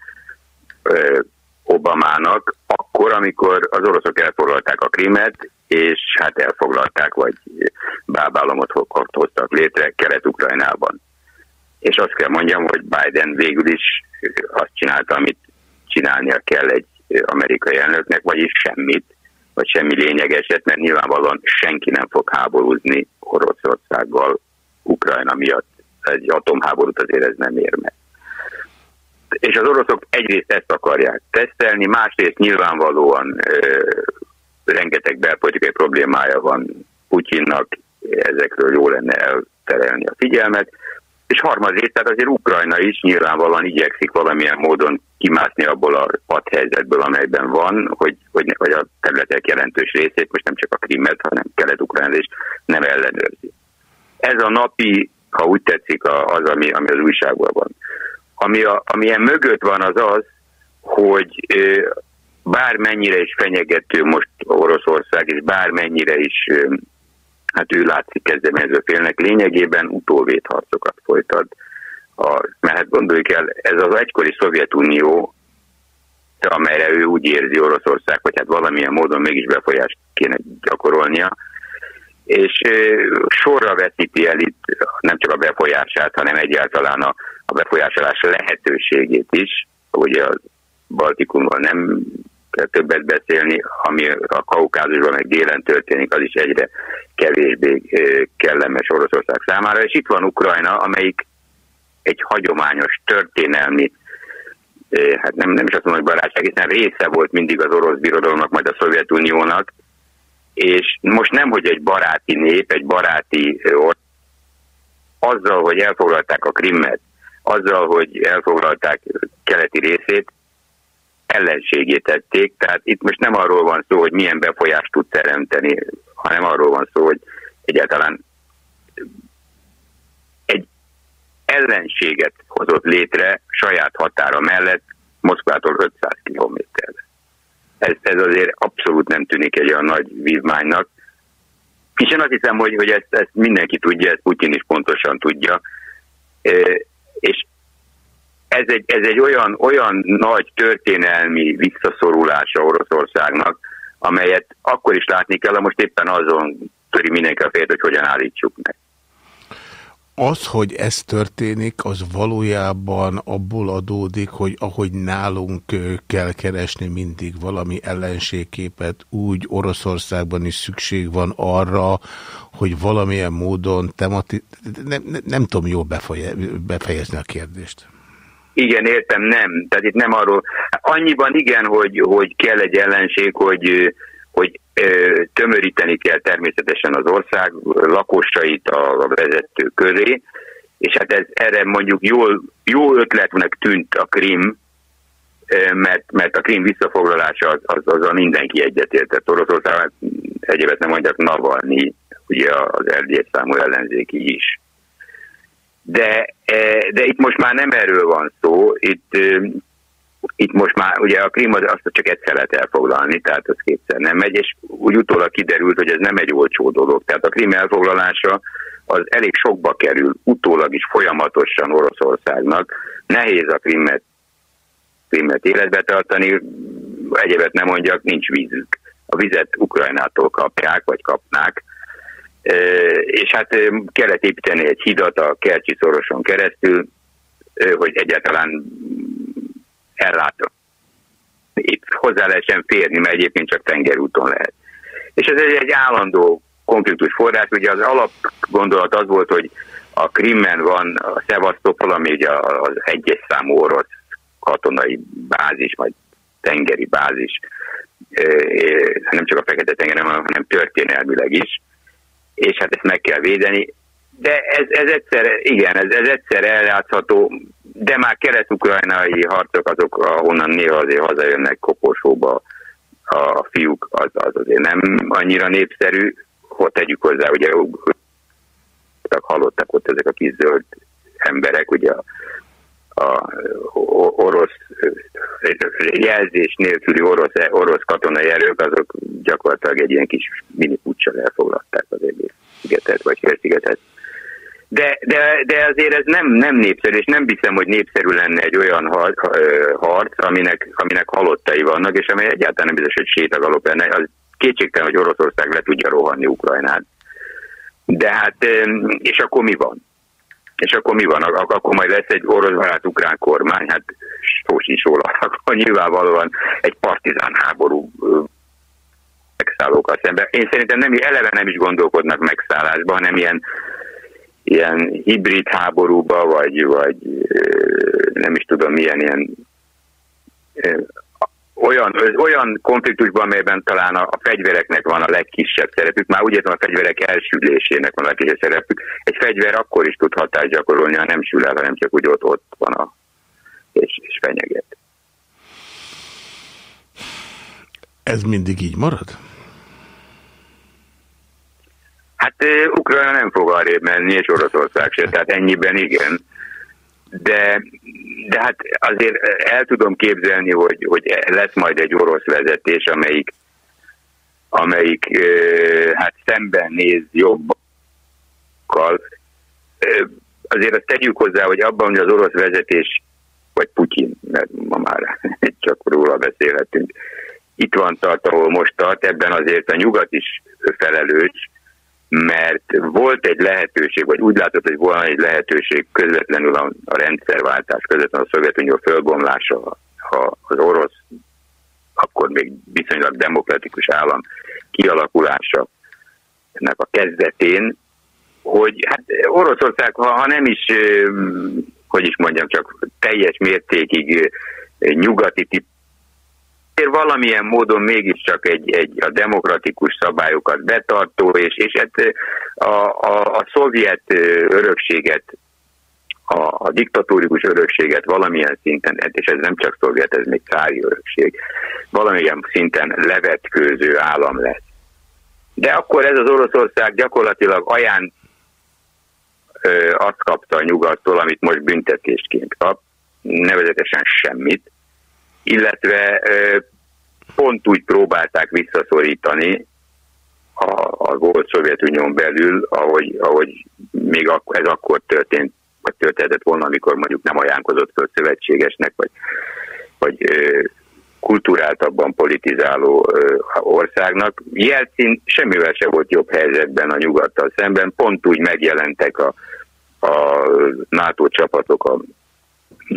ö, Obamának, akkor, amikor az oroszok elfoglalták a Krimet, és hát elfoglalták, vagy bábállamot ho- hoztak létre Kelet-Ukrajnában. És azt kell mondjam, hogy Biden végül is azt csinálta, amit csinálnia kell egy amerikai elnöknek, vagyis semmit, vagy semmi lényegeset, mert nyilvánvalóan senki nem fog háborúzni Oroszországgal Ukrajna miatt. Egy atomháborút azért ez nem ér meg. És az oroszok egyrészt ezt akarják tesztelni, másrészt nyilvánvalóan ö, rengeteg belpolitikai problémája van Putyinnak, ezekről jó lenne elterelni a figyelmet, és harmadrészt, tehát azért Ukrajna is nyilvánvalóan igyekszik valamilyen módon kimászni abból a padhelyzetből, amelyben van, hogy, hogy, hogy a területek jelentős részét, most nem csak a Krimet, hanem Kelet-Ukrajna is nem ellenőrzi. Ez a napi, ha úgy tetszik, az, ami, ami az újságban van. Ami, a, ami ilyen mögött van, az az, hogy bármennyire is fenyegető most Oroszország, és bármennyire is hát ő látszik kezdeményező félnek, lényegében utóvédharcokat folytat. A, mert hát gondoljuk el, ez az egykori Szovjetunió, amelyre ő úgy érzi Oroszország, hogy hát valamilyen módon mégis befolyást kéne gyakorolnia, és sorra veszíti el itt nem csak a befolyását, hanem egyáltalán a, a befolyásolás lehetőségét is. Ugye a Baltikumban nem többet beszélni, ami a Kaukázusban meg délen történik, az is egyre kevésbé kellemes Oroszország számára. És itt van Ukrajna, amelyik egy hagyományos történelmi hát nem, nem is azt mondom, hogy barátság, hiszen része volt mindig az orosz birodalomnak, majd a Szovjetuniónak, és most nem, hogy egy baráti nép, egy baráti ö, or- azzal, hogy elfoglalták a Krimmet, azzal, hogy elfoglalták keleti részét, ellenségét tették, tehát itt most nem arról van szó, hogy milyen befolyást tud teremteni, hanem arról van szó, hogy egyáltalán egy ellenséget hozott létre saját határa mellett Moszkvától 500 kilométerre. Ez, ez azért abszolút nem tűnik egy olyan nagy vívmánynak. És én azt hiszem, hogy, hogy ezt, ezt mindenki tudja, ezt Putyin is pontosan tudja. És ez egy, ez egy olyan, olyan nagy történelmi visszaszorulása Oroszországnak, amelyet akkor is látni kell, most éppen azon töri mindenki a félt, hogy hogyan állítsuk meg. Az, hogy ez történik, az valójában abból adódik, hogy ahogy nálunk kell keresni mindig valami ellenségképet, úgy Oroszországban is szükség van arra, hogy valamilyen módon temati... Nem, nem, nem tudom jól befejezni a kérdést. Igen, értem, nem. Tehát itt nem arról... Annyiban igen, hogy, hogy kell egy ellenség, hogy, hogy tömöríteni kell természetesen az ország lakosait a vezető közé, és hát ez erre mondjuk jól, jó ötletnek tűnt a Krim, mert, mert a Krim visszafoglalása az, az, az a mindenki egyetértett. Oroszország hát egyébként nem mondjak Navalnyi, ugye az erdélyes számú ellenzéki is. De, de itt most már nem erről van szó, itt itt most már ugye a Krim az azt csak egyszer lehet elfoglalni, tehát az kétszer nem megy, és úgy utólag kiderült, hogy ez nem egy olcsó dolog. Tehát a Krim elfoglalása az elég sokba kerül, utólag is folyamatosan Oroszországnak. Nehéz a Krimet, Krimet életbe tartani, egyébet nem mondjak, nincs vízük. A vizet Ukrajnától kapják, vagy kapnák, és hát kellett építeni egy hidat a Kercsi szoroson keresztül, hogy egyáltalán ellátok. Itt hozzá lehessen férni, mert egyébként csak tengerúton lehet. És ez egy, egy állandó konfliktus forrás. Ugye az alapgondolat az volt, hogy a Krimmen van a Szevasztopol, ami ugye az egyes számú orosz katonai bázis, vagy tengeri bázis, nem csak a Fekete-tengeren, hanem történelmileg is, és hát ezt meg kell védeni. De ez, ez egyszer, igen, ez, ez egyszer ellátható, de már kelet-ukrajnai harcok azok, ahonnan néha azért hazajönnek koporsóba a fiúk, az, az azért nem annyira népszerű, hogy tegyük hozzá, ugye hallottak ott ezek a kis zöld emberek, ugye a, a orosz jelzés nélküli orosz, orosz katonai erők, azok gyakorlatilag egy ilyen kis mini elfoglalták az egész szigetet, vagy félszigetet. De, de, de azért ez nem, nem népszerű, és nem hiszem, hogy népszerű lenne egy olyan harc, aminek, aminek halottai vannak, és amely egyáltalán nem biztos, hogy sétagalop lenne. Az kétségtelen, hogy Oroszország le tudja rohanni Ukrajnát. De hát, és akkor mi van? És akkor mi van? Ak akkor majd lesz egy orosz barát ukrán kormány, hát szó sincs róla, akkor nyilvánvalóan egy partizán háború megszállókkal szemben. Én szerintem nem, eleve nem is gondolkodnak megszállásban, hanem ilyen ilyen hibrid háborúba, vagy, vagy nem is tudom milyen ilyen olyan, olyan konfliktusban, amelyben talán a, a fegyvereknek van a legkisebb szerepük, már úgy értem a fegyverek elsülésének van a legkisebb szerepük. Egy fegyver akkor is tud hatást gyakorolni, ha nem sül el, hanem csak úgy ott, ott van a, és, és fenyeget. Ez mindig így marad? Hát Ukrajna nem fog arrébb menni, és Oroszország se, tehát ennyiben igen. De, de hát azért el tudom képzelni, hogy, hogy lesz majd egy orosz vezetés, amelyik, amelyik hát szemben néz jobban. Azért azt tegyük hozzá, hogy abban, hogy az orosz vezetés, vagy Putyin, mert ma már csak róla beszélhetünk, itt van tart, ahol most tart, ebben azért a nyugat is felelős, mert volt egy lehetőség, vagy úgy látott, hogy volna egy lehetőség közvetlenül a, a rendszerváltás, közvetlenül a Szovjetunió fölbomlása, ha az orosz, akkor még viszonylag demokratikus állam kialakulása ennek a kezdetén, hogy hát Oroszország, ha, ha nem is, hogy is mondjam, csak teljes mértékig nyugati tip valamilyen módon mégiscsak egy, egy a demokratikus szabályokat betartó, és, és hát a, a, a szovjet örökséget, a, a diktatórikus örökséget valamilyen szinten, és ez nem csak szovjet, ez még cári örökség, valamilyen szinten levetkőző állam lesz. De akkor ez az Oroszország gyakorlatilag aján ö, azt kapta a nyugattól, amit most büntetésként kap, nevezetesen semmit, illetve pont úgy próbálták visszaszorítani a, a volt Szovjetunión belül, ahogy, ahogy még ez akkor történt, vagy történhetett volna, amikor mondjuk nem ajánlkozott föl szövetségesnek, vagy, vagy kulturáltabban politizáló országnak. Jelcin semmivel se volt jobb helyzetben a nyugattal szemben, pont úgy megjelentek a, a NATO csapatok a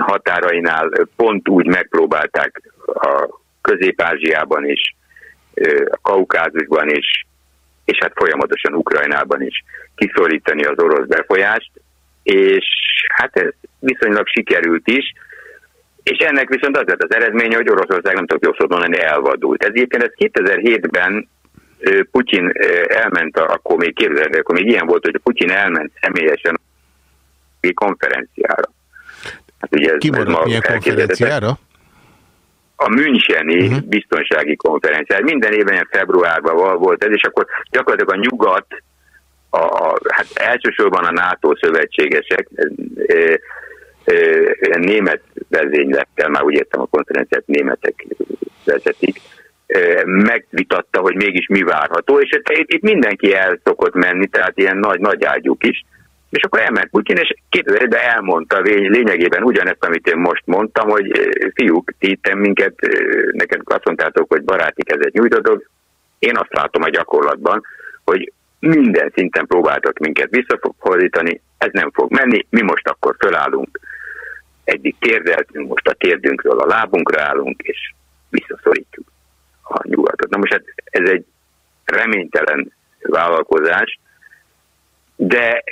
határainál, pont úgy megpróbálták a Közép-Ázsiában is, a Kaukázusban is, és hát folyamatosan Ukrajnában is kiszorítani az orosz befolyást, és hát ez viszonylag sikerült is, és ennek viszont az lett az eredménye, hogy Oroszország nem tudok jól szóval mondani, elvadult. Ez egyébként ez 2007-ben ö, Putyin elment, akkor még képzelni, akkor még ilyen volt, hogy Putyin elment személyesen konferenciára. Hát ugye ez, Ki ez milyen elképzelhetetlen konferenciára? a Müncheni Mhm. uh-huh. biztonsági konferencián. Minden évben februárban volt ez, és akkor gyakorlatilag a nyugat, a, a, hát elsősorban a NATO szövetségesek, e, e, ilyen német vezénylettel, már úgy értem a konferenciát németek vezetik, e, megvitatta, hogy mégis mi várható, és itt, itt mindenki el szokott menni, tehát ilyen nagy, nagy ágyúk is, és akkor elment Putyin, és 2001-ben elmondta lényegében ugyanezt, amit én most mondtam, hogy fiúk, ti minket, neked azt mondtátok, hogy baráti kezet nyújtotok, én azt látom a gyakorlatban, hogy minden szinten próbáltak minket visszafordítani, ez nem fog menni, mi most akkor fölállunk, eddig térdeltünk, most a térdünkről a lábunkra állunk, és visszaszorítjuk a nyugatot. Na most hát ez egy reménytelen vállalkozás, de,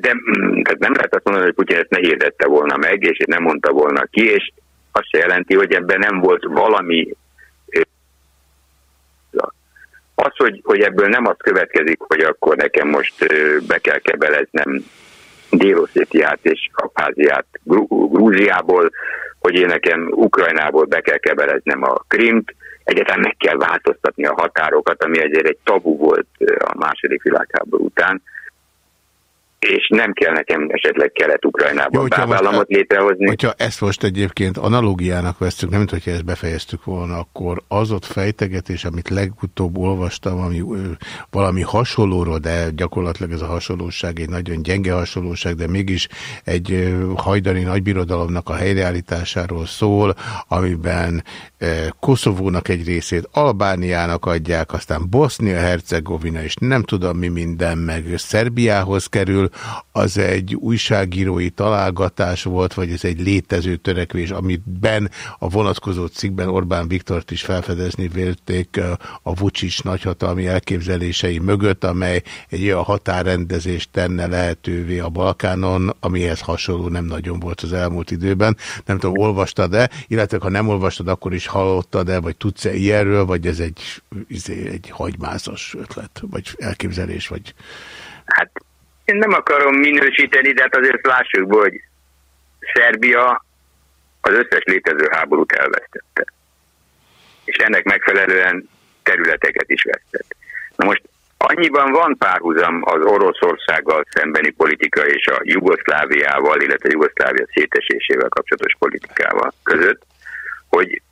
de mm, tehát nem lehet azt mondani, hogy Putyin ezt ne hirdette volna meg, és nem mondta volna ki, és azt se jelenti, hogy ebben nem volt valami az, hogy, hogy ebből nem az következik, hogy akkor nekem most be kell kebeleznem Délosszétiát és Abháziát Grú- Grúziából, hogy én nekem Ukrajnából be kell kebeleznem a Krimt, egyáltalán meg kell változtatni a határokat, ami ezért egy tabu volt a második világháború után, és nem kell nekem esetleg Kelet-Ukrajnában bábállamot létrehozni. Hogyha ezt most egyébként analógiának vesztük, nem mint hogyha ezt befejeztük volna, akkor az ott fejtegetés, amit legutóbb olvastam, ami valami hasonlóról, de gyakorlatilag ez a hasonlóság egy nagyon gyenge hasonlóság, de mégis egy hajdani nagybirodalomnak a helyreállításáról szól, amiben Koszovónak egy részét Albániának adják, aztán Bosznia-Hercegovina, és nem tudom mi minden, meg Szerbiához kerül, az egy újságírói találgatás volt, vagy ez egy létező törekvés, amiben a vonatkozó cikkben Orbán Viktort is felfedezni vélték a Vucic nagyhatalmi elképzelései mögött, amely egy olyan határrendezést tenne lehetővé a Balkánon, amihez hasonló nem nagyon volt az elmúlt időben. Nem tudom, olvastad-e, illetve ha nem olvastad, akkor is hallottad-e, vagy tudsz-e ilyenről, vagy ez egy, izé, egy hagymázas ötlet, vagy elképzelés, vagy... Hát én nem akarom minősíteni, de hát azért lássuk hogy Szerbia az összes létező háborút elvesztette. És ennek megfelelően területeket is vesztett. Na most annyiban van párhuzam az Oroszországgal szembeni politika és a Jugoszláviával, illetve Jugoszlávia szétesésével kapcsolatos politikával között, hogy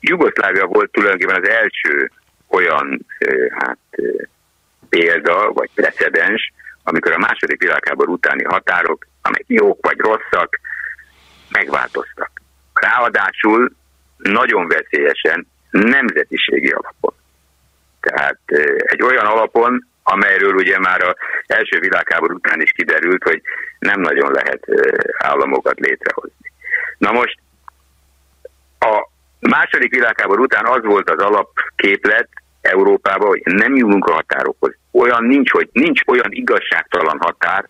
Jugoszlávia volt tulajdonképpen az első olyan ö, hát, ö, példa, vagy precedens, amikor a második világháború utáni határok, amelyek jók vagy rosszak, megváltoztak. Ráadásul nagyon veszélyesen nemzetiségi alapon. Tehát eh, egy olyan alapon, amelyről ugye már az első világháború után is kiderült, hogy nem nagyon lehet eh, államokat létrehozni. Na most a második világháború után az volt az alapképlet Európában, hogy nem nyúlunk a határokhoz. Olyan nincs, hogy nincs olyan igazságtalan határ,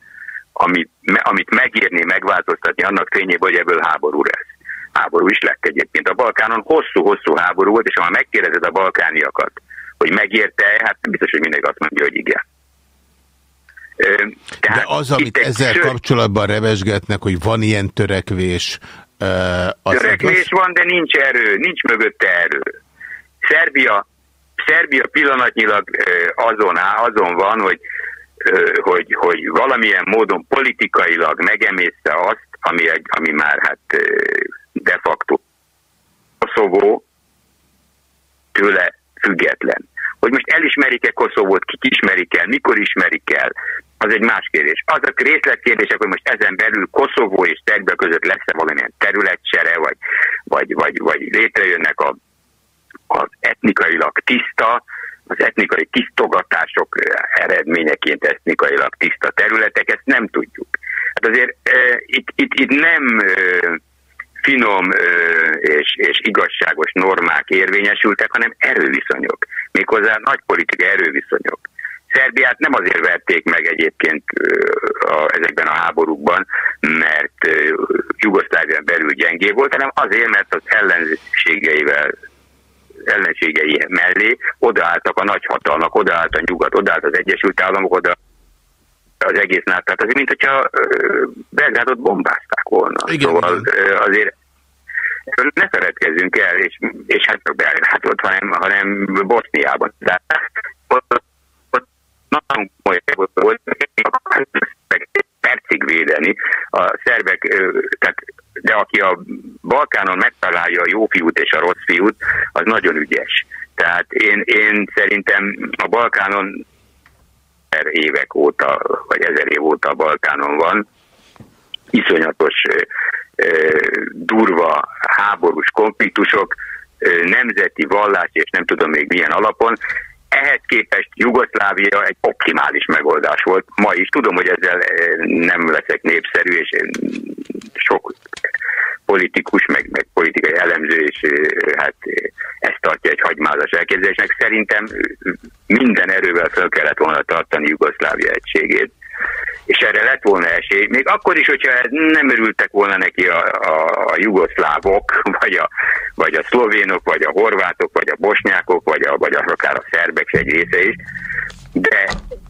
amit, amit megírni, megváltoztatni annak fényében, hogy ebből háború lesz. Háború is lett egyébként. A Balkánon hosszú-hosszú háború volt, és ha már megkérdezed a balkániakat, hogy megérte, hát nem biztos, hogy mindenki azt mondja, hogy igen. Ö, De az, amit ezzel sőt, kapcsolatban revesgetnek, hogy van ilyen törekvés, az Törekvés igaz? van, de nincs erő, nincs mögötte erő. Szerbia, Szerbia pillanatnyilag azon, áll, azon van, hogy hogy, hogy valamilyen módon politikailag megemészte azt, ami, egy, ami már hát de facto Koszovó tőle független. Hogy most elismerik-e Koszovót, kik ismerik el, mikor ismerik el, az egy más kérdés. Azok részletkérdések, hogy most ezen belül Koszovó és Szerbia között lesz-e valamilyen területcsere, vagy, vagy, vagy, vagy létrejönnek a, az etnikailag tiszta, az etnikai tisztogatások eredményeként etnikailag tiszta területek, ezt nem tudjuk. Hát azért e, itt, itt, itt nem e, finom e, és, és igazságos normák érvényesültek, hanem erőviszonyok. Méghozzá nagy politikai erőviszonyok. Szerbiát nem azért verték meg egyébként a, ezekben a háborúkban, mert Jugoszlávián belül gyengé volt, hanem azért, mert az ellenségeivel ellenségei mellé odaálltak a nagyhatalmak, odaállt a nyugat, odaállt az Egyesült Államok, oda az egész NATO. Tehát azért, mint hogyha Belgrádot bombázták volna. Igen, szóval igen. azért ne feledkezzünk el, és, és hát csak Belgrádot, hanem, hanem Boszniában. De ott, ott nagyon komoly volt, percig védeni. A szerbek, tehát, de aki a Balkánon megtalálja a jó fiút és a rossz fiút, az nagyon ügyes. Tehát én, én szerintem a Balkánon évek óta, vagy ezer év óta a Balkánon van, iszonyatos durva háborús konfliktusok, nemzeti vallás és nem tudom még milyen alapon. Ehhez képest Jugoszlávia egy optimális megoldás volt. Ma is tudom, hogy ezzel nem leszek népszerű, és sok politikus, meg, meg politikai elemző, és hát ezt tartja egy hagymázas elképzelésnek. Szerintem minden erővel fel kellett volna tartani Jugoszlávia egységét és erre lett volna esély, még akkor is, hogyha nem örültek volna neki a, a, a jugoszlávok, vagy a, vagy a szlovénok, vagy a horvátok, vagy a bosnyákok, vagy, a, vagy akár a szerbek egy része is, de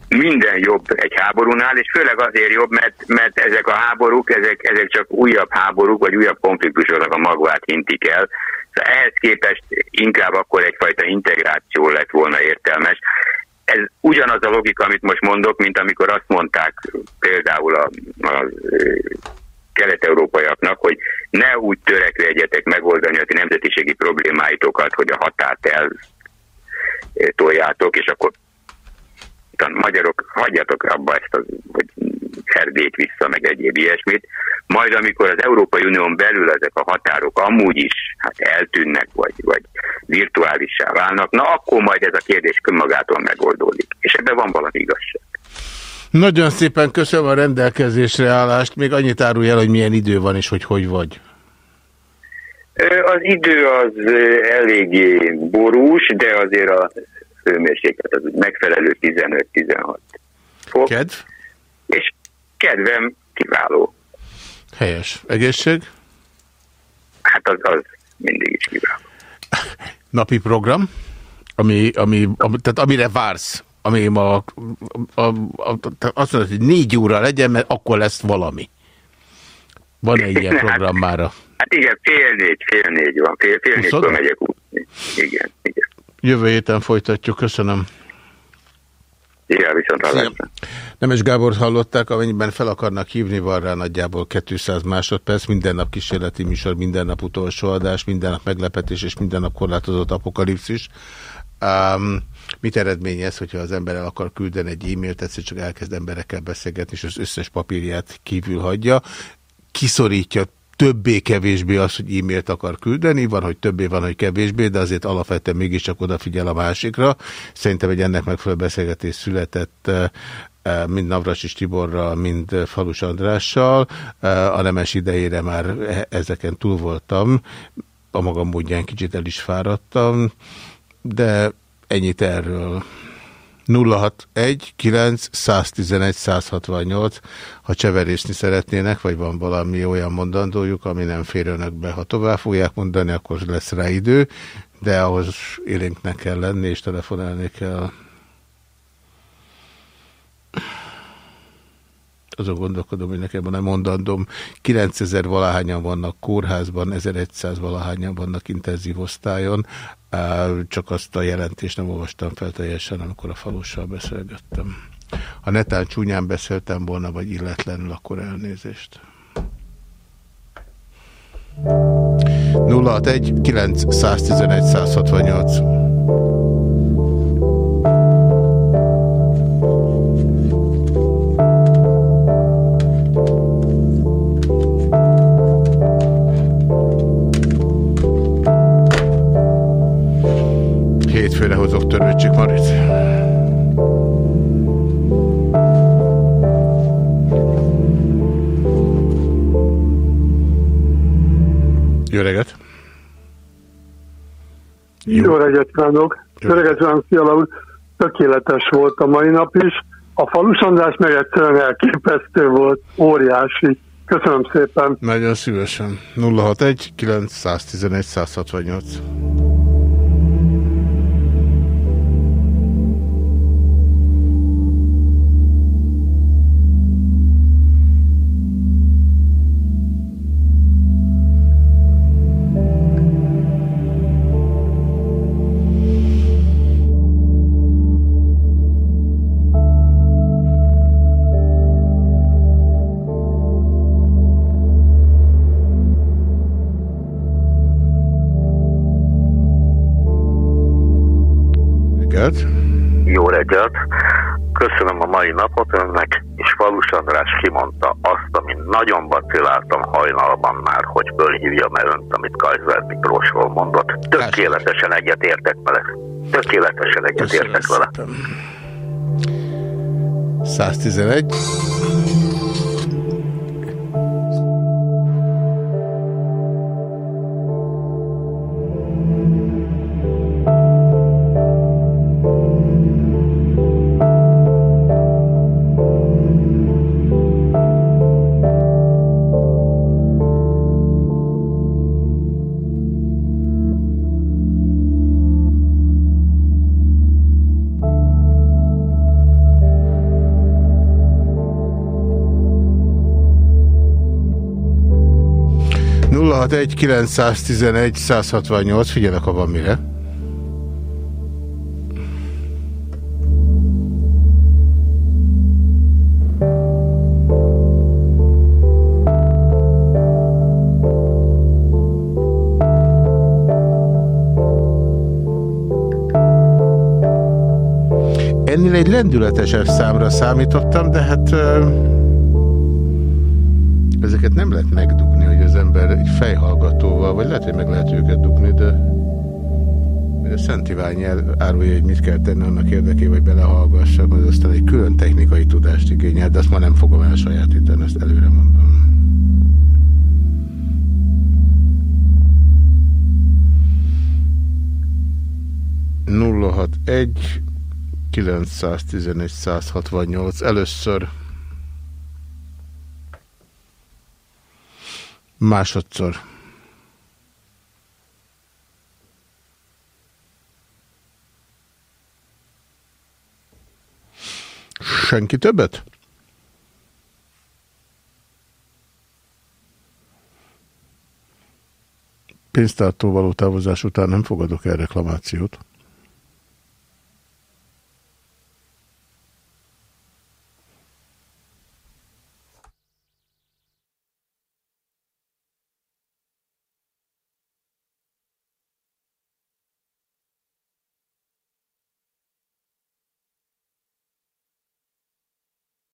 minden jobb egy háborúnál, és főleg azért jobb, mert, mert ezek a háborúk, ezek, ezek csak újabb háborúk, vagy újabb konfliktusoknak a magvát hintik el. Szóval ehhez képest inkább akkor egyfajta integráció lett volna értelmes ez ugyanaz a logika, amit most mondok, mint amikor azt mondták például a, a kelet-európaiaknak, hogy ne úgy törekvegyetek megoldani a ti nemzetiségi problémáitokat, hogy a határt el toljátok, és akkor magyarok, hagyjatok abba ezt, az, hogy Erdélyt vissza, meg egyéb ilyesmit. Majd amikor az Európai Unión belül ezek a határok amúgy is hát eltűnnek, vagy, vagy virtuálissá válnak, na akkor majd ez a kérdés önmagától megoldódik. És ebben van valami igazság. Nagyon szépen köszönöm a rendelkezésre állást. Még annyit árulj el, hogy milyen idő van, és hogy hogy vagy. Az idő az eléggé borús, de azért a hőmérséklet az megfelelő 15-16 fok. Kedv? És kedvem kiváló. Helyes. Egészség? Hát az, az mindig is kiváló. Napi program? Ami, ami, ami, tehát amire vársz, ami ma, a, a, a, azt mondod, hogy négy óra legyen, mert akkor lesz valami. Van-e ilyen program mára? Hát igen, fél négy, fél négy van. Fél, fél négykor megyek útni. Igen, igen. Jövő héten folytatjuk. Köszönöm. Igen, viszont hallásra. Nemes Gábor hallották, amennyiben fel akarnak hívni, van rá nagyjából 200 másodperc, minden nap kísérleti műsor, minden nap utolsó adás, minden nap meglepetés és minden nap korlátozott apokalipszis. Um, mit eredményez, hogyha az ember el akar küldeni egy e-mailt, egyszer csak elkezd emberekkel beszélgetni, és az összes papírját kívül hagyja, kiszorítja többé-kevésbé az, hogy e-mailt akar küldeni, van, hogy többé, van, hogy kevésbé, de azért alapvetően mégiscsak odafigyel a másikra. Szerintem egy ennek megfelelő beszélgetés született eh, mind Navracsis Tiborral, mind Falus Andrással. A nemes idejére már e- ezeken túl voltam, a magam módján kicsit el is fáradtam, de ennyit erről. 061 9 111 168 ha cseverészni szeretnének, vagy van valami olyan mondandójuk, ami nem fér önökbe. Ha tovább fogják mondani, akkor lesz rá idő, de ahhoz élénknek kell lenni, és telefonálni kell. Azon gondolkodom, hogy nekem van egy mondandóm. 9000 valahányan vannak kórházban, 1100 valahányan vannak intenzív osztályon. Csak azt a jelentést nem olvastam fel teljesen, amikor a falussal beszélgettem. Ha netán csúnyán beszéltem volna, vagy illetlenül, akkor elnézést. 061 911 168 Hétfőre hozok törőcsik Marit. Jó reggelt! Jó reggelt kívánok! Jó reggelt kívánok, Fiala! Tökéletes volt a mai nap is. A falus András meg egyszerűen elképesztő volt, óriási. Köszönöm szépen. Nagyon szívesen. 061 911 168. Reggelt! Jó reggelt! Köszönöm a mai napot önnek, és Falus András kimondta azt, amit nagyon vaciláltam hajnalban már, hogy fölhívjam el önt, amit Kajzer Miklósról mondott. Tökéletesen egyet értek vele. Tökéletesen egyet értek vele. 111. Nulla 911 168, figyelek, ha van mire. Ennél egy lendületesebb számra számítottam, de hát ezeket nem lehet megdugni, ember egy fejhallgatóval, vagy lehet, hogy meg lehet őket dugni, de a Szent Ivány árulja, hogy mit kell tenni annak érdekében, hogy belehallgassam, az aztán egy külön technikai tudást igényel, de azt ma nem fogom elsajátítani, ezt előre mondom. egy 911 168 először másodszor senki többet? Pénztártól való távozás után nem fogadok el reklamációt.